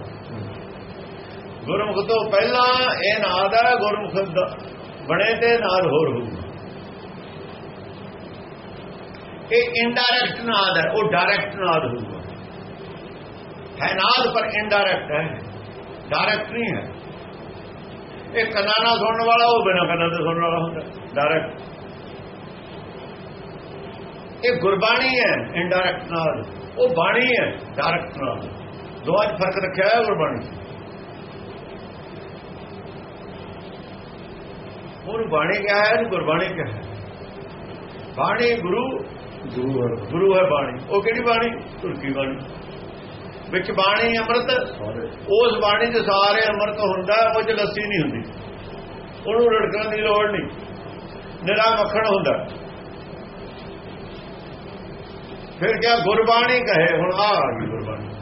ਗੁਰਮੁਖ ਤੋਂ ਪਹਿਲਾਂ ਇਹ ਨਾਦ ਹੈ, ਗੁਰਮੁਖ ਬਣੇ ਤੇ ਨਾਦ ਹੋਰ ਹੋਊਗਾ ਇਹ ਇਨਡਾਇਰੈਕਟ ਨਾਦ ਹੈ, ਉਹ ਡਾਇਰੈਕਟ ਨਾਦ ਹੋਊਗਾ। ਹੈ ਨਾਦ ਪਰ ਇਨਡਾਇਰੈਕਟ ਹੈ। ਡਾਇਰੈਕਟ ਨਹੀਂ ਹੈ। ਇਹ ਕੰਨਾਂ ਨਾਲ ਸੁਣਨ ਵਾਲਾ, ਉਹ ਬਿਨਾਂ ਕੰਨਾਂ ਦੇ ਸੁਣਨ ਵਾਲਾ ਹੁੰਦਾ। ਡਾਇਰੈਕਟ ਇਹ ਗੁਰਬਾਣੀ ਹੈ ਇਨਡਾਇਰੈਕਟ ਨਾਦ ਉਹ ਬਾਣੀ ਹੈ ਡਾਇਰੈਕਟ ਨਾਦ ਦੋਵਾਂ 'ਚ ਫ਼ਰਕ ਰੱਖਿਆ ਹੈ ਗੁਰਬਾਣੀ। ਉਹਨੂੰ ਬਾਣੀ ਕਿਹਾ ਹੈ ਇਹਨੂੰ ਗੁਰਬਾਣੀ ਕਿਹਾ ਹੈ? ਬਾਣੀ ਗੁਰੂ ਗੁਰੂ ਹੈ। ਬਾਣੀ। ਉਹ ਕਿਹੜੀ ਬਾਣੀ? ਤੁਰਕੀ ਬਾਣੀ। ਵਿੱਚ ਬਾਣੀ ਅੰਮ੍ਰਿਤ। ਉਸ ਬਾਣੀ ਦੇ ਸਾਰੇ ਅੰਮ੍ਰਿਤ ਹੁੰਦਾ ਉਹ ਚ ਲੱਸੀ ਨਹੀਂ ਹੁੰਦੀ। ਉਹਨੂੰ ਰੜਕਣ ਦੀ ਲੋੜ ਨਹੀਂ। ਨਿਰਾ ਮੱਖਣ ਹੁੰਦਾ। ਫਿਰ ਕਿਆ ਗੁਰਬਾਣੀ ਕਹੇ ਹੁਣ ਆ ਆ ਗਈ ਗੁਰਬਾਣੀ।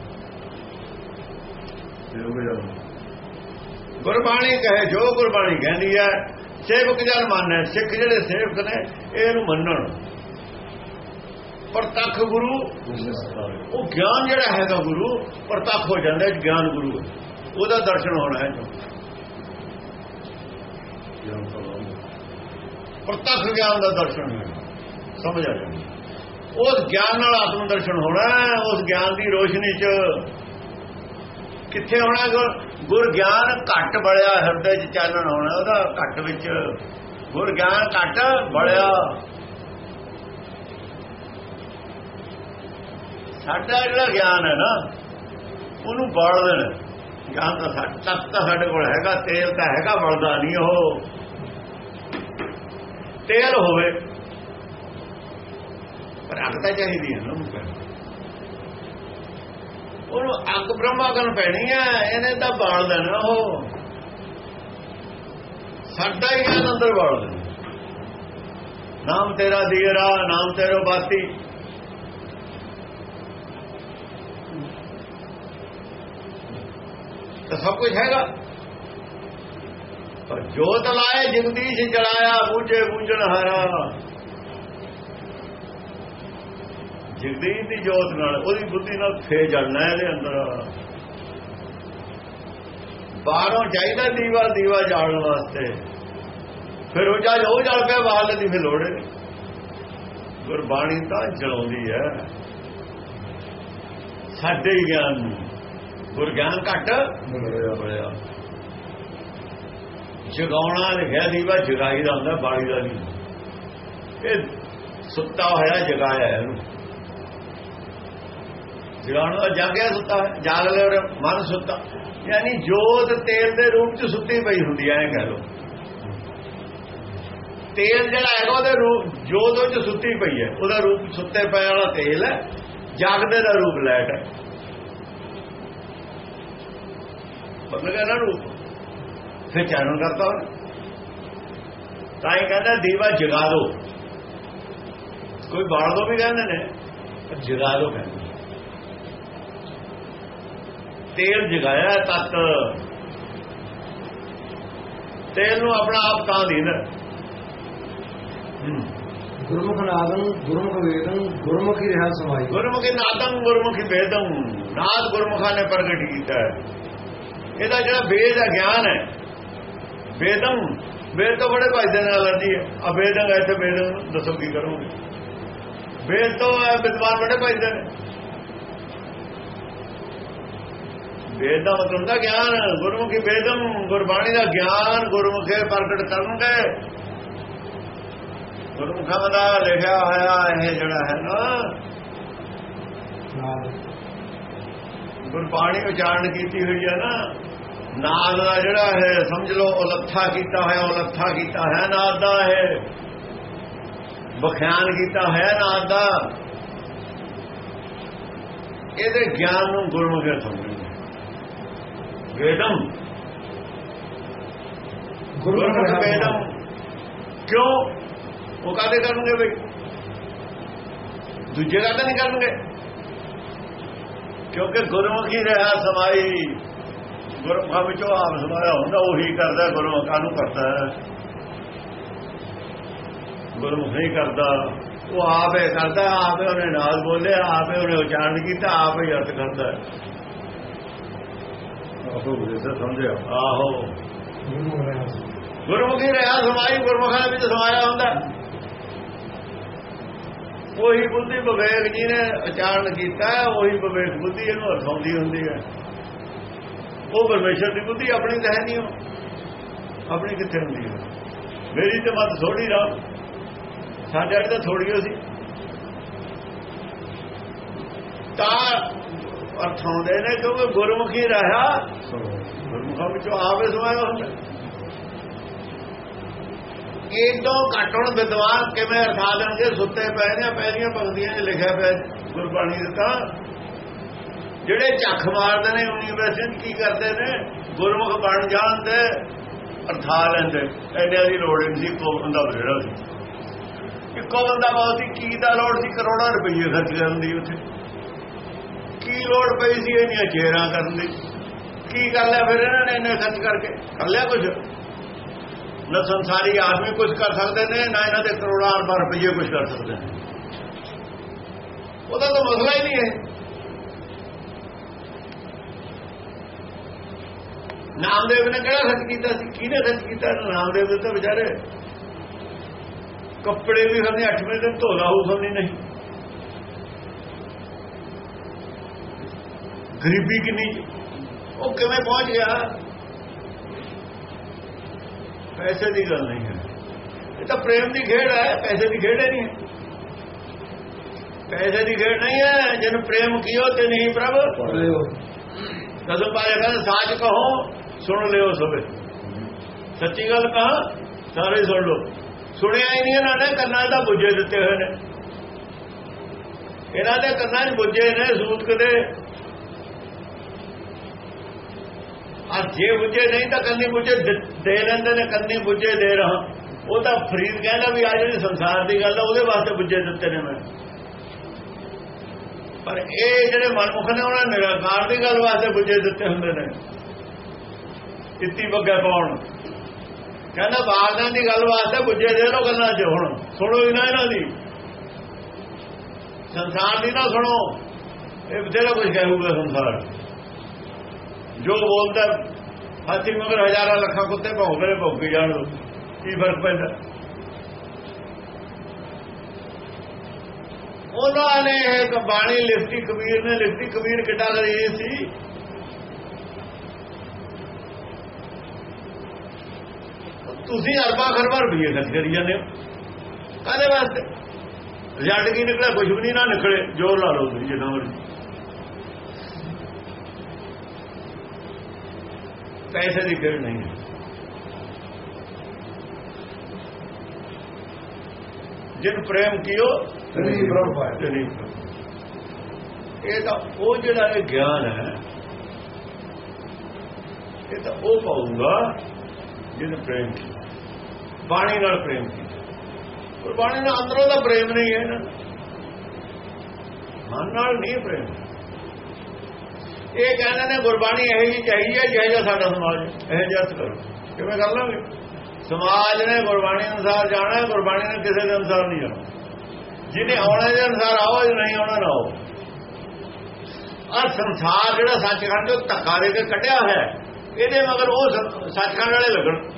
ਗੁਰਬਾਣੀ ਕਹੇ ਜੋ ਗੁਰਬਾਣੀ ਕਹਿੰਦੀ ਹੈ ਸੇਵਕ ਜਨ ਮੰਨੇ ਸਿੱਖ ਜਿਹੜੇ ਸੇਵਕ ਨੇ ਇਹਨੂੰ ਮੰਨਣ। ਪ੍ਰਤੱਖ ਗੁਰੂ ਉਹ ਗਿਆਨ ਜਿਹੜਾ ਹੈਗਾ ਗੁਰੂ ਪ੍ਰਤੱਖ ਹੋ ਜਾਂਦਾ ਹੈ ਗਿਆਨ ਗੁਰੂ ਉਹਦਾ ਦਰਸ਼ਨ ਹੋਣਾ ਹੈ। ਪ੍ਰਤੱਖ ਗਿਆਨ ਦਾ ਦਰਸ਼ਨ ਸਮਝ ਆ ਜਾਂਦਾ ਉਸ ਗਿਆਨ ਨਾਲ ਆਤਮ ਦਰਸ਼ਨ ਹੋਣਾ ਉਸ ਗਿਆਨ ਦੀ ਰੋਸ਼ਨੀ 'ਚ ਕਿੱਥੇ ਹੋਣਾ ਗੁਰ- ਗਿਆਨ ਘੱਟ ਬੜਿਆ, ਹਿਰਦੇ 'ਚ ਚਾਨਣ ਹੋਣਾ, ਉਹਦਾ ਘੱਟ ਵਿੱਚ ਗੁਰ ਗਿਆਨ ਘੱਟ ਬੜਿਆ। ਸਾਡਾ ਜਿਹੜਾ ਗਿਆਨ ਹੈ ਨਾ, ਉਹਨੂੰ ਬਾੜ ਦੇਣਾ ਗਿਆਨ ਤਾਂ ਸਾਡਾ ਤੱਕ ਤਾਂ ਸਾਡੇ ਕੋਲ ਹੈਗਾ, ਤੇਲ ਤਾਂ ਹੈਗਾ, ਬਲਦਾ ਨਹੀਂ ਉਹ। ਤੇਲ ਹੋਵੇ ਰੱਖ ਤਾਂ ਚਾਹੀਦੀ ਹੈ ਉਹਨੂੰ ਕਹਿੰਦੇ ਉਹਨੂੰ ਅੰਗ ਬ੍ਰਹਮਾ ਕਰਨ ਪੈਣੀ ਆ, ਇਹਨੇ ਤਾਂ ਬਾਲ ਦੇਣਾ ਉਹ। ਸਾਡਾ ਹੀ ਇਹਨ ਅੰਦਰ ਬਾਲ ਦੇਣਾ। ਨਾਮ ਤੇਰਾ ਦੀਰਾ, ਨਾਮ ਤੇਰਾ ਬਾਤੀ। ਤਾਂ ਸਭ ਕੁਝ ਹੈਗਾ। ਪਰ ਜੋਤ ਲਾਏ, ਜਗਦੀਸ਼ ਜਲਾਇਆ, ਬੂਝੇ ਬੂਝਣ ਹਾਰਾ। ਜਗਦੀਸ਼ ਦੀ ਜੋਤ ਨਾਲ, ਉਹਦੀ ਬੁੱਧੀ ਨਾਲ ਫੇ ਜਲਣਾ ਇਹਦੇ ਅੰਦਰ। ਬਾਹਰੋਂ ਚਾਹੀਦਾ ਦੀਵਾ ਦੀਵਾ ਜਾਣ ਵਾਸਤੇ। ਫਿਰ ਉਹ ਜਦ ਉਹ ਜਲ ਪਿਆ ਬਾਹਰ ਦੀ ਫਿਰ ਲੋੜੇ ਨਹੀਂ। ਗੁਰਬਾਣੀ ਤਾਂ ਜਲਾਉਂਦੀ ਹੈ। ਸਾਡੇ ਹੀ ਗਿਆਨ ਨੂੰ। ਗੁਰ ਗਿਆਨ ਘੱਟ, ਬੜਿਆ ਬੜਿਆ। ਜਗਾਉਣਾ ਲਿਖਿਆ ਦੀਵਾ, ਜਗਾਈ ਦਾ ਹੁੰਦਾ, ਬਾਣੀ ਦਾ ਨਹੀਂ। ਇਹ ਸੁੱਤਾ ਹੋਇਆ, ਜਗਾਇਆ ਇਹਨੂੰ। ਜਗਾਉਣ ਦਾ ਜਾਗਿਆ ਸੁੱਤਾ ਹੋਇਆ, ਜਾਗ ਲਿਆ ਔਰ ਮਨ ਸੁੱਤਾ। ਯਾਨੀ ਜੋਤ ਤੇਲ ਦੇ ਰੂਪ ਚ ਸੁੱਤੀ ਪਈ ਹੁੰਦੀ ਹੈ ਇਹ ਕਹਿ ਲੋ ਤੇਲ ਜਿਹੜਾ ਹੈਗਾ ਉਹਦੇ ਰੂਪ ਜੋਤ ਉਹ ਸੁੱਤੀ ਪਈ ਹੈ। ਉਹਦਾ ਰੂਪ ਸੁੱਤੇ ਪਏ ਵਾਲਾ ਤੇਲ ਹੈ ਜਾਗਦੇ ਦਾ ਰੂਪ ਲੈਟ ਹੈ। ਬਦਲ ਗਿਆ ਰੂਪ। ਫਿਰ ਚਾਨਣ ਕਰਤਾ ਉਹਨੇ। ਤਾਂ ਇਹ ਕਹਿੰਦਾ ਦੀਵਾ ਜਗਾ ਦੋ। ਕੋਈ ਬਾਲ ਦੋ ਵੀ ਕਹਿੰਦੇ ਨੇ ਪਰ ਜਗਾ ਦੋ ਕਹਿੰਦੇ ਤੇਲ ਜਗਾਇਆ ਤਤ। ਤੇਲ ਨੂੰ ਆਪਣਾ ਆਪ ਤਾਂ ਦੀਨ ਗੁਰਮੁਖ ਨਾਦੰ ਗੁਰਮੁਖ ਵੇਦੰ ਗੁਰਮੁਖੀ ਰਹਿ ਸਮਾਈ। ਗੁਰਮੁਖੀ ਨਾਦੰ ਗੁਰਮੁਖੀ ਵੇਦੰ ਨਾਦ ਗੁਰਮੁਖਾਂ ਨੇ ਪ੍ਰਗਟ ਕੀਤਾ ਹੈ। ਇਹਦਾ ਜਿਹੜਾ ਵੇਦ ਹੈ ਗਿਆਨ ਹੈ। ਵੇਦੰ ਵੇਦ ਤੋਂ ਬੜੇ ਭਾਈ ਦੇ ਨਾਲ ਅਲਰਜੀ ਹੈ। ਆ ਵੇਦੰ ਹੈ ਤੇ ਵੇਦੰ ਦੱਸੋ ਕੀ ਕਰੋਗੇ? ਵੇਦ ਤੋਂ ਵਿਦਵਾਨ ਬੜੇ ਭਾਈ ਦੇ ਨੇ। ਵੇਦ ਦਾ ਮਤਲਬ ਹੁੰਦਾ ਗਿਆਨ ਗੁਰਮੁਖੀ ਵੇਦੰ ਗੁਰਬਾਣੀ ਦਾ ਗਿਆਨ ਗੁਰਮੁਖੇ ਪ੍ਰਗਟ ਕਰਨਗੇ। ਗੁਰਮੁਖਾਂ ਦਾ ਲਿਖਿਆ ਹੋਇਆ ਇਹ ਜਿਹੜਾ ਹੈ ਨਾ ਗੁਰਬਾਣੀ ਉਚਾਰਨ ਕੀਤੀ ਹੋਈ ਹੈ ਨਾ ਨਾਦ ਦਾ ਜਿਹੜਾ ਹੈ ਸਮਝ ਲਓ ਉਲੱਥਾ ਕੀਤਾ ਹੋਇਆ ਉਲੱਥਾ ਕੀਤਾ ਹੈ ਨਾਦ ਦਾ ਹੈ ਬਖਿਆਨ ਕੀਤਾ ਹੈ ਨਾਦ ਦਾ। ਇਹਦੇ ਗਿਆਨ ਨੂੰ ਗੁਰਮੁਖੇ ਸਮਝਣਗੇ ਵੇਦਮ ਗੁਰਮੁਖ ਵੇਦਮ ਕਿਉਂ ਉਹ ਕਾਦੇ ਕਰਨਗੇ ਬਈ ਦੂਜੇ ਕਾਦੇ ਨਹੀਂ ਕਰਨਗੇ ਕਿਉਂਕਿ ਗੁਰਮੁਖੀ ਰਹਾ ਸਮਾਈ ਗੁਰਮੁਖਾਂ ਵਿੱਚੋਂ ਆਪ ਸਮਾਇਆ ਹੁੰਦਾ ਉਹੀ ਕਰਦਾ ਗੁਰਮੁਖਾਂ ਨੂੰ ਕਰਦਾ ਗੁਰਮੁਖ ਨਹੀਂ ਕਰਦਾ ਉਹ ਆਪੇ ਕਰਦਾ ਆਪੇ ਉਹਨੇ ਨਾਲ ਬੋਲਿਆ ਆਪੇ ਉਹਨੇ ਉਚਾਰਨ ਕੀਤਾ ਆਪੇ ਅਰਥ ਕਰਦਾ ਹੈ। ਆਪੋ ਸਮਝਿਆ। ਆਹੋ। ਗੁਰਮੁਖੀ ਰਹਾ, ਸਮਾਈ ਗੁਰਮੁਖਾਂ ਵਿੱਚ ਸਮਾਇਆ ਹੁੰਦਾ। ਉਹੀ ਬੁੱਧੀ ਵਿਵੇਕ ਜੀ ਨੇ ਉਚਾਰਨ ਕੀਤਾ, ਉਹੀ ਵਿਵੇਕ ਬੁੱਧੀ ਇਹਨੂੰ ਅਰਥਾਉਂਦੀ ਹੁੰਦੀ ਹੈ। ਉਹ ਪਰਮੇਸ਼ਰ ਦੀ ਬੁੱਧੀ ਆਪਣੀ ਤਾਂ ਹੈ ਨਹੀਂ ਉਹ। ਆਪਣੀ ਕਿੱਥੇ ਹੁੰਦੀ ਹੈ? ਮੇਰੀ ਤੇ ਮਤ ਥੋੜੀ ਰਾਮ ਸਾਡੇ ਵਾਲੀ ਤਾਂ ਥੋੜੀ ਹੋ ਸੀ। ਤਾਂ ਅਰਥਾਉਂਦੇ ਨੇ ਕਿਉਂਕਿ ਗੁਰਮੁਖੀ ਰਹਾ। ਗੁਰਮੁਖਾਂ ਵਿੱਚੋਂ ਆਪੇ ਸਮਾਇਆ ਹੁੰਦਾ। ਇਦੋਂ ਘਟਣ ਵਿਦਵਾਨ ਕਿਵੇਂ ਅਰਥਾ ਦੇਣਗੇ? ਸੁੱਤੇ ਪਏ ਨੇ ਪਹਿਲੀਆਂ ਪੰਕਤੀਆਂ 'ਚ ਲਿਖਿਆ ਪਿਆ ਗੁਰਬਾਣੀ ਦੇ ਤਾਂ। ਜਿਹੜੇ ਝੱਖ ਮਾਰਦੇ ਨੇ ਯੂਨੀਵਰਸਿਟੀ ਕੀ ਕਰਦੇ ਨੇ? ਗੁਰਮੁਖ ਬਣ ਤੇ ਅਰਥਾ ਲੈਂਦੇ। ਐਡਿਆਂ ਦੀ ਲੋੜ ਨਹੀਂ ਸੀ ਕੋ ਬੰਦਾ ਬੇੜਾ ਸੀ। ਇੱਕੋ ਬੰਦਾ ਬਹੁਤ ਸੀ ਕੀ ਦਾ ਲੋੜ ਸੀ? ਕਰੋੜਾਂ ਰੁਪਏ ਖਰਚ ਕਰਨ ਦੀ ਉੱਥੇ। ਕੀ ਲੋੜ ਪਈ ਸੀ ਇਹਨੀਆਂ ਚੇਰਾਂ ਕਰਨ ਦੀ? ਕੀ ਕਰ ਲਿਆ ਫਿਰ ਇਹਨਾਂ ਨੇ ਇੰਨੇ ਖਰਚ ਕਰਕੇ? ਕਰ ਲਿਆ ਕੁਝ ਨਾ ਸੰਸਾਰੀ ਆਦਮੀ ਕੁਝ ਕਰ ਸਕਦੇ ਨੇ, ਨਾ ਇਹਨਾਂ ਦੇ ਕਰੋੜਾਂ ਅਰਬਾਂ ਰੁਪਏ ਕੁਝ ਕਰ ਸਕਦੇ ਨੇ। ਉਹਦਾ ਤਾਂ ਮਸਲਾ ਹੀ ਨਹੀਂ ਹੈ। ਨਾਮਦੇਵ ਨੇ ਕਿਹੜਾ ਖਰਚ ਕੀਤਾ ਸੀ? ਕਿਹਨੇ ਖਰਚ ਕੀਤਾ ਨਾਮਦੇਵ ਦੇ ਤਾਂ ਵਿਚਾਰੇ ਕੱਪੜੇ ਵੀ ਹਮਨੇ 8ਵੇਂ ਦਿਨ ਧੋਲਾ ਹੋ ਸਮਝੀ ਨਹੀਂ। ਗਰੀਬੀ ਕਿੰਨੀ ਉਹ ਕਿਵੇਂ ਪਹੁੰਚ ਗਿਆ? ਪੈਸੇ ਦੀ ਗੱਲ ਨਹੀਂ ਹੈ। ਇਹ ਤਾਂ ਪ੍ਰੇਮ ਦੀ ਖੇਡ ਹੈ ਪੈਸੇ ਦੀ ਖੇਡ ਨਹੀਂ ਹੈ। ਪੈਸੇ ਦੀ ਖੇਡ ਨਹੀਂ ਹੈ ਜਨ ਪ੍ਰੇਮ ਕੀਓ ਤੇ ਨਹੀਂ ਪ੍ਰਭ। ਕਦੋਂ ਪਾਇਆ ਕਹਿੰਦਾ ਸਾਚ ਕਹੋ ਸੁਣ ਲਿਓ ਸਭੇ। ਸੱਚੀ ਗੱਲ ਕਹਾ ਸਾਰੇ ਸੁਣ ਲਓ। ਸੁਣਿਆ ਹੀ ਨਹੀਂ ਇਹਨਾਂ ਨੇ ਕੰਨਾਂ ਦਾ ਬੁੱਝੇ ਦਿੱਤੇ ਹੋਏ ਨੇ। ਇਹਨਾਂ ਦੇ ਕੰਨਾਂ 'ਚ ਬੁੱਝੇ ਨੇ ਸੂਤ ਕਦੇ। ਆ ਜੇ ਬੁੱਝੇ ਨਹੀਂ ਤਾਂ ਕੰਨੀ ਬੁੱਝੇ ਦੇ ਦੇ ਲੈਂਦੇ ਨੇ, ਕੰਨੀ ਬੁੱਝੇ ਦੇ ਰਹਾ। ਉਹ ਤਾਂ ਫਰੀਦ ਕਹਿੰਦਾ ਵੀ ਆ ਜਿਹੜੀ ਸੰਸਾਰ ਦੀ ਗੱਲ ਆ, ਉਹਦੇ ਵਾਸਤੇ ਬੁੱਝੇ ਦਿੱਤੇ ਨੇ ਮੈਂ। ਪਰ ਇਹ ਜਿਹੜੇ ਮਨਮੁਖ ਨੇ, ਉਹਨਾਂ ਨਿਰਾਕਾਰ ਦੀ ਗੱਲ ਵਾਸਤੇ ਬੁੱਝੇ ਦਿੱਤੇ ਹੁੰਦੇ ਨੇ। ਇੱਤੀ ਬੱਗੇ ਪਾਉਣ। ਕਹਿੰਦਾ ਬਾਹਰਾਂ ਦੀ ਗੱਲ ਵਾਸਤੇ ਪੁੱਜੇ ਦੇ ਲੋ ਗੱਲਾਂ 'ਚ ਹੁਣ। ਸੁਣੋ ਹੀ ਨਾ ਇਹਨਾਂ ਦੀ। ਸੰਸਾਰ ਦੀ ਨਾ ਸੁਣੋ। ਇਹ ਬਥੇਰਾ ਕੁਝ ਕਹੂਗਾ ਸੰਸਾਰ। ਜੋ ਬੋਲਦਾ ਹਾਥੀ ਮਗਰ ਹਜ਼ਾਰਾਂ ਲੱਖਾਂ ਕੁੱਤੇ ਭੌਂਕਦੇ ਨੇ ਭੌਂਕੀ ਜਾਣ ਕੀ ਫ਼ਰਕ ਪੈਂਦਾ? ਉਹਨਾਂ ਨੇ ਇੱਕ ਬਾਣੀ ਲਿਖਤੀ, ਕਬੀਰ ਨੇ ਲਿਖਤੀ, ਕਬੀਰ ਕਿੱਡਾ ਕਰੀ ਸੀ। ਤੁਸੀਂ ਅਰਬਾਂ ਖਰਬਾਂ ਰੁਪਏ ਖਰਚ ਕਰੀ ਜਾਂਦੇ ਹੋ। ਕਾਹਦੇ ਵਾਸਤੇ? ਰਿਜ਼ਲਟ ਕੀ ਨਿਕਲਿਆ? ਕੁਝ ਵੀ ਨਹੀਂ ਨਾ ਨਿਕਲੇ। ਜੋਰ ਲਾ ਲਓ ਤੁਸੀਂ ਜਿੰਨਾ ਮਰਜ਼ੀ। ਪੈਸੇ ਦੀ ਖੇਡ ਨਹੀਂ ਹੈ। ਜਿਨ ਪ੍ਰੇਮ ਕੀਓ ਤੇਰੀ ਬ੍ਰਹਮ ਪਾਇਆ ਇਹ ਤਾਂ ਉਹ ਜਿਹੜਾ ਇਹ ਗਿਆਨ ਹੈ ਇਹ ਤਾਂ ਉਹ ਪਾਊਗਾ ਜਿਹਨੇ ਪ੍ਰੇਮ ਕੀਤਾ। ਬਾਣੀ ਨਾਲ ਪ੍ਰੇਮ ਕੀਤਾ। ਪਰ ਬਾਣੀ ਨਾਲ ਅੰਦਰੋਂ ਦਾ ਪ੍ਰੇਮ ਨਹੀਂ ਹੈ ਨਾ। ਮਨ ਨਾਲ ਨਹੀਂ ਪ੍ਰੇਮ। ਇਹ ਕਹਿੰਦੇ ਨੇ ਗੁਰਬਾਣੀ ਇਹੋ ਜੀ ਚਾਹੀਦੀ ਹੈ, ਜਿਹਾ ਸਾਡਾ ਸਮਾਜ ਇਹ ਜਿਹਾ ਕਰੋ। ਕਿਵੇਂ ਕਰ ਲਾਂਗੇ? ਸਮਾਜ ਨੇ ਗੁਰਬਾਣੀ ਅਨੁਸਾਰ ਜਾਣਾ, ਗੁਰਬਾਣੀ ਨੇ ਕਿਸੇ ਦੇ ਅਨੁਸਾਰ ਨਹੀਂ ਜਾਣਾ। ਜਿਹਨੇ ਆਉਣਾ ਦੇ ਅਨੁਸਾਰ ਆਓ ਜੇ ਨਹੀਂ ਆਉਣਾ, ਨਾ ਆਓ। ਆ ਸੰਸਾਰ ਜਿਹੜਾ ਸੱਚਖੰਡ ਉਹ ਧੱਕਾ ਦੇ ਕੇ ਕੱਢਿਆ ਹੋਇਆ ਇਹਦੇ ਮਗਰ ਉਹ ਸੱਚਖੰਡ ਵਾਲੇ ਲੱਗਣ।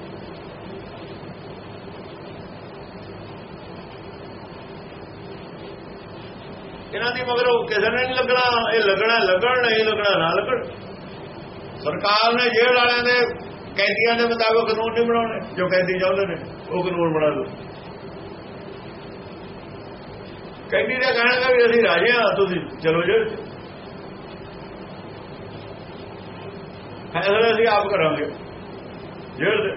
ਇਹਨਾਂ ਦੀ ਮਗਰੋਂ ਕਿਸੇ ਨੇ ਨਹੀਂ ਲੱਗਣਾ, ਇਹ ਲੱਗਣਾ ਲੱਗਣ, ਨਹੀਂ ਲੱਗਣਾ, ਨਾ ਲੱਗਣ। ਸਰਕਾਰ ਨੇ ਜੇਲ੍ਹ ਵਾਲਿਆਂ ਦੇ, ਕੈਦੀਆਂ ਦੇ ਮੁਤਾਬਕ ਕਾਨੂੰਨ ਨਹੀਂ ਬਣਾਉਣੇ, ਜੋ ਕੈਦੀ ਚਾਹੁੰਦੇ ਨੇ, ਉਹ ਕਾਨੂੰਨ ਬਣਾ ਲਓ। ਕੈਦੀ ਦਾ ਕਹਿਣਾ ਵੀ ਅਸੀਂ ਰਾਜੇ ਹਾਂ, ਤੁਸੀਂ ਚਲੋ ਜੇਲ੍ਹ ਫੈਸਲਾ ਅਸੀਂ ਆਪ ਕਰਾਂਗੇ, ਜੇਲ੍ਹ ਦੇ।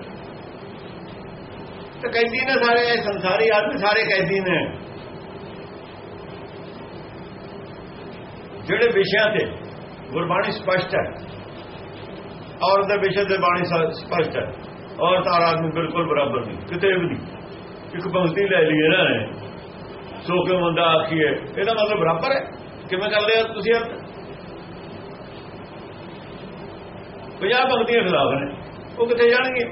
ਤੇ ਕੈਦੀ ਨੇ ਸਾਰੇ, ਸੰਸਾਰੀ ਆਦਮੀ ਸਾਰੇ ਕੈਦੀ ਨੇ। ਜਿਹੜੇ ਵਿਸ਼ਿਆਂ ਤੇ ਗੁਰਬਾਣੀ ਸਪਸ਼ਟ ਹੈ ਔਰ ਦੇ ਵਿਸ਼ੇ ਤੇ ਬਾਣੀ ਸਪਸ਼ਟ ਹੈ ਔਰ ਤਾਂ ਆਦਮੀ ਬਿਲਕੁਲ ਬਰਾਬਰ ਨਹੀਂ, ਕਿਤੇ ਵੀ ਨਹੀਂ। ਇੱਕ ਪੰਕਤੀ ਲੈ ਲਈ ਇਹਨਾਂ ਨੇ, ਸੋ ਕਿਉਂ ਬੰਦਾ ਆਖੀਏ, ਇਹਦਾ ਮਤਲਬ ਬਰਾਬਰ ਹੈ। ਕਿਵੇਂ ਕਰ ਲਿਆ ਤੁਸੀਂ ਇਹ? ਪੰਜਾਹ ਪੰਕਤੀਆਂ ਖਿਲਾਫ ਨੇ, ਉਹ ਕਿੱਥੇ ਜਾਣਗੇ?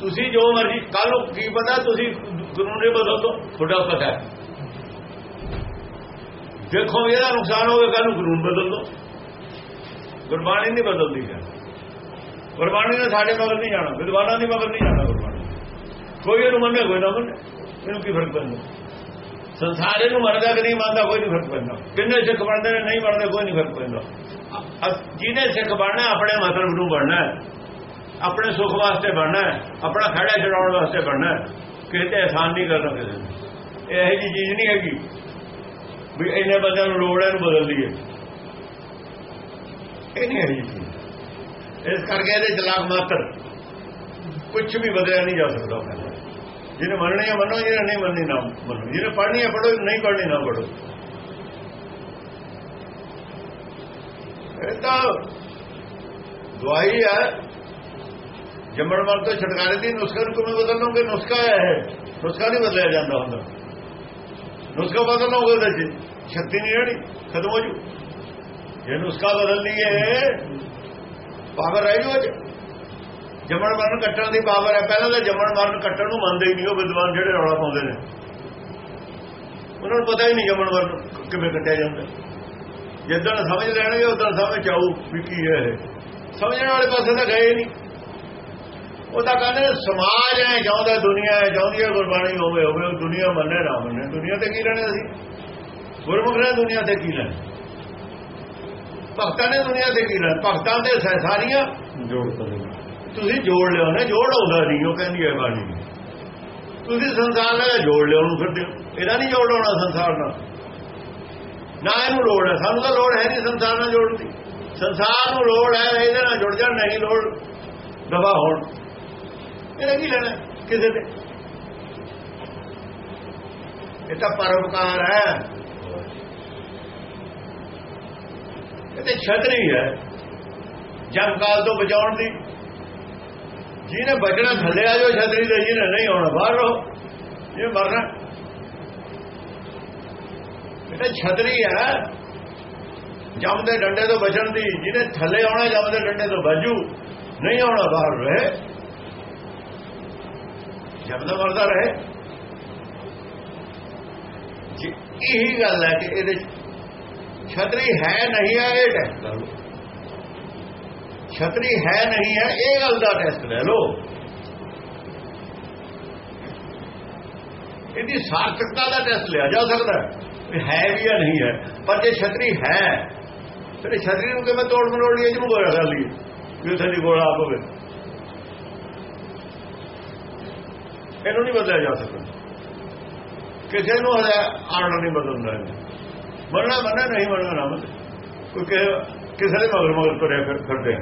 ਤੁਸੀਂ ਜੋ ਮਰਜ਼ੀ ਕੱਲ ਨੂੰ ਕੀ ਪਤਾ ਤੁਸੀਂ ਕਾਨੂੰਨ ਬਦਲ ਦੋ ਤੁਹਾਡਾ ਪਤਾ ਹੈ। ਦੇਖੋ ਵੀ ਇਹਦਾ ਨੁਕਸਾਨ ਹੋਵੇ ਕੱਲ ਨੂੰ ਕਾਨੂੰਨ ਬਦਲ ਦੋ। ਗੁਰਬਾਣੀ ਨਹੀਂ ਬਦਲਦੀ ਹੈ ਗੁਰਬਾਣੀ ਨੇ ਸਾਡੇ ਮਗਰ ਨਹੀਂ ਜਾਣਾ, ਵਿਦਵਾਨਾਂ ਦੀ ਮਗਰ ਨਹੀਂ ਜਾਣਾ ਗੁਰਬਾਣੀ। ਕੋਈ ਇਹਨੂੰ ਮੰਨੇ ਕੋਈ ਨਾ ਮੰਨੇ ਇਹਨੂੰ ਕੀ ਫ਼ਰਕ ਪੈਂਦਾ? ਸੰਸਾਰ ਇਹਨੂੰ ਮੰਨਦਾ ਕਿ ਨਹੀਂ ਮੰਨਦਾ, ਕੋਈ ਨਹੀਂ ਫ਼ਰਕ ਪੈਂਦਾ। ਕਿੰਨੇ ਸਿੱਖ ਬਣਦੇ ਨੇ, ਨਹੀਂ ਬਣਦੇ, ਕੋਈ ਨਹੀਂ ਫ਼ਰਕ ਪੈਂਦਾ। ਜਿਹਨੇ ਸਿੱਖ ਬਣਨਾ, ਆਪਣੇ ਮਤਲਬ ਨੂੰ ਬਣਨਾ ਆਪਣੇ ਸੁੱਖ ਵਾਸਤੇ ਬਣਨਾ ਆਪਣਾ ਖੜਾ ਛਡਾਉਣ ਵਾਸਤੇ ਬਣਨਾ ਕਿਸੇ ਤੇ ਆਸਾਨ ਨਹੀਂ ਕਰਨਾ ਕਿਸੇ ਨੂੰ। ਇਹ ਇਹੋ ਜਿਹੀ ਚੀਜ਼ ਨਹੀਂ ਹੈਗੀ। ਵੀ ਇੰਨੇ ਬੰਦਿਆਂ ਨੂੰ ਲੋੜ ਹੈ ਇਹਨੂੰ ਬਦਲ ਲਈਏ। ਇਹ ਨਹੀਂ ਹੈ ਜੀ। ਇਸ ਕਰਕੇ ਇਹਦੇ ਚਲਾਕ ਮਾਤਰ ਕੁਝ ਵੀ ਬਦਲਿਆ ਨਹੀਂ ਜਾ ਸਕਦਾ ਕਹਿੰਦਾ। ਜਿਹਨੇ ਮੰਨਣੀ ਹੈ ਮੰਨੋ, ਜਿਹਨੇ ਨਹੀਂ ਮੰਨਣੀ ਨਾ ਮੰਨੋ। ਜਿਹਨੇ ਪੜ੍ਹਨੀ ਹੈ ਪੜ੍ਹੋ ਨਹੀਂ ਪੜ੍ਹਨੀ ਨਾ ਪੜ੍ਹੋ। ਇਹ ਤਾਂ ਦਵਾਈ ਹੈ ਜੰਮਣ ਮਰ ਤੋਂ ਛੁਟਕਾਰੇ ਦੀ ਨੁਸਖਾ ਨੂੰ ਕਿਵੇਂ ਬਦਲ ਲਓਗੇ ਨੁਸਖਾ ਹੈ। ਇਹ ਨੁਸਖਾ ਨਹੀਂ ਬਦਲਿਆ ਜਾਂਦਾ ਹੁੰਦਾ। ਨੁਸਖਾ ਬਦਲ ਲਓਗੇ ਉਹਦੇ ਚ ਸ਼ਕਤੀ ਨਹੀਂ ਰਹਿਣੀ, ਖਤਮ ਹੋ ਜੂ। ਜੇ ਨੁਸਖਾ ਬਦਲ ਲਈਏ ਪਾਵਰ ਰਹਿ ਜੂ ਅੱਜ। ਜਮਣ ਮਰਨ ਕੱਟਣ ਦੀ ਪਾਵਰ ਹੈ। ਪਹਿਲਾਂ ਤਾਂ ਜਮਣ ਮਰਨ ਕੱਟਣ ਨੂੰ ਮੰਨਦੇ ਹੀ ਨਹੀਂ ਉਹ ਵਿਦਵਾਨ ਜਿਹੜੇ ਰੌਲਾ ਪਾਉਂਦੇ ਨੇ। ਉਹਨਾਂ ਨੂੰ ਪਤਾ ਹੀ ਨਹੀਂ ਜੰਮਣ ਮਰਨ ਕਿਵੇਂ ਕੱਟਿਆ ਜਾਂਦਾ। ਜਿੱਦਾਂ ਸਮਝ ਲੈਣਗੇ, ਉਦੋਂ ਸਮਝ ਆਊ ਵੀ ਕੀ ਹੈ ਇਹ। ਸਮਝਣ ਵਾਲੇ ਪਾਸੇ ਤਾਂ ਗਏ ਨਹੀਂ। ਉਹ ਤਾਂ ਕਹਿੰਦੇ ਸਮਾਜ ਹੈ ਚਾਹੁੰਦਾ ਦੁਨੀਆ ਹੈ ਚਾਹੁੰਦੀ ਹੈ ਗੁਰਬਾਣੀ ਹੋਵੇ ਹੋਵੇ ਉਹ ਦੁਨੀਆ ਮੰਨੇ ਨਾ ਮੰਨੇ। ਦੁਨੀਆ ਤੇ ਕੀ ਲੈਣੇ ਅਸੀਂ? ਗੁਰਮੁਖ ਨੇ ਦੁਨੀਆ ਤੇ ਕੀ ਲੈਣਾ ਭਗਤਾਂ ਨੇ ਦੁਨੀਆ ਤੇ ਕੀ ਲੈਣਾ ਭਗਤਾਂ ਦੇ ਸਾਰੀਆਂ ਜੋੜ ਤੁਸੀਂ ਜੋੜ ਲਿਓ ਨਾ ਜੋੜ ਆਉਂਦਾ ਨਹੀਂ ਉਹ ਕਹਿੰਦੀ ਹੈ ਬਾਣੀ। ਤੁਸੀਂ ਸੰਸਾਰ ਨਾਲ ਜੋੜ ਲਿਓ ਉਹਨੂੰ ਫਿਰਦੇ। ਇਹਦਾ ਨਹੀਂ ਜੋੜ ਆਉਣਾ ਸੰਸਾਰ ਨਾਲ। ਨਾ ਇਹਨੂੰ ਲੋੜ ਹੈ। ਸਾਨੂੰ ਤਾਂ ਲੋੜ ਹੈ ਨਹੀਂ ਸੰਸਾਰ ਨਾਲ ਜੋੜਨ ਦੀ। ਸੰਸਾਰ ਨੂੰ ਲੋੜ ਹੈ ਇਹਦੇ ਨਾਲ ਜੁੜ ਜਾਣ ਨਹੀਂ ਲੋੜ। ਦਬਾ ਹੋਣ। ਇਹਦਾ ਕੀ ਲੈਣਾ ਕਿਸੇ ਤੇ। ਇਹ ਤਾਂ ਪਰਉਪਕਾਰ ਹੈ। ਇਹ ਤੇ ਛਤਰੀ ਹੈ। ਜਮ ਕਾਲ ਤੋਂ ਬਚਾਉਣ ਦੀ। ਜਿਹਨੇ ਬਚਣਾ ਥੱਲੇ ਆ ਜਾਓ ਛਤਰੀ ਦੇ ਜਿਹਨੇ ਨਹੀਂ ਆਉਣਾ, ਬਾਹਰ ਰਹੋ। ਇਹ ਮਰਨਾ ਇਹ ਤਾਂ ਛਤਰੀ ਹੈ। ਜੰਮਦੇ ਡੰਡੇ ਤੋਂ ਬਚਣ ਦੀ। ਜਿਹਨੇ ਥੱਲੇ ਆਉਣਾ ਜੰਮਦੇ ਡੰਡੇ ਤੋਂ ਬਾਜੂ ਨਹੀਂ ਆਉਣਾ, ਬਾਹਰ ਰਹੇ। ਜੰਮਦਾ ਮਰਦਾ ਰਹੇ। ਜੀ, ਇਹੀ ਗੱਲ ਹੈ ਕਿ ਇਹਦੇ ਛਤਰੀ ਹੈ ਨਹੀਂ ਹੈ, ਇਹ ਟੈਸਟ ਕਰ ਲਓ। ਛਤਰੀ ਹੈ ਨਹੀਂ ਹੈ, ਇਹ ਗੱਲ ਦਾ ਟੈਸਟ ਲੈ ਲਓ। ਇਹਦੀ ਸਾਰਥਕਤਾ ਦਾ ਟੈਸਟ ਲਿਆ ਜਾ ਸਕਦਾ ਹੈ ਵੀ ਹੈ ਵੀ ਜਾਂ ਨਹੀਂ ਹੈ। ਪਰ ਜੇ ਛਤਰੀ ਹੈ ਤੇ ਛਤਰੀ ਨੂੰ ਕਿਵੇਂ ਤੋੜ ਮਰੋੜ ਲਈ ਜਿਹਨੂੰ ਗੋਲਾ ਕਰ ਲਈ ਵੀ ਉੱਥੇ ਦੀ ਗੋਲਾ ਆਪ ਹੋਵੇ। ਇਹਨੂੰ ਨਹੀਂ ਬਦਲਿਆ ਜਾ ਸਕਦਾ। ਕਿਸੇ ਨੂੰ ਹਲੇ ਨਹੀਂ ਬਦਲਦਾ ਮੰਨਣਾ ਮੰਨਣਾ ਨਹੀਂ ਮੰਨਣਾ ਨਾ ਮੰਨਣਾ ਕਿਸੇ ਦੇ ਮਗਰ ਮਗਰ ਤੁਰਿਆ ਫਿਰ ਫਿਰਦੇ ਆ।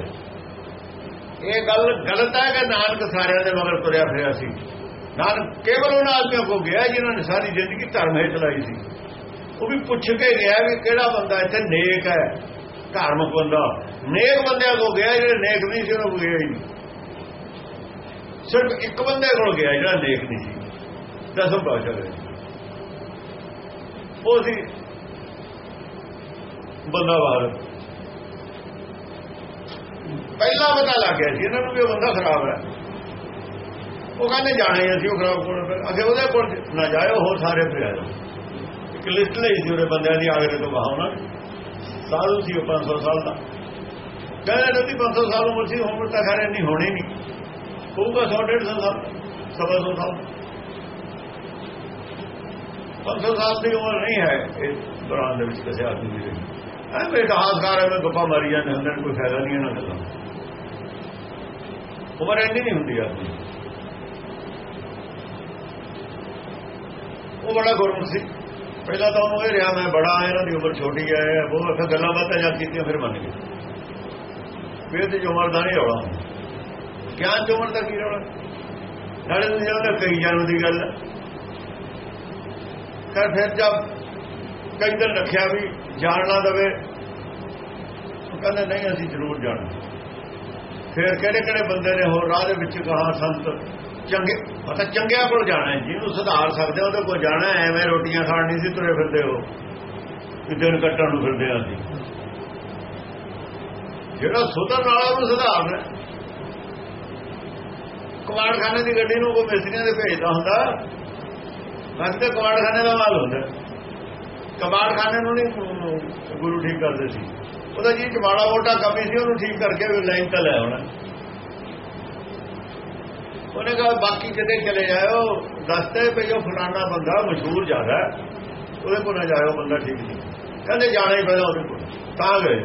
ਇਹ ਗੱਲ ਗਲਤ ਹੈ ਕਿ ਨਾਨਕ ਸਾਰਿਆਂ ਦੇ ਮਗਰ ਤੁਰਿਆ ਫਿਰਿਆ ਸੀ? ਨਾਨਕ ਕੇਵਲ ਉਹਨਾਂ ਆਦਮੀਆਂ ਕੋ ਗਿਆ ਜਿਨ੍ਹਾਂ ਨੇ ਸਾਰੀ ਜ਼ਿੰਦਗੀ ਧਰਮ ਹੀ ਚਲਾਈ ਸੀ। ਉਹ ਵੀ ਪੁੱਛ ਕੇ ਗਿਆ ਵੀ ਕਿਹੜਾ ਬੰਦਾ ਇੱਥੇ ਨੇਕ ਹੈ? ਧਾਰਮਿਕ ਬੰਦਾ। ਨੇਕ ਬੰਦਿਆਂ ਕੋ ਗਿਆ, ਜਿਹੜੇ ਨੇਕ ਨਹੀਂ ਸੀ, ਉਹਨਾਂ ਕੋ ਗਿਆ ਹੀ ਨਹੀਂ। ਸਿਰਫ ਇੱਕ ਬੰਦੇ ਕੋਲ ਗਿਆ ਜਿਹੜਾ ਨੇਕ ਨਹੀਂ ਸੀ। ਦਸਮ ਪਾਸ਼ਾ ਦੇ। ਉਹ ਸੀ ਬੰਦਾ ਬਾਹਰ। ਪਹਿਲਾ ਪਤਾ ਲੱਗ ਗਿਆ ਸੀ ਇਹਨਾਂ ਨੂੰ ਵੀ ਉਹ ਬੰਦਾ ਖਰਾਬ ਹੈ। ਉਹ ਕਹਿੰਦੇ ਜਾਣਾ ਅਸੀਂ ਉਹ ਖਰਾਬ ਕੋਲ, ਫਿਰ ਅਗੇ ਉਹਦੇ ਕੋਲ ਨਾ ਜਾਇਓ ਹੋਰ ਸਾਰੇ ਪਿਆ ਇੱਕ ਲਿਸਟ ਲਈ ਸੀ ਉਹਦੇ ਬੰਦਿਆਂ ਦੀ ਆਗਰੇ ਤੋਂ ਕਹਾਉਣਾ ਸਾਧੂ ਸੀ ਉਹ 500 ਸਾਲ ਦਾ। ਕਹਿੰਦੇ ਨੇ 500 ਸਾਲ ਉਮਰ ਸੀ, ਉਮਰ ਤਾਂ ਖਰੇ ਨਹੀਂ ਹੋਣੀ ਨਹੀਂ। ਹੋਊਗਾ 100 150 ਸਾਲ, ਸਵਾ ਸੌ ਸਾਲ। 500 ਸਾਲ ਦੀ ਉਮਰ ਨਹੀਂ ਹੈ ਇਸ ਦੌਰਾਨ ਦੇ ਵਿੱਚ ਕਿਸੇ ਆਦਮੀ ਦੀ। ਐ ਬੇਟਾਸਕਾਰ ਐਵੇਂ ਗੱਪਾਂ ਮਾਰੀ ਜਾਂਦੇ ਹੁੰਦੇ ਨੇ, ਕੋਈ ਫਾਇਦਾ ਨਹੀਂ ਇਹਨਾਂ ਗੱਲਾਂ ਉਮਰ ਇੰਨੀ ਨਹੀਂ ਹੁੰਦੀ ਆਦਮੀ ਉਹ ਬੜਾ ਗੁਰਮੁਖ ਸੀ। ਪਹਿਲਾਂ ਤਾਂ ਉਹਨੂੰ ਇਹ ਰਿਹਾ, ਮੈਂ ਬੜਾ, ਇਹਨਾਂ ਦੀ ਉਮਰ ਛੋਟੀ ਹੈ ਉਹ ਅਸਾਂ ਗੱਲਾਂ ਬਾਤਾਂ ਜਾਂ ਕੀਤੀਆਂ, ਫਿਰ ਮੰਨ ਗਏ ਫਿਰ ਤੇ ਉਮਰ ਦਾ ਨਹੀਂ ਰੌਲਾ ਗਿਆਨ ਚ ਦਾ ਕੀ ਰੌਲਾ? ਨਾਲੇ ਤੁਸੀਂ ਉਹਦਾ ਕਈ ਜਨਮ ਦੀ ਗੱਲ। ਕਰ ਫਿਰ ਜਦ ਕਈ ਦਿਨ ਰੱਖਿਆ ਵੀ ਜਾਣ ਨਾ ਦਵੇ, ਉਹ ਕਹਿੰਦੇ ਨਹੀਂ, ਅਸੀਂ ਜ਼ਰੂਰ ਜਾਣਾ। ਫਿਰ ਕਿਹੜੇ ਕਿਹੜੇ ਬੰਦੇ ਨੇ ਹੋਰ ਰਾਹ ਦੇ ਵਿੱਚ ਕਹਾ, ਸੰਤ ਚੰਗੇ, ਪਤਾ ਚੰਗਿਆਂ ਕੋਲ ਜਾਣਾ ਹੈ, ਜਿਹਨੂੰ ਸੁਧਾਰ ਸਕਦੇ ਉਹਦੇ ਕੋਲ ਜਾਣਾ ਐਵੇਂ ਰੋਟੀਆਂ ਖਾਣ ਨਹੀਂ ਸੀ ਤੁਰੇ ਫਿਰਦੇ ਹੋ ਦਿਨ ਕੱਟਣ ਨੂੰ ਫਿਰਦੇ ਆ ਸੀ ਜਿਹੜਾ ਸੁਧਰਨ ਵਾਲਾ ਉਹਨੂੰ ਸੁਧਾਰਨਾ ਕਮਾੜਖਾਨੇ ਦੀ ਗੱਡੀ ਨੂੰ ਕੋਈ ਮਿਸਤਰੀਆਂ ਦੇ ਭੇਜਦਾ ਹੁੰਦਾ। ਬਸ ਤੇ ਕਮਾੜਖਾਨੇ ਦਾ ਮਾਲ ਹੁੰਦਾ। ਕਮਾੜਖਾਨੇ ਨੂੰ ਨਹੀਂ ਗੁਰੂ ਠੀਕ ਕਰਦੇ ਸੀ। ਉਹਦਾ ਜੀ ਮਾੜਾ ਮੋਟਾ ਕਮੀ ਸੀ, ਉਹਨੂੰ ਠੀਕ ਕਰਕੇ ਵੀ ਲਾਈਨ ਤੇ ਲੈ ਆਉਣਾ। ਉਹਨੇ ਕਹਾ ਬਾਕੀ ਕਿਤੇ ਚਲੇ ਜਾਇਓ ਦੱਸਦੇ ਪਈ ਉਹ ਫਲਾਣਾ ਬੰਦਾ ਮਸ਼ਹੂਰ ਜ਼ਿਆਦਾ ਉਹਦੇ ਕੋਲ ਨਾ ਜਾਇਓ, ਬੰਦਾ ਠੀਕ ਨਹੀਂ। ਕਹਿੰਦੇ ਜਾਣਾ ਹੀ ਪੈਦਾ ਉਹਦੇ ਕੋਲ। ਤਾਂ ਗਏ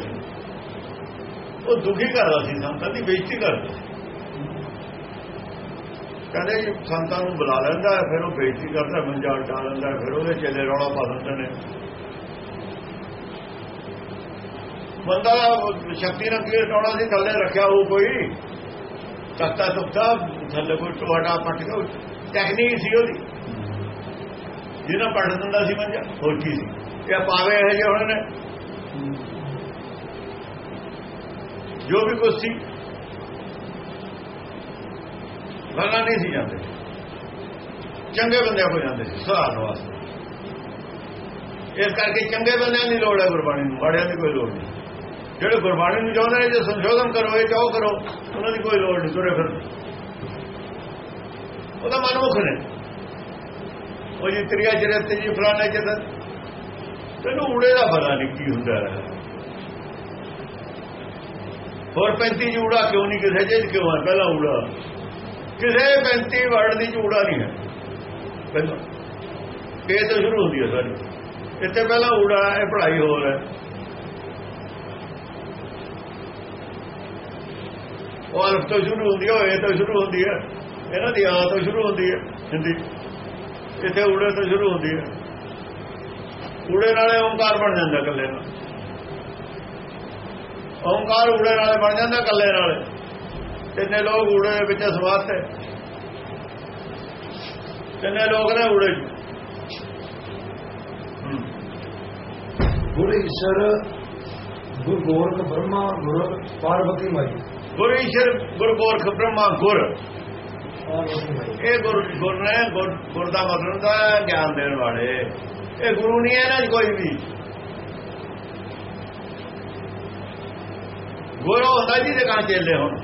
ਉਹ ਦੁਖੀ ਕਰਦਾ ਸੀ ਸੰਤਾਂ ਦੀ ਬੇਇੱਜ਼ਤੀ ਕਰਦਾ ਸੀ। ਕਹਿੰਦੇ ਜੀ ਸੰਤਾਂ ਨੂੰ ਬੁਲਾ ਲੈਂਦਾ ਫਿਰ ਉਹ ਬੇਇੱਜ਼ਤੀ ਕਰਦਾ ਮੰਜਾ ਉਠਾ ਲੈਂਦਾ ਫਿਰ ਉਹਦੇ ਚੇਲੇ ਰੌਲਾ ਪਾ ਦਿੰਦੇ ਨੇ। ਬੰਦਾ ਸ਼ਕਤੀ ਨਾਲ ਕੀ ਟੋਣਾ ਸੀ, ਥੱਲੇ ਰੱਖਿਆ ਉਹ ਕੋਈ। ਤਖਤਾ ਤੁਖਤਾ ਥੱਲੇ ਕੋਈ ਟਵਾਟਾ ਪੱਟ ਕੇ ਟੈਕਨੀਕ ਸੀ ਉਹਦੀ। ਜਿਹਨਾਂ ਪੜ ਦਿੰਦਾ ਸੀ ਮੰਜਾ ਹੋਰ ਕੀ ਸੀ। ਇਹ ਪਾਵੇ ਇਹ ਜਿਹੇ ਹੁਣ ਨੇ। ਜੋ ਵੀ ਕੁਛ ਸੀ ਗੱਲਾਂ ਨਹੀਂ ਸੀ ਜਾਂਦੇ। ਚੰਗੇ ਬੰਦਿਆਂ ਕੋ ਜਾਂਦੇ ਸੀ ਸੁਧਾਰਨ ਵਾਸਤੇ। ਇਸ ਕਰਕੇ ਚੰਗੇ ਬੰਦਿਆਂ ਦੀ ਲੋੜ ਹੈ ਗੁਰਬਾਣੀ ਨੂੰ, ਮਾੜਿਆਂ ਦੀ ਕੋਈ ਲੋੜ ਨਹੀਂ। ਜਿਹੜੇ ਗੁਰਬਾਣੀ ਨੂੰ ਚਾਹੁੰਦੇ ਨੇ, ਜੇ ਸੰਸ਼ੋਧਨ ਕਰੋ, ਇਹ ਚਾਹੋ ਕਰੋ, ਉਹਨਾਂ ਦੀ ਕੋਈ ਲੋੜ ਨਹੀਂ, ਤੁਰੇ ਫਿਰ ਉਹਦਾ ਮਨਮੁਖ ਨੇ। ਉਹ ਜੀ ਤ੍ਰਿਆ ਤੇ ਜੀ ਫਲਾਣਾ ਜਦ ਤੈਨੂੰ ਉੜੇ ਦਾ ਪਤਾ ਨਹੀਂ ਕੀ ਹੁੰਦਾ ਹੈ। ਹੋਰ 35 ਜੂੜਾ ਕਿਉਂ ਨਹੀਂ, ਕਿਸੇ ਜੇ ਕਿਉਂ ਆ ਪਹਿਲਾਂ ਉੜਾ ਕਿਸੇ 35 ਵਰਡ ਦੀ ਜੂੜਾ ਨਹੀਂ ਹੈ। ਪਹਿਲਾਂ ਇਹ ਤੋਂ ਸ਼ੁਰੂ ਹੁੰਦੀ ਹੈ ਸਾਡੀ ਇੱਥੇ ਪਹਿਲਾਂ ਊੜਾ, ਇਹ ਪੜ੍ਹਾਈ ਹੋਰ ਹੈ। ਉਹ ਅਲਫ ਤੋਂ ਸ਼ੁਰੂ ਹੁੰਦੀ ਹੈ ਇਹ ਤੋਂ ਸ਼ੁਰੂ ਹੁੰਦੀ ਹੈ। ਇਹਨਾਂ ਦੀ ਆ ਤੋਂ ਸ਼ੁਰੂ ਹੁੰਦੀ ਹੈ, ਹਿੰਦੀ। ਇੱਥੇ ਊੜੇ ਤੋਂ ਸ਼ੁਰੂ ਹੁੰਦੀ ਹੈ। ਊੜੇ ਨਾਲੇ ਓੰਕਾਰ ਬਣ ਜਾਂਦਾ ਕੱਲੇ ਨਾਲ। ਓੰਕਾਰ ਊੜੇ ਨਾਲੇ ਬਣ ਜਾਂਦਾ ਕੱਲੇ ਨਾਲੇ। ਕਿੰਨੇ ਲੋਕ ਊੜੇ ਦੇ ਵਿੱਚ ਸਵਾਤ ਹੈ। ਕਿੰਨੇ ਲੋਕ ਨੇ ਊੜੇ ਗੁਰ ਈਸ਼ਰ ਗੁਰ ਗੋਰਖ ਬ੍ਰਹਮਾ ਗੁਰ ਪਾਰਵਤੀ ਮਾਈ। ਗੁਰ ਈਸ਼ਰ ਗੁਰ ਗੋਰਖ ਬ੍ਰਹਮਾ ਗੁਰ। ਇਹ ਗੁਰ ਗੁਰ ਨੇ ਗੁਰ ਦਾ ਮਤਲਬ ਦਾ ਗਿਆਨ ਦੇਣ ਵਾਲੇ। ਇਹ ਗੁਰੂ ਨਹੀਂ ਹੈ ਨਾ ਕੋਈ ਵੀ। ਗੁਰ ਹੁੰਦਾ ਜੀ ਦੇ ਕਾਂ ਚੇਲੇ ਹੁਣ।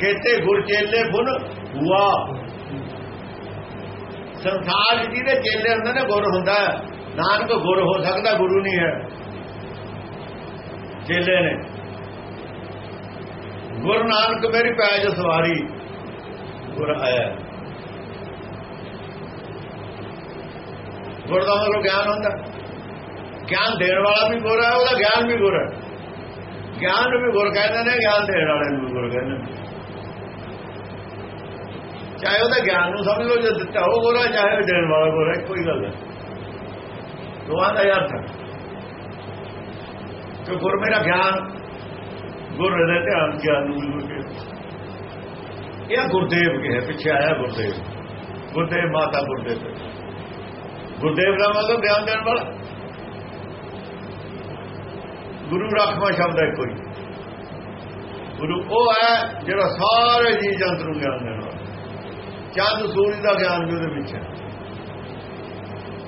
ਕਹਤੇ ਗੁਰ ਚੇਲੇ ਬੁਨ ਹੁਆ ਸੰਸਾਰ ਜਿਹਦੇ ਚੇਲੇ ਹੁੰਦੇ ਨੇ, ਗੁਰ ਹੁੰਦਾ ਨਾਨਕ ਗੁਰ ਹੋ ਸਕਦਾ, ਗੁਰੂ ਨਹੀਂ ਹੈ। ਚੇਲੇ ਨੇ। ਗੁਰ ਨਾਨਕ ਮੇਰੀ ਪੈਜ ਸਵਾਰੀ, ਗੁਰ ਆਇਆ। ਗੁਰ ਦਾ ਮਤਲਬ ਗਿਆਨ ਹੁੰਦਾ। ਗਿਆਨ ਦੇਣ ਵਾਲਾ ਵੀ ਗੁਰ ਹੈ, ਉਹਦਾ ਗਿਆਨ ਵੀ ਗੁਰ ਹੈ। ਗਿਆਨ ਵੀ ਗੁਰ ਕਹਿੰਦੇ ਨੇ, ਗਿਆਨ ਦੇਣ ਵਾਲੇ ਨੂੰ ਵੀ ਗੁਰ ਕਹਿੰਦੇ ਨੇ। ਚਾਹੇ ਉਹਦਾ ਗਿਆਨ ਨੂੰ ਸਮਝ ਲਓ, ਜੇ ਦਿੱਤਾ ਉਹ ਗੁਰ, ਚਾਹੇ ਉਹ ਦੇਣ ਵਾਲਾ ਗੁਰ ਹੈ ਕੋਈ ਗੱਲ ਨਹੀਂ ਦੋਹਾਂ ਦਾ ਅਰਥ ਹੈ ਕਿ ਗੁਰ ਮੇਰਾ ਗਿਆਨ, ਗੁਰ ਦੇ ਧਿਆਨ, ਗਿਆਨ ਨੂੰ ਵੀ ਗੁਰ ਕਹਿੰਦੇ ਇਹ ਗੁਰਦੇਵ ਕੇ ਹੈ ਪਿੱਛੇ ਆਇਆ ਗੁਰਦੇਵ। ਗੁਰਦੇਵ ਮਾਤਾ ਗੁਰਦੇਵ। ਗੁਰਦੇਵ ਦਾ ਮਤਲਬ ਗਿਆਨ ਦੇਣ ਵਾਲਾ। ਗੁਰੂ ਰੱਖਵਾ ਸ਼ਬਦ ਹੈ ਕੋਈ। ਗੁਰੂ ਉਹ ਹੈ ਜਿਹੜਾ ਸਾਰੇ ਜੀਵ ਜੰਤ ਨੂੰ ਗਿਆਨ ਦੇਣ ਵਾਲਾ। ਚੰਦ ਸੂਰਜ ਦਾ ਗਿਆਨ ਵੀ ਉਹਦੇ ਵਿੱਚ ਹੈ।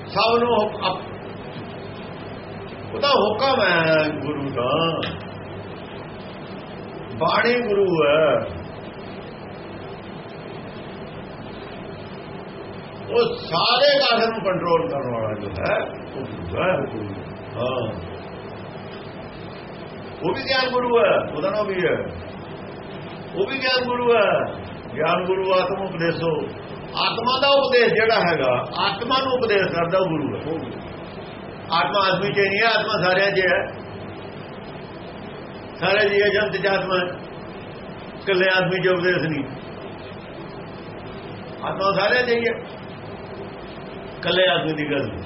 ਸਭ ਨੂੰ ਉਹਦਾ ਹੁਕਮ ਹੈ ਗੁਰੂ ਦਾ। ਬਾਣੀ ਗੁਰੂ ਹੈ। ਉਹ ਸਾਰੇ ਕਾਸੇ ਨੂੰ ਕੰਟਰੋਲ ਕਰਨ ਵਾਲਾ ਜੋ ਹੈ, ਉਹ ਗੁਰੂ ਹੈ ਗੁਰੂ ਹਾਂ। ਉਹ ਵੀ ਗਿਆਨ ਗੁਰੂ ਹੈ, ਉਹਦਾ ਨਾਮ ਵੀ ਹੈ। ਉਹ ਵੀ ਗਿਆਨ ਗੁਰੂ ਹੈ। ਗਿਆਨ ਗੁਰੂ ਆਤਮ ਉਪਦੇਸੋ। ਆਤਮਾ ਦਾ ਉਪਦੇਸ਼ ਜਿਹੜਾ ਹੈਗਾ, ਆਤਮਾ ਨੂੰ ਉਪਦੇਸ਼ ਕਰਦਾ ਉਹ ਗੁਰੂ ਹੈ। ਆਤਮਾ ਆਦਮੀ ਚ ਨਹੀਂ ਹੈ, ਆਤਮਾ ਸਾਰਿਆਂ 'ਚ ਹੈ। ਸਾਰੇ ਜੀ ਜੰਤ ਚ ਆਤਮਾ ਇਕੱਲੇ ਆਦਮੀ ਚ ਉਪਦੇਸ਼ ਨਹੀਂ। ਆਤਮਾ ਸਾਰਿਆਂ 'ਚ ਹੀ ਹੈ। ਇਕੱਲੇ ਆਦਮੀ ਦੀ ਗੱਲ ਨਹੀਂ।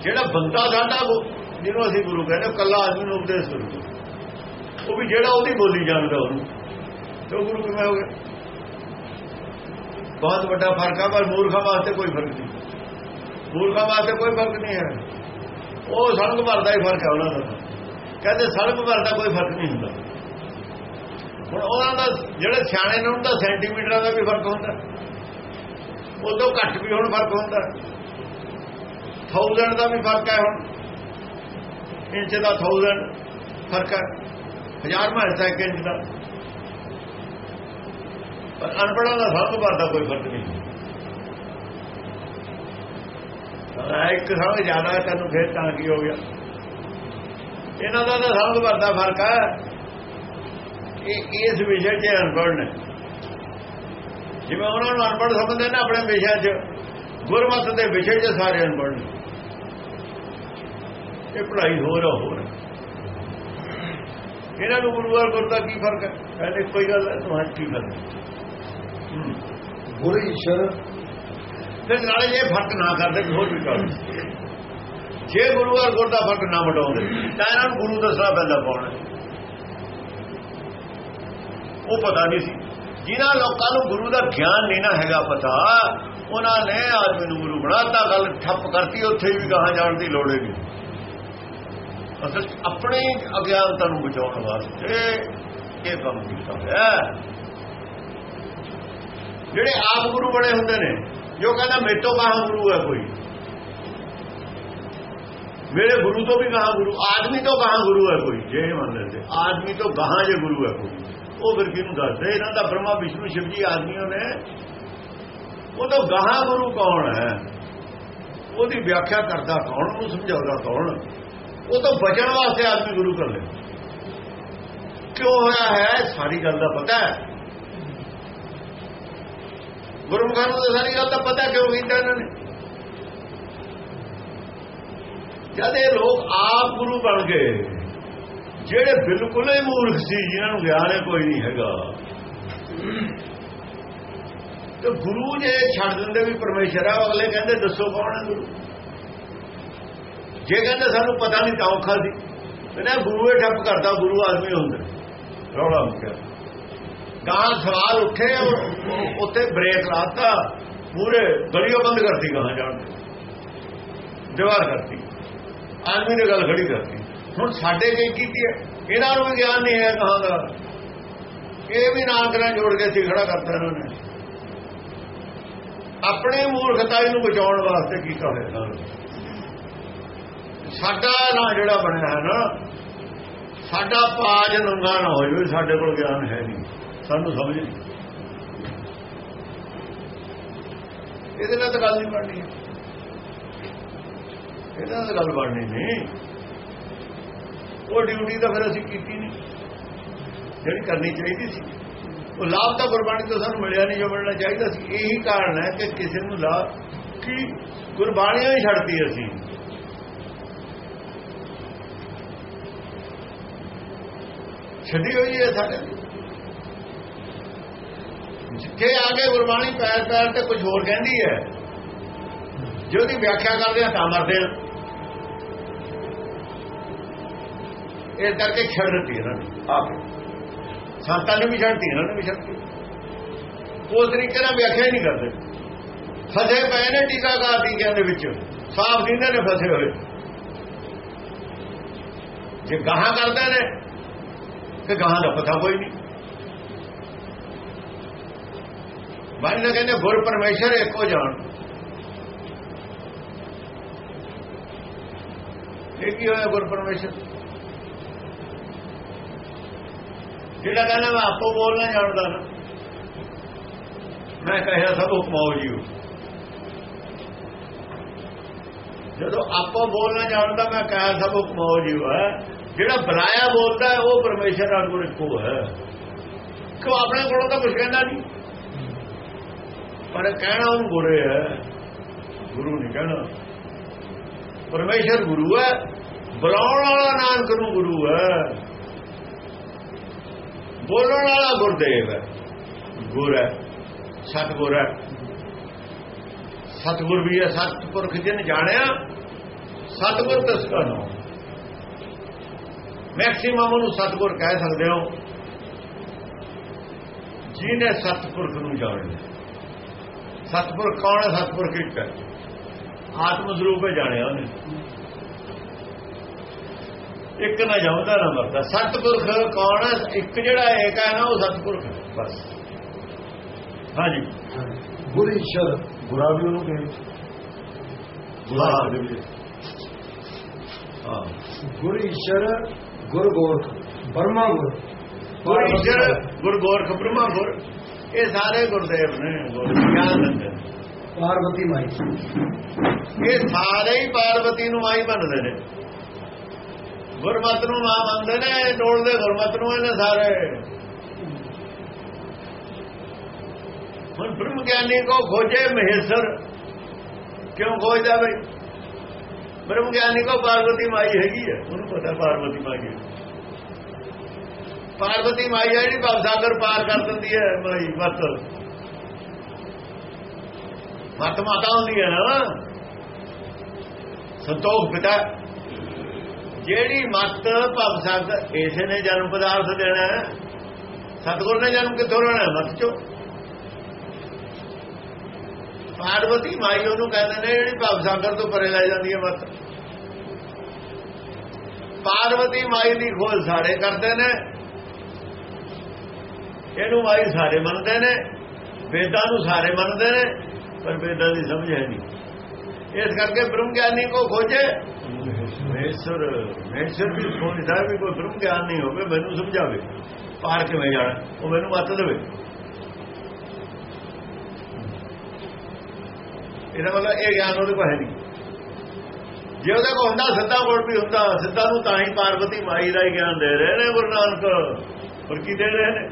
ਜਿਹੜਾ ਬੰਦਾ ਸਾਡਾ ਜਿਹਨੂੰ ਅਸੀਂ ਗੁਰੂ ਕਹਿੰਦੇ ਉਹ ਇਕੱਲਾ ਆਦਮੀ ਨੂੰ ਉਪਦੇਸ਼ ਕਰੂਗਾ ਉਹ ਵੀ ਜਿਹੜਾ ਉਹਦੀ ਬੋਲੀ ਜਾਣਦਾ ਉਹਨੂੰ। ਤੇ ਗੁਰੂ ਕਿਵੇਂ ਹੋ ਗਿਆ। ਬਹੁਤ ਵੱਡਾ ਫ਼ਰਕ ਆ, ਪਰ ਮੂਰਖਾਂ ਵਾਸਤੇ ਕੋਈ ਫ਼ਰਕ ਨਹੀਂ। ਮੂਰਖਾਂ ਵਾਸਤੇ ਕੋਈ ਫ਼ਰਕ ਨਹੀਂ ਹੈ। ਉਹ ਸੜਕ ਭਰਦਾ ਹੀ ਫ਼ਰਕ ਹੈ ਉਹਨਾਂ ਦਾ। ਕਹਿੰਦੇ ਸੜਕ ਭਰਦਾ ਕੋਈ ਫ਼ਰਕ ਨਹੀਂ ਹੁੰਦਾ। ਹੁਣ ਉਹਨਾਂ ਦਾ ਜਿਹੜੇ ਸਿਆਣੇ ਨੇ, ਉਹਨਾਂ ਦਾ ਸੈਂਟੀਮੀਟਰਾਂ ਦਾ ਵੀ ਫ਼ਰਕ ਹੁੰਦਾ। ਉਹ ਤੋਂ ਘੱਟ ਵੀ ਹੁਣ ਫ਼ਰਕ ਹੁੰਦਾ। 1000 ਦਾ ਵੀ ਫ਼ਰਕ ਹੈ ਹੁਣ। ਇੰਚ ਦਾ 1000 ਫ਼ਰਕ ਹੈ। ਹਜ਼ਾਰ ਮਹਿਸਾ ਇੱਕ ਇੰਚ ਦਾ। ਪਰ ਅਨਪੜਾਂ ਦਾ ਸਭ ਤੋਂ ਦਾ ਕੋਈ ਫ਼ਰਕ ਨਹੀਂ। ਇੱਕ ਸਾਲ ਜ਼ਿਆਦਾ ਤੈਨੂੰ, ਫੇਰ ਤਾਂ ਕੀ ਹੋ ਗਿਆ? ਇਹਨਾਂ ਦਾ ਤਾਂ ਸਭ ਤੋਂ ਦਾ ਫ਼ਰਕ ਹੈ ਇਹ ਇਸ ਵਿਸ਼ੇ 'ਚ ਅਨਪੜ੍ਹ ਨੇ। ਜਿਵੇਂ ਉਹਨਾਂ ਨੂੰ ਅਨਪੜ੍ਹ ਸਮਝਦੇ ਨੇ, ਆਪਣੇ ਵਿਸ਼ੇ 'ਚ, ਗੁਰਮਤ ਦੇ ਵਿਸ਼ੇ 'ਚ ਸਾਰੇ ਅਨਪੜ੍ਹ ਨੇ। ਇਹ ਪੜ੍ਹਾਈ ਹੋਰ ਆ, ਹੋਰ। ਇਹਨਾਂ ਨੂੰ ਗੁਰੂ ਗੁਰ ਦਾ ਕੀ ਫ਼ਰਕ ਹੈ? ਕਹਿੰਦੇ ਕੋਈ ਗੱਲ ਹੈ ਤੁਹਾਨੂੰ ਕੀ ਗੱਲ ਹੈ? ਗੁਰ ਈਸ਼ਰ। ਤੇ ਨਾਲੇ ਜੇ ਫ਼ਰਕ ਨਾ ਕਰਦੇ, ਹੋਰ ਵੀ ਕਰਦੇ। ਜੇ ਗੁਰੂਵਾਰ ਗੁਰ ਦਾ ਫ਼ਰਕ ਨਾ ਵਟਾਉਂਦੇ ਤਾਂ ਇਹਨਾਂ ਨੂੰ ਗੁਰੂ ਦੱਸਣਾ ਪੈਂਦਾ ਪਾਉਣਾ ਉਹ ਪਤਾ ਨਹੀਂ ਸੀ। ਜਿਨ੍ਹਾਂ ਲੋਕਾਂ ਨੂੰ ਗੁਰੂ ਦਾ ਗਿਆਨ ਨਹੀਂ ਨਾ ਹੈਗਾ ਪਤਾ, ਉਹਨਾਂ ਨੇ ਆਦਮੀ ਨੂੰ ਗੁਰੂ ਬਣਾਤਾ, ਗੱਲ ਠੱਪ ਕਰਤੀ, ਉੱਥੇ ਵੀ ਕਹਾਂ ਜਾਣ ਦੀ ਲੋੜ ਨਹੀਂ। ਅਸਲ ਆਪਣੇ ਅਗਿਆਨਤਾ ਨੂੰ ਬਚਾਉਣ ਵਾਸਤੇ ਇਹ ਕੰਮ ਕੀਤਾ ਹੋਇਆ ਜਿਹੜੇ ਆਪ ਗੁਰੂ ਬਣੇ ਹੁੰਦੇ ਨੇ ਜੋ ਕਹਿੰਦਾ ਮੇਰੇ ਤੋਂ ਕਹਾਂ ਗੁਰੂ ਹੈ ਕੋਈ। ਮੇਰੇ ਗੁਰੂ ਤੋਂ ਵੀ ਕਹਾਂ ਗੁਰੂ, ਆਦਮੀ ਤੋਂ ਕਹਾਂ ਗੁਰੂ ਹੈ ਕੋਈ, ਜੇ ਮੰਨ ਲੈਂਦੇ। ਆਦਮੀ ਤੋਂ ਕਹਾਂ ਜੇ ਗੁਰੂ ਹੈ ਕੋਈ। ਉਹ ਫਿਰ ਕਿਹਨੂੰ ਦੱਸਦੇ? ਇਹਨਾਂ ਦਾ ਬ੍ਰਹਮਾ, ਵਿਸ਼ਨੂੰ, ਸ਼ਿਵ ਜੀ ਆਦਮੀਆਂ ਨੇ। ਉਹ ਤੋਂ ਗਾਹਾਂ ਗੁਰੂ ਕੌਣ ਹੈ? ਉਹਦੀ ਵਿਆਖਿਆ ਕਰਦਾ ਕੌਣ? ਉਹਨੂੰ ਸਮਝਾਉਂਦਾ ਕੌਣ? ਉਹ ਤਾਂ ਬਚਣ ਵਾਸਤੇ ਆਦਮੀ ਗੁਰੂ ਕਰ ਲੈ ਕਿਉਂ ਹੋਇਆ ਹੈ? ਸਾਰੀ ਗੱਲ ਦਾ ਪਤਾ ਹੈ। ਗੁਰਮੁਖਾਂ ਨੂੰ ਤਾਂ ਸਾਰੀ ਗੱਲ ਦਾ ਪਤਾ ਕਿਉਂ ਕੀਤਾ ਇਹਨਾਂ ਨੇ? ਜਦ ਇਹ ਲੋਕ ਆਪ ਗੁਰੂ ਬਣ ਗਏ, ਜਿਹੜੇ ਬਿਲਕੁਲ ਹੀ ਮੂਰਖ ਸੀ ਜਿਹਨਾਂ ਨੂੰ ਗਿਆਨ ਕੋਈ ਨਹੀਂ ਹੈਗਾ। ਤੇ ਗੁਰੂ ਜੇ ਛੱਡ ਦਿੰਦੇ ਵੀ ਪਰਮੇਸ਼ਰ ਆ ਅਗਲੇ ਕਹਿੰਦੇ, ਦੱਸੋ ਕੌਣ ਹੈ ਗੁਰੂ? ਜੇ ਕਹਿੰਦੇ, ਸਾਨੂੰ ਪਤਾ ਨਹੀਂ ਤਾਂ ਔਖਾ ਸੀ। ਕਹਿੰਦਾ, ਗੁਰੂ ਇਹ ਠੱਪ ਕਰਦਾ, ਗੁਰੂ ਆਦਮੀ ਹੁੰਦਾ। ਰੌਲਾ ਮੁੱਕਿਆ। ਗਾਂ ਸਵਾਲ ਉੱਠੇ, ਉਹ- ਉੱਥੇ ਬ੍ਰੇਕ ਲਾਤਾ ਪੂਰੇ ਗਲੀਓ ਬੰਦ ਕਰਤੀ ਗਾਂ ਜਾਣ ਦੀ। ਦੀਵਾਰ ਕਰਤੀ। ਆਦਮੀ ਨੇ ਗੱਲ ਖੜੀ ਕਰਤੀ। ਹੁਣ ਸਾਡੇ ਕੀ ਕੀਤੀ ਹੈ ਇਹਨਾਂ ਨੂੰ ਵੀ ਗਿਆਨ ਨਹੀਂ ਹੈ ਕਹਾਂ ਦਾ। ਇਹ ਵੀ ਨਾਲ ਕਰਾਂ ਜੋੜ ਕੇ ਸੀ ਖੜਾ ਕਰਤਾ ਇਹਨਾਂ ਨੇ। ਆਪਣੇ ਮੂਰਖਤਾ ਨੂੰ ਬਚਾਉਣ ਵਾਸਤੇ ਕੀਤਾ ਹੋਇਆ ਇਹਨਾਂ ਸਾਡਾ ਨਾ ਜਿਹੜਾ ਬਣਿਆ ਹੈ ਨਾ, ਸਾਡਾ ਪਾਜ ਨੰਗਾ ਨਾ ਹੋ ਜਾਵੇ ਸਾਡੇ ਕੋਲ ਗਿਆਨ ਹੈ ਨਹੀਂ। ਸਾਨੂੰ ਸਮਝ ਨਹੀਂ। ਇਹਦੇ ਨਾਲ ਤਾਂ ਗੱਲ ਨਹੀਂ ਬਣਨੀ। ਇਹਦੇ ਨਾਲ ਤਾਂ ਗੱਲ ਬਣਨੀ ਨਹੀਂ। ਉਹ ਡਿਊਟੀ ਤਾਂ ਫਿਰ ਅਸੀਂ ਕੀਤੀ ਨਹੀਂ। ਜਿਹੜੀ ਕਰਨੀ ਚਾਹੀਦੀ ਸੀ। ਉਹ ਲਾਭ ਤਾਂ ਗੁਰਬਾਣੀ ਤੋਂ ਸਾਨੂੰ ਮਿਲਿਆ ਨਹੀਂ, ਜੋ ਮਿਲਣਾ ਚਾਹੀਦਾ ਸੀ। ਇਹੀ ਕਾਰਨ ਹੈ ਕਿ ਕਿਸੇ ਨੂੰ ਲਾਭ ਕੀ ਗੁਰਬਾਣੀਆਂ ਹੀ ਛੱਡਦੀ ਅਸੀਂ। ਛੱਡੀ ਹੋਈ ਹੈ ਸਾਡੇ ਜਿੱਥੇ ਆ ਕੇ ਗੁਰਬਾਣੀ ਪੈਰ ਪੈਰ ਤੇ ਕੁਝ ਹੋਰ ਕਹਿੰਦੀ ਹੈ? ਜੇ ਉਹਦੀ ਵਿਆਖਿਆ ਕਰਦੇ ਆ ਤਾਂ ਮਰਦੇ ਆ। ਇਹ ਕਰਕੇ ਛੱਡ ਦਿੱਤੀ ਇਹਨਾਂ ਨੇ ਆਪੇ ਸੰਤਾਂ ਨੇ ਵੀ ਛੱਡਤੀ ਇਹਨਾਂ ਨੇ ਵੀ ਛੱਡਤੀ ਉਸ ਤਰੀਕੇ ਨਾਲ ਵਿਆਖਿਆ ਹੀ ਨਹੀਂ ਕਰਦੇ। ਫਸੇ ਪਏ ਨੇ ਟੀਕਾਕਾਰ ਟੀਕਿਆਂ ਦੇ ਵਿੱਚ, ਸਾਫ਼ ਦਿੰਦੇ ਨੇ ਫਸੇ ਹੋਏ। ਜੇ ਗਾਹਾਂ ਕਰਦੇ ਨੇ ਕਿ ਗਾਹਾਂ ਦਾ ਪਤਾ ਕੋਈ ਨਹੀਂ। ਬਾਣੀ ਨੇ ਕਹਿੰਦੇ ਗੁਰ ਪਰਮੇਸ਼ਰ ਇੱਕੋ ਜਾਣ ਇਹ ਕੀ ਹੋਇਆ ਗੁਰ ਪਰਮੇਸ਼ਰ ਜਿਹੜਾ ਕਹਿੰਦਾ ਮੈਂ ਆਪੋ ਬੋਲਣਾ ਜਾਣਦਾ ਨਾ ਮੈਂ ਕਹਿਆ ਸਭ ਹੁਕਮਾਓ ਜੀਓ ਜਦੋਂ ਆਪੋ ਬੋਲਣਾ ਜਾਣਦਾ ਮੈਂ ਕਹਿਆ ਸਭ ਹੁਕਮਾਓ ਜੀਓ ਹੈ ਜਿਹੜਾ ਬੁਲਾਇਆ ਬੋਲਦਾ ਹੈ, ਉਹ ਪਰਮੇਸ਼ਰ ਨਾਲ ਗੁਰ ਇੱਕੋ ਹੈ ਕਿਉਂ ਆਪਣੇ ਕੋਲੋਂ ਤਾਂ ਕੁਝ ਕਹਿੰਦਾ ਨਹੀਂ ਪਰ ਕਹਿਣਾ ਉਹਨੂੰ ਗੁਰੇ ਹੈ। ਗੁਰੂ ਨਹੀਂ ਕਹਿਣਾ। ਪਰਮੇਸ਼ਰ ਗੁਰੂ ਹੈ। ਬੁਲਾਉਣ ਵਾਲਾ ਨਾਨਕ ਨੂੰ ਗੁਰੂ ਹੈ। ਬੋਲਣ ਵਾਲਾ ਗੁਰਦੇਵ ਹੈ। ਗੁਰ ਹੈ। ਸਤਗੁਰ ਹੈ। ਸਤਗੁਰ ਵੀ ਹੈ। ਸਤਪੁਰਖ ਜਿਨ ਜਾਣਿਆ, ਸਤਗੁਰ ਤਸਕਾ ਨਾਮ ਮੈਕਸਿਮਮ ਨੂੰ ਸਤਗੁਰ ਕਹਿ ਸਕਦੇ ਹੋ। ਜਿਹਨੇ ਸਤਪੁਰਖ ਨੂੰ ਜਾਣਿਆ। ਸਤਪੁਰਖ ਕੌਣ ਹੈ? ਸਤਪੁਰਖ ਇੱਕ ਹੈ? ਆਤਮ ਸਰੂਪ ਹੈ ਜਾਣਿਆ ਉਹਨੇ। ਇੱਕ ਨਾ ਜਾਉਂਦਾ ਨਾ ਮਰਦਾ। ਸਤਪੁਰਖ ਕੌਣ ਹੈ? ਇੱਕ ਜਿਹੜਾ ਏਕ ਹੈ ਨਾ ਉਹ ਸਤਪੁਰਖ ਹੈ। ਬਸ। ਹਾਂਜੀ। ਗੁਰ ਈਸ਼ਰ। ਬੁਰਾ ਵੀ ਉਹਨੂੰ ਕਹੇ ਬੁਰਾ ਦੇ ਵਿੱਚ ਹਾਂ। ਗੁਰ ਈਸ਼ਰ ਗੁਰ ਗੋਰਖ। ਬਰਮਾ ਗੁਰ। ਗੁਰ ਈਸ਼ਰ ਗੁਰ ਗੋਰਖ ਬ੍ਰਹਮਾ ਗੁਰ। ਇਹ ਸਾਰੇ ਗੁਰਦੇਵ ਨੇ ਗਿਆਨ ਦਿੰਦੇ। ਪਾਰਵਤੀ ਮਾਈ। ਇਹ ਸਾਰੇ ਹੀ ਪਾਰਵਤੀ ਨੂੰ ਮਾਈ ਬਣਦੇ ਨੇ। ਗੁਰਮਤ ਨੂੰ ਮਾਂ ਮੰਨਦੇ ਨੇ ਡੋਲਦੇ ਗੁਰਮਤ ਨੂੰ ਇਹਨੇ ਸਾਰੇ। ਹੁਣ ਬ੍ਰਹਮ ਗਿਆਨੀ ਕੋ ਖੋਜੇ ਮਹੇਸ਼ਰ ਕਿਉਂ ਖੋਜਦਾ ਬਈ? ਬ੍ਰਹਮ ਗਿਆਨੀ ਕੋ ਪਾਰਵਤੀ ਮਾਈ ਹੈਗੀ ਹੈ ਉਹਨੂੰ ਪਤਾ ਪਾਰਵਤੀ ਮਾਈ ਹੈ। ਪਾਰਵਤੀ ਮਾਈ ਹੈ ਜਿਹੜੀ ਭਵਸਾਗਰ ਪਾਰ ਕਰ ਦਿੰਦੀ ਹੈ ਮਾਈ ਮਤ ਮਤ ਮਾਤਾ ਹੁੰਦੀ ਹੈ ਨਾ। ਸੰਤੋਖ ਪਿਤਾ। ਜਿਹੜੀ ਮਤ ਭਵਸਾਗਰ ਇਸੇ ਨੇ ਜਨਮ ਪਦਾਰਥ ਦੇਣਾ ਹੈ। ਸਤਗੁਰ ਨੇ ਜਨਮ ਕਿੱਥੋਂ ਲੈਣਾ ਹੈ? ਮਤ ਚੋਂ। ਪਾਰਵਤੀ ਮਾਈ ਉਹਨੂੰ ਕਹਿੰਦੇ ਨੇ, ਜਿਹੜੀ ਭਵਸਾਗਰ ਤੋਂ ਪਰੇ ਲੈ ਜਾਂਦੀ ਹੈ ਮਤ। ਪਾਰਵਤੀ ਮਾਈ ਦੀ ਖੋਜ ਸਾਰੇ ਕਰਦੇ ਨੇ। ਇਹਨੂੰ ਮਾਈ ਸਾਰੇ ਮੰਨਦੇ ਨੇ, ਵੇਦਾਂ ਨੂੰ ਸਾਰੇ ਮੰਨਦੇ ਨੇ, ਪਰ ਵੇਦਾਂ ਦੀ ਸਮਝ ਹੈ ਨਹੀਂ। ਇਸ ਕਰਕੇ ਬ੍ਰਹਮ ਗਿਆਨੀ ਕੋ ਖੋਜੇ। ਮਹੇਸ਼ਰ ਮਹੇਸ਼ਰ ਵੀ ਸੋਚਦਾ ਵੀ ਕੋਈ ਬ੍ਰਹਮ ਗਿਆਨ ਨਹੀਂ ਹੋਵੇ, ਮੈਨੂੰ ਸਮਝਾਵੇ। ਪਾਰ ਕਿਵੇਂ ਜਾਣਾ? ਉਹ ਮੈਨੂੰ ਮੱਤ ਦੇਵੇ। ਇਹਦਾ ਮਤਲਬ ਇਹ ਗਿਆਨ ਉਹਦੇ ਕੋਲ ਹੈ ਨਹੀਂ। ਜੇ ਉਹਦੇ ਕੋਲ ਹੁੰਦਾ, ਸਿੱਧਾ ਕੋਲ ਵੀ ਹੁੰਦਾ, ਸਿੱਧਾ ਨੂੰ ਤਾਂ ਹੀ ਪਾਰਵਤੀ ਮਾਈ ਦਾ ਹੀ ਗਿਆਨ ਦੇ ਰਹੇ ਨੇ ਗੁਰੂ ਨਾਨਕ। ਹੋਰ ਕੀ ਦੇ ਰਹੇ ਨੇ?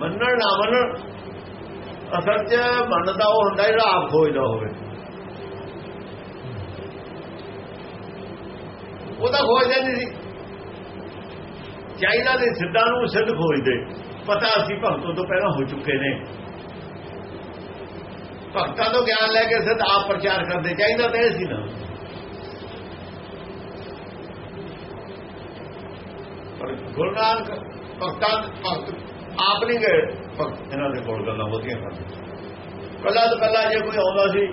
ਮੰਨਣ ਨਾ ਮੰਨਣ, ਅਸਲ 'ਚ ਮੰਨਦਾ ਉਹ ਹੁੰਦਾ ਜਿਹੜਾ ਆਪ ਖੋਜਦਾ ਹੋਵੇ। ਉਹਦਾ ਖੋਜਦਾ ਨਹੀਂ ਸੀ। ਚਾਹੀਦਾ ਦੇ ਸਿੱਧਾਂ ਨੂੰ ਸਿੱਧ ਖੋਜਦੇ। ਪਤਾ ਅਸੀਂ ਭਗਤੋਂ ਤੋਂ ਪਹਿਲਾਂ ਹੋ ਚੁੱਕੇ ਨੇ। ਭਗਤਾਂ ਤੋਂ ਗਿਆਨ ਲੈ ਕੇ ਸਿੱਧ ਆਪ ਪ੍ਰਚਾਰ ਕਰਦੇ ਚਾਹੀਦਾ ਤਾਂ ਇਹ ਸੀ ਨਾ। ਪਰ ਗੁਰੂ ਨਾਨਕ ਭਗਤਾਂ, ਭਗਤ ਆਪ ਨਹੀਂ ਗਏ। ਇਹਨਾਂ ਦੇ ਕੋਲ ਗੱਲਾਂ ਬਹੁਤੀਆਂ ਕਰਦੇ ਕੱਲਾ ਤੋਂ ਕੱਲਾ ਜੇ ਕੋਈ ਆਉਂਦਾ ਸੀ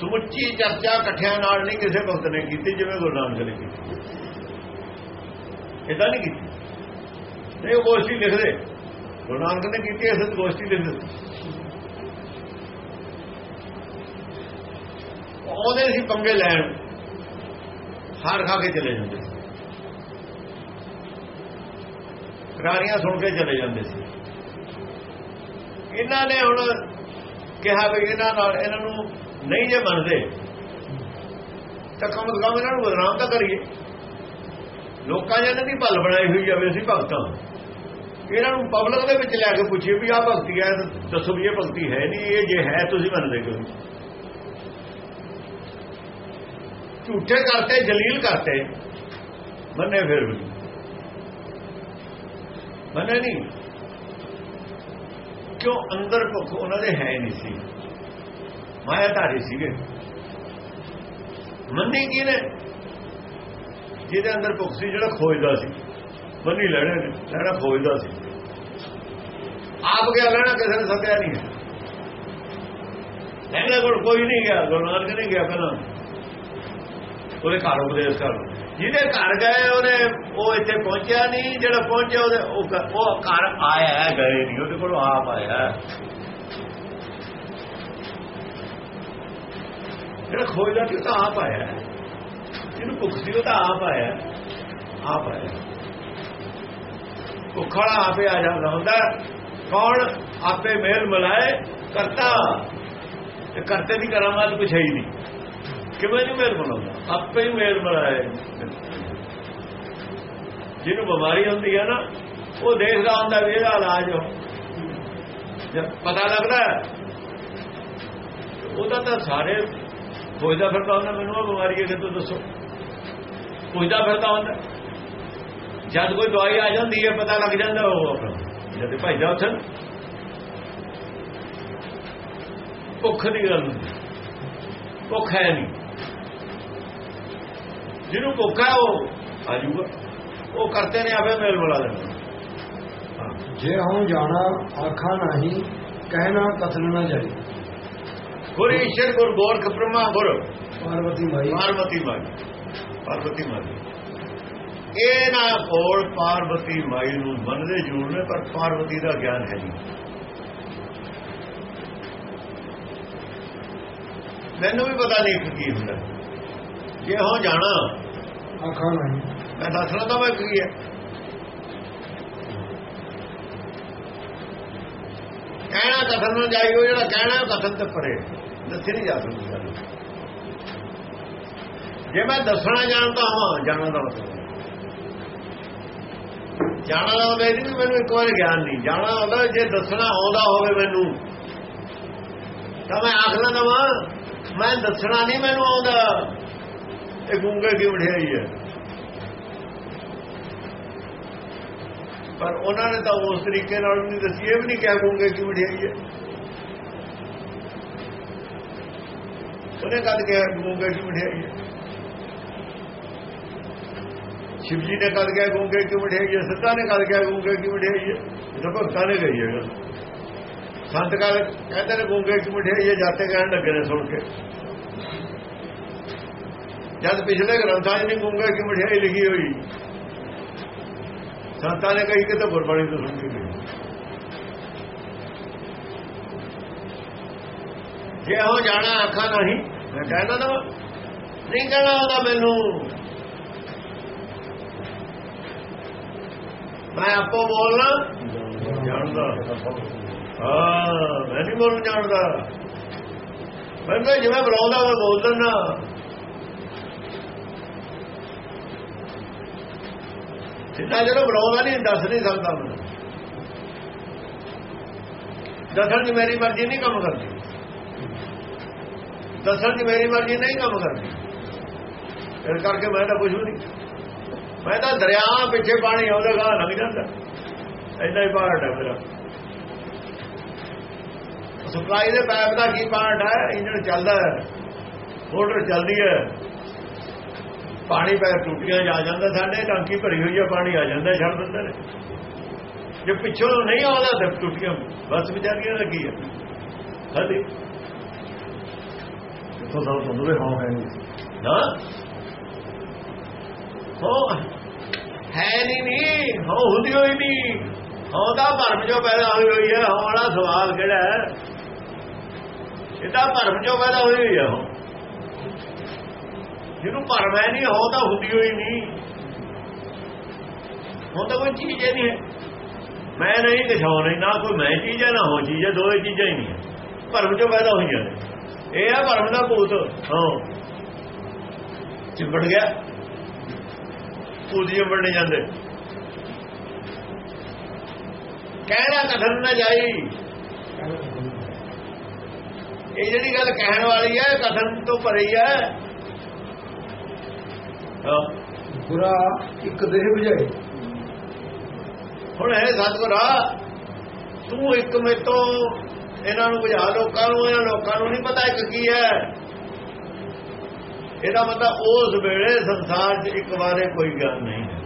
ਸਮੁੱਚੀ ਚਰਚਾ ਇਕੱਠਿਆਂ ਨਾਲ ਨਹੀਂ ਕਿਸੇ ਭਗਤ ਨੇ ਕੀਤੀ ਜਿਵੇਂ ਗੁਰੂ ਨਾਨਕ ਨੇ ਕੀਤੀ। ਇਦਾਂ ਨਹੀਂ ਕੀਤੀ। ਨਹੀਂ ਉਹ ਗੋਸ਼ਟੀ ਲਿਖਦੇ। ਗੁਰੂ ਨਾਨਕ ਨੇ ਕੀਤੀ ਅਸਲ ਗੋਸ਼ਟੀ ਲਿਖਦੇ ਆਉਂਦੇ ਸੀ ਪੰਗੇ ਲੈਣ। ਹਾਰ ਖਾ ਕੇ ਚਲੇ ਜਾਂਦੇ ਸੀ ਸੁਣ ਕੇ ਚਲੇ ਜਾਂਦੇ ਸੀ। ਇਹਨਾਂ ਨੇ ਹੁਣ ਕਿਹਾ ਵੀ ਇਹਨਾਂ ਨਾਲ ਇਹਨਾਂ ਨੂੰ ਨਹੀਂ ਜੇ ਮੰਨਦੇ, ਤਾਂ ਕਮ ਤੋਂ ਕਮ ਇਹਨਾਂ ਨੂੰ ਬਦਨਾਮ ਤਾਂ ਕਰੀਏ। ਲੋਕਾਂ ਨੇ ਇਹਨਾਂ ਦੀ ਭਲ ਬਣਾਈ ਹੋਈ ਜਾਵੇ ਵੀ ਅਸੀਂ ਭਗਤਾਂ। ਇਹਨਾਂ ਨੂੰ ਪਬਲਿਕ ਦੇ ਵਿੱਚ ਲੈ ਕੇ ਪੁੱਛੀਏ ਵੀ ਆਹ ਭਗਤੀ ਹੈ, ਦੱਸੋ ਵੀ ਇਹ ਭਗਤੀ ਹੈ ਨਹੀਂ, ਇਹ ਜੇ ਹੈ ਤੁਸੀਂ ਮੰਨਦੇ ਕਿਉਂ ਝੂਠੇ ਕਰਤੇ, ਜਲੀਲ ਕਰਤੇ, ਮੰਨੇ ਫਿਰ ਵੀ। ਮੰਨੇ ਨਹੀਂ। ਕਿਉਂ ਅੰਦਰ ਭੁੱਖ? ਉਹਨਾਂ ਦੇ ਹੈ ਨਹੀਂ ਸੀ। ਮਾਇਆ ਧਾਰੀ ਸੀਗੇ। ਮੰਨੀ ਕਿਹਨੇ? ਜਿਹਦੇ ਅੰਦਰ ਭੁੱਖ ਸੀ, ਜਿਹੜਾ ਖੋਜਦਾ ਸੀ। ਮੰਨੀ ਲੈਣਾ ਨੇ ਲੈਣਾ ਖੋਜਦਾ ਸੀ। ਆਪ ਗਿਆ ਲੈਣਾ, ਕਿਸੇ ਨੇ ਸੱਦਿਆ ਨਹੀਂ। ਹੈ ਲੈਣਾ ਕੋਲ ਕੋਈ ਨਹੀਂ ਗਿਆ, ਗੁਰੂ ਨਾਨਕ ਨਹੀਂ ਗਿਆ ਪਹਿਲਾਂ। ਉਹਦੇ ਘਰ ਉਪਦੇਸ਼ ਕਰ ਜਿਹਦੇ ਘਰ ਗਏ, ਉਹਨੇ ਉਹ ਇੱਥੇ ਪਹੁੰਚਿਆ ਨਹੀਂ, ਜਿਹੜਾ ਪਹੁੰਚਿਆ ਉਹਦੇ ਉਹ ਘਰ ਆਇਆ ਗਏ ਨਹੀਂ, ਉਹਦੇ ਕੋਲ ਆਪ ਆਇਆ ਜਿਹੜਾ ਖੋਜਦਾ ਸੀ, ਉਹ ਤਾਂ ਆਪ ਆਇਆ ਜਿਹਨੂੰ ਭੁੱਖ ਸੀ, ਉਹ ਤਾਂ ਆਪ ਆਇਆ ਆਪ ਆਇਆ ਭੁੱਖੜਾ ਆਪੇ ਆ ਜਾਂਦਾ ਹੁੰਦਾ ਕੌਣ ਆਪੇ ਮੇਲ ਮਿਲਾਏ ਕਰਤਾ? ਤੇ ਕਰਤੇ ਦੀ ਕਰਾਮਾਤ ਕੁਛ ਹੈ ਹੀ ਨਹੀਂ। ਕਿਵੇਂ ਨਹੀਂ ਮੇਲ ਮਿਲਾਉਂਦਾ ਆਪੇ ਹੀ ਮੇਲ ਮਿਲਾਏ ਜਿਹਨੂੰ ਬਿਮਾਰੀ ਹੁੰਦੀ ਹੈ ਨਾ, ਉਹ ਦੇਖਦਾ ਹੁੰਦਾ ਵੀ ਇਹਦਾ ਇਲਾਜ ਹੋ। ਜਦ ਪਤਾ ਲੱਗਦਾ ਉਹਦਾ ਤਾਂ ਸਾਰੇ ਖੋਜਦਾ ਫਿਰਦਾ ਹੁੰਦਾ, ਮੈਨੂੰ ਉਹ ਬਿਮਾਰੀ ਹੈ ਕਿ ਦੱਸੋ? ਖੋਜਦਾ ਫਿਰਦਾ ਹੁੰਦਾ। ਜਦ ਕੋਈ ਦਵਾਈ ਆ ਜਾਂਦੀ ਹੈ, ਪਤਾ ਲੱਗ ਜਾਂਦਾ ਉਹ ਆਪਣਾ। ਜਦ ਭਜਦਾ ਉੱਥੇ ਭੁੱਖ ਦੀ ਗੱਲ ਹੁੰਦੀ। ਭੁੱਖ ਹੈ ਨਹੀਂ। ਜਿਹਨੂੰ ਭੁੱਖ ਉਹ ਆ ਜਾਊਗਾ। ਉਹ ਕਰਤੇ ਨੇ ਆਪੇ ਮੇਲ ਮਿਲਾ ਲੈਣਾ ਜੇ ਹਉ ਜਾਣਾ ਆਖਾ ਨਹੀਂ ਕਹਿਣਾ ਕਥਨ ਨਾ ਜਾਈ ਗੁਰ ਈਸ਼ਰ ਗੁਰ ਗੋਰਖ ਬ੍ਰਹਮਾ ਗੁਰ। ਪਾਰਵਤੀ ਮਾਈ। ਪਾਰਵਤੀ ਮਾਈ। ਪਾਰਵਤੀ ਮਾਈ। ਇਹ ਨਾ ਕੋਲ ਪਾਰਵਤੀ ਮਾਈ ਨੂੰ ਮੰਨਦੇ ਜ਼ਰੂਰ ਨੇ ਪਰ ਪਾਰਵਤੀ ਦਾ ਗਿਆਨ ਹੈ ਨਹੀਂ। ਮੈਨੂੰ ਵੀ ਪਤਾ ਨਹੀਂ ਕੀ ਹੁੰਦਾ। ਜੇ ਹੋ ਜਾਣਾ। ਆਖਾ ਨਹੀਂ। ਮੈਂ ਦੱਸਣਾ ਤਾਂ ਮੈਂ ਕੀ ਹੈ। ਕਹਿਣਾ ਕਥਨ ਨੂੰ ਜਾਈਓ ਜਿਹੜਾ ਕਹਿਣਾ ਕਥਨ ਤੇ ਪਰੇ। ਦੱਸੇ ਨਹੀਂ ਜਾ ਸਕਦੀ ਜੇ ਮੈਂ ਦੱਸਣਾ ਜਾਣਦਾ ਹਾਂ ਜਾਣਨ ਦਾ ਮਤਲਬ। ਜਾਣਨ ਦਾ ਮਤਲਬ ਇਹ ਨਹੀਂ ਮੈਨੂੰ ਇੱਕ ਵਾਰ ਗਿਆਨ ਨਹੀਂ। ਜਾਣਨਾ ਹੁੰਦਾ ਜੇ ਦੱਸਣਾ ਆਉਂਦਾ ਹੋਵੇ ਮੈਨੂੰ ਤਾਂ ਮੈਂ ਆਖਣਾ ਦਵਾਂ ਮੈਂ ਦੱਸਣਾ ਨਹੀਂ ਮੈਨੂੰ ਆਉਂਦਾ। ਇਹ ਗੂੰਗੇ ਕੀ ਮਠਿਆਈ ਹੈ। ਪਰ ਉਹਨਾਂ ਨੇ ਤਾਂ ਉਸ ਤਰੀਕੇ ਨਾਲ ਨਹੀਂ ਦੱਸੀ, ਇਹ ਵੀ ਨਹੀਂ ਕਹਿ ਗੂੰਗੇ ਕੀ ਮਠਿਆਈ ਹੈ। ਉਹਨੇ ਕਦ ਕਿਹਾ, ਗੂੰਗੇ ਕੀ ਮਠਿਆਈ ਹੈ। ਸ਼ਿਵ ਜੀ ਨੇ ਕਦ ਕਿਹਾ, ਗੂੰਗੇ ਕੀ ਮਠਿਆਈ ਹੈ। ਸਿੱਧਾ ਨੇ ਕਦ ਕਿਹਾ, ਗੂੰਗੇ ਕੀ ਮਠਿਆਈ ਹੈ। ਇਹ ਭਗਤਾਂ ਨੇ ਗਈ ਹੈ ਗੱਲ। ਸੰਤ ਕਾਲ ਕਹਿੰਦੇ ਨੇ, ਗੂੰਗੇ ਕੀ ਮਠਿਆਈ ਹੈ, ਜਾਤੇ ਕਹਿਣ ਲੱਗੇ ਨੇ ਸੁਣ ਕੇ। ਜਦ ਪਿਛਲੇ ਗ੍ਰੰਥਾਂ 'ਚ ਨਹੀਂ ਗੂੰਗਾ ਕਿ ਮਠਿਆਈ ਲਿਖੀ ਹੋਈ। ਸੰਤਾਂ ਨੇ ਕਹੀ ਕਿ ਤਾਂ ਗੁਰਬਾਣੀ ਤੋਂ ਸੁਣ ਕੇ ਗਈ ਜੇ ਹੋ ਜਾਣਾ ਆਖਾਂ ਨਹੀਂ, ਮੈਂ ਕਹਿਣਾ ਨਾ, ਨਹੀਂ ਕਹਿਣਾ ਉਹਦਾ ਮੈਨੂੰ। ਮੈਂ ਆਪੋ ਬੋਲਣਾ, ਜਾਣਦਾ। ਹਾਂ, ਮੈਂ ਨਹੀਂ ਬੋਲਣ, ਜਾਣਦਾ। ਮੈਂ ਜਿਵੇਂ ਬੁਲਾਉਂਦਾ, ਮੈਂ ਬੋਲ ਦਿੰਦਾ। ਜਿੰਨਾ ਜਦੋਂ ਬੁਲਾਉਂਦਾ ਨਹੀਂ ਦੱਸ ਨਹੀਂ ਸਕਦਾ ਮੈਂ। ਦੱਸਣ ਦੀ ਮੇਰੀ ਮਰਜ਼ੀ ਨਹੀਂ ਕੰਮ ਕਰਦੀ। ਦੱਸਣ ਦੀ ਮੇਰੀ ਮਰਜ਼ੀ ਨਹੀਂ ਕੰਮ ਕਰਦੀ। ਇਸ ਕਰਕੇ ਮੈਂ ਤਾਂ ਕੁਝ ਵੀ ਨਹੀਂ। ਮੈਂ ਤਾਂ ਦਰਿਆ ਪਿੱਛੇ ਪਾਣੀ ਆਉਂਦਾ ਗਾ ਲੰਘ ਜਾਂਦਾ। ਐਡਾ ਹੀ ਪਾਰਟ ਹੈ ਮੇਰਾ। ਸਪਲਾਈ ਦੇ ਪਾਈਪ ਦਾ ਕੀ ਪਾਰਟ ਹੈ? ਇੰਜਣ ਚੱਲਦਾ ਹੈ। ਮੋਟਰ ਚੱਲਦੀ ਹੈ। ਪਾਣੀ ਪੈ ਟੂਟੀਆਂ ਜਾ ਜਾਂਦਾ ਸਾਡੇ ਟਾਂਕੀ ਭਰੀ ਹੋਈ ਹੈ ਪਾਣੀ ਆ ਜਾਂਦਾ ਛੱਡ ਦਿੰਦੇ ਨੇ। ਜੇ ਪਿੱਛੋਂ ਨਹੀਂ ਆਉਂਦਾ ਤਾਂ ਟੂਟੀਆਂ ਬਸ ਵਿਚਾਰੀਆਂ ਲੱਗੀ ਹੈ ਹਦੀ ਤੋਂ ਤਾਂ ਤੁਹਾਨੂੰ ਹਾਂ ਹੈ ਨਹੀਂ। ਨਾ? ਹੋ। ਹੈ ਨਹੀਂ ਨਹੀਂ ਹੋ ਹੁੰਦੀ ਹੋਈ ਨਹੀਂ ਹੋਦਾ ਭਰਮ ਜੋ ਪੈਦਾ ਹੋਈ ਹੋਈ ਹੈ ਹੋ ਵਾਲਾ ਸਵਾਲ ਕਿਹੜਾ ਹੈ? ਇਹਦਾ ਭਰਮ ਜੋ ਪੈਦਾ ਹੋਈ ਹੋਈ ਹੈ। ਜਿਹਨੂੰ ਭਰਮ ਹੈ ਨਹੀਂ ਹੋ ਤਾਂ ਹੁੰਦੀ ਹੋਈ ਨਹੀਂ। ਹੁਣ ਤਾਂ ਕੋਈ ਚੀਜ਼ ਹੀ ਨਹੀਂ ਹੈ। ਮੈਂ ਨਹੀਂ ਦਿਖਾਉ ਨਹੀਂ ਨਾ ਕੋਈ ਮੈਂ ਚੀਜ਼ ਹੈ, ਨਾ ਹੋ ਚੀਜ਼ ਹੈ ਦੋਏ ਚੀਜ਼ਾਂ ਹੀ ਨਹੀਂ ਭਰਮ ਚੋਂ ਪੈਦਾ ਹੋਈਆਂ ਨੇ। ਇਹ ਆ ਭਰਮ ਦਾ ਭੂਤ। ਹਾਂ। ਚਿੰਬੜ ਗਿਆ। ਭੂਤ ਚਿੰਬੜ ਨਹੀਂ ਜਾਂਦੇ। ਕਹਿਣਾ ਕਥਨ ਨਾ ਜਾਈ। ਇਹ ਜਿਹੜੀ ਗੱਲ ਕਹਿਣ ਵਾਲੀ ਹੈ, ਕਥਨ ਤੋਂ ਪਰੇ ਹੈ। ਬੁਰਾ ਇੱਕ ਦੇਹ ਬੁਝਾਈ ਹੁਣ ਇਹ ਸਤਿਗੁਰਾ ਤੂੰ ਇੱਕ ਮੇਤੋਂ ਇਹਨਾਂ ਨੂੰ ਬੁਝਾ ਲੋਕਾਂ ਨੂੰ ਇਹਨਾਂ ਲੋਕਾਂ ਨੂੰ ਨਹੀਂ ਪਤਾ ਇੱਕ ਕੀ ਹੈ। ਇਹਦਾ ਮਤਲਬ ਉਸ ਵੇਲੇ ਸੰਸਾਰ 'ਚ ਇੱਕ ਵਾਰੇ ਕੋਈ ਗਿਆਨ ਨਹੀਂ ਹੈ।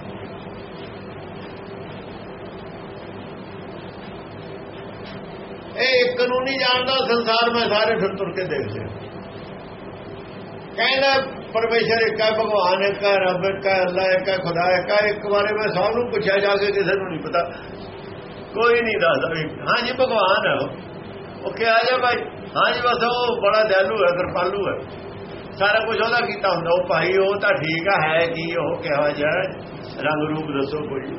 ਇਹ ਇੱਕ ਨੂੰ ਨਹੀਂ ਜਾਣਦਾ ਸੰਸਾਰ ਮੈਂ ਸਾਰੇ ਫਿਰ ਤੁਰ ਕੇ ਦੇਖ ਲਿਆ ਕਹਿੰਦਾ ਪਰਮੇਸ਼ਰ ਇੱਕ ਹੈ, ਭਗਵਾਨ ਇੱਕ ਹੈ, ਰੱਬ ਇੱਕ ਹੈ, ਅੱਲਾ ਇੱਕ ਹੈ, ਖੁਦਾ ਇੱਕ ਹੈ। ਇੱਕ ਵਾਰੇ ਮੈਂ ਸਭ ਨੂੰ ਪੁੱਛਿਆ ਜਾ ਕੇ ਕਿਸੇ ਨੂੰ ਨਹੀਂ ਪਤਾ। ਕੋਈ ਨਹੀਂ ਦੱਸਦਾ ਵੀ ਹਾਂਜੀ ਭਗਵਾਨ ਹੈ ਉਹ। ਕਿਹਾ ਜਾ ਭਾਈ ਹਾਂਜੀ ਬਸ ਉਹ ਬੜਾ ਦਿਆਲੂ ਹੈ, ਕਿਰਪਾਲੂ ਹੈ। ਸਾਰਾ ਕੁਝ ਉਹਦਾ ਕੀਤਾ ਹੁੰਦਾ। ਉਹ ਭਾਈ, ਉਹ ਤਾਂ ਠੀਕ ਆ, ਹੈ ਕੀ ਉਹ ਕਿਹਾ ਜਾ। ਰੰਗ ਰੂਪ ਦੱਸੋ ਕੋਈ।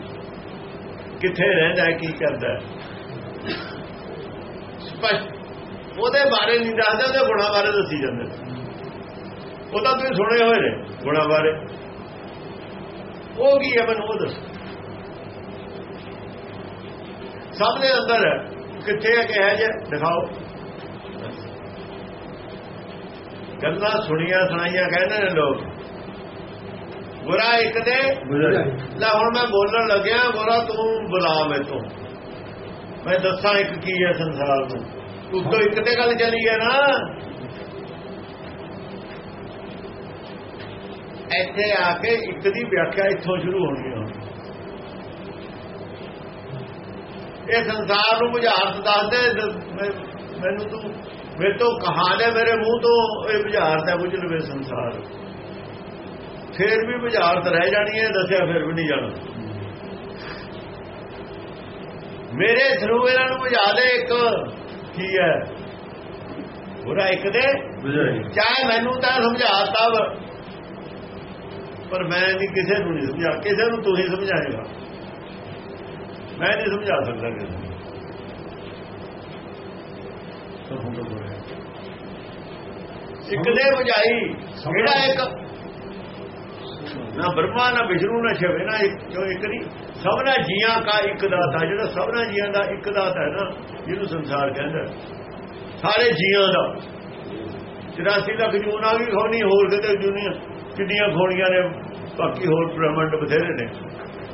ਕਿੱਥੇ ਰਹਿੰਦਾ ਕੀ ਕਰਦਾ ਸਪਸ਼ਟ। ਉਹਦੇ ਬਾਰੇ ਨਹੀਂ ਦੱਸਦੇ, ਉਹਦੇ ਗੁਣਾਂ ਬਾਰੇ ਦੱਸੀ ਜਾਂਦੇ ਉਹ ਤਾਂ ਤੁਸੀਂ ਸੁਣੇ ਹੋਏ ਨੇ ਗੁਣਾਂ ਬਾਰੇ। ਉਹ ਕੀ ਹੈ ਮੈਨੂੰ ਉਹ ਦੱਸੋ। ਸਭ ਦੇ ਅੰਦਰ ਕਿੱਥੇ ਹੈ ਕਿ ਹੈ ਜੇ ਦਿਖਾਓ। ਗੱਲਾਂ ਸੁਣੀਆਂ ਸੁਣਾਈਆਂ ਕਹਿੰਦੇ ਨੇ ਲੋਕ। ਗੁਰਾ ਇੱਕ ਦੇ ਲੈ ਹੁਣ ਮੈਂ ਬੋਲਣ ਲੱਗਿਆ ਗੁਰਾ ਤੂੰ ਬੁਲਾ ਮੈਨੂੰ ਮੈਂ ਦੱਸਾਂ ਇੱਕ ਕੀ ਹੈ ਸੰਸਾਰ ਨੂੰ। ਤੋਂ ਇੱਕ ਤੇ ਗੱਲ ਚੱਲੀ ਹੈ ਨਾ। ਇੱਥੇ ਆ ਕੇ ਇੱਕ ਦੀ ਵਿਆਖਿਆ ਇੱਥੋਂ ਸ਼ੁਰੂ ਹੋਣੀ। ਹੈ ਇਹ ਸੰਸਾਰ ਨੂੰ ਬੁਝਾਰਤ ਦੱਸਦੇ ਮੈਨੂੰ ਤੂੰ ਮੇਰੇ ਤੋਂ ਕਹਾ ਦੇ ਮੇਰੇ ਮੂੰਹ ਤੋਂ ਇਹ ਬੁਝਾਰਤ ਹੈ ਬੁਝ ਲਵੇ ਸੰਸਾਰ। ਫੇਰ ਵੀ ਬੁਝਾਰਤ ਰਹਿ ਜਾਣੀ ਹੈ ਦੱਸਿਆ ਫਿਰ ਵੀ ਨਹੀਂ ਜਾਣਾ। ਮੇਰੇ ਥਰੂ ਇਹਨਾਂ ਨੂੰ ਬੁਝਾ ਦੇ ਇੱਕ ਕੀ ਹੈ? ਬੁਰਾ ਇੱਕ ਦੇ ਬੁਝਾਈ। ਚਾਹੇ ਮੈਨੂੰ ਤਾਂ ਸਮਝਾਤਾ ਪਰ ਮੈਂ ਨਹੀਂ ਕਿਸੇ ਨੂੰ ਨਹੀਂ ਸਮਝਾ ਕਿਸੇ ਨੂੰ ਤੂੰ ਹੀ ਸਮਝਾਏਗਾ ਮੈਂ ਨਹੀਂ ਸਮਝਾ ਸਕਦਾ ਕਿਸੇ ਨੂੰ। ਇੱਕ ਦੇ ਬੁਝਾਈ ਜਿਹੜਾ ਇੱਕ ਨਾ ਬ੍ਰਹਮਾ, ਨਾ ਵਿਸ਼ਨੂੰ, ਨਾ ਸ਼ਿਵ ਨਾ ਇੱਕ ਜੋ ਇੱਕ ਨਹੀਂ? ਸਭਨਾ ਜੀਆਂ ਦਾ ਇੱਕ ਦਾਤਾ, ਜਿਹੜਾ ਸਭਨਾ ਜੀਆਂ ਦਾ ਇੱਕ ਦਾਤਾ ਹੈ ਨਾ, ਜਿਹਨੂੰ ਸੰਸਾਰ ਕਹਿੰਦਾ ਸਾਰੇ ਜੀਆਂ ਦਾ। 84 ਲੱਖ ਜੂਨ ਆ ਗਈ, ਹੋਣੀ ਹੋਰ ਕਿਤੇ ਦੁਨੀਆ ਕਿੰਨੀਆਂ ਖੋਣੀਆਂ ਨੇ, ਬਾਕੀ ਹੋਰ ਬ੍ਰਹਮੰਡ ਬਥੇਰੇ ਨੇ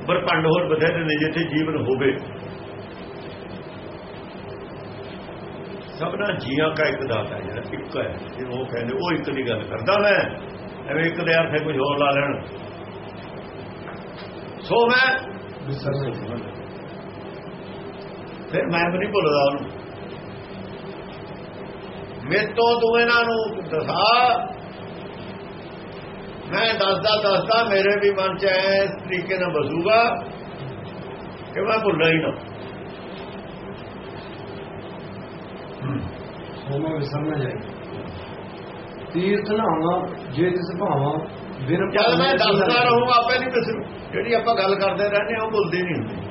ਬਰਪੰਡ ਹੋਰ ਬਥੇਰੇ ਨੇ ਜਿੱਥੇ ਜੀਵਨ ਹੋਵੇ। ਸਭਨਾ ਜੀਆਂ ਦਾ ਇੱਕ ਦਾਤਾ ਹੈ, ਜਿਹੜਾ ਇੱਕ ਹੈ ਜਿਹਨੂੰ ਉਹ ਕਹਿੰਦੇ, ਉਹ ਇੱਕ ਦੀ ਗੱਲ ਕਰਦਾ ਮੈਂ, ਐਵੇਂ ਇੱਕ ਦੇ ਅਰਥੇ ਕੁਝ ਹੋਰ ਲਾ ਲੈਣ। ਸੋ ਮੈਂ ਫਿਰ ਮੈਂ ਵੀ ਨਹੀਂ ਭੁੱਲਦਾ ਉਹਨੂੰ। ਮੇਰੇ ਤੋਂ ਤੂੰ ਇਹਨਾਂ ਨੂੰ ਦਸਾ ਮੈਂ ਦੱਸਦਾ ਦੱਸਦਾ ਮੇਰੇ ਵੀ ਮਨ ਚ ਐ ਇਸ ਤਰੀਕੇ ਨਾਲ ਬਸੂਗਾ ਕਿ ਮੈਂ ਭੁੱਲਣਾ ਹੀ ਨਾ। ਸੋਮਾ ਵਿਸਰ ਨਾ ਜਾਈ ਤੀਰਥ ਨਾਵਾ ਜੇ ਤਿਸ ਭਾਵਾ ਬਿਨ ਜਦ ਮੈਂ ਦੱਸਦਾ ਰਹੂੰਗਾ ਆਪੇ ਨਹੀਂ ਦੱਸੂ ਜਿਹੜੀ ਆਪਾਂ ਗੱਲ ਕਰਦੇ ਰਹਿੰਦੇ ਹਾਂ ਉਹ ਭੁੱਲਦੀ ਨਹੀਂ ਹੁੰਦੀ।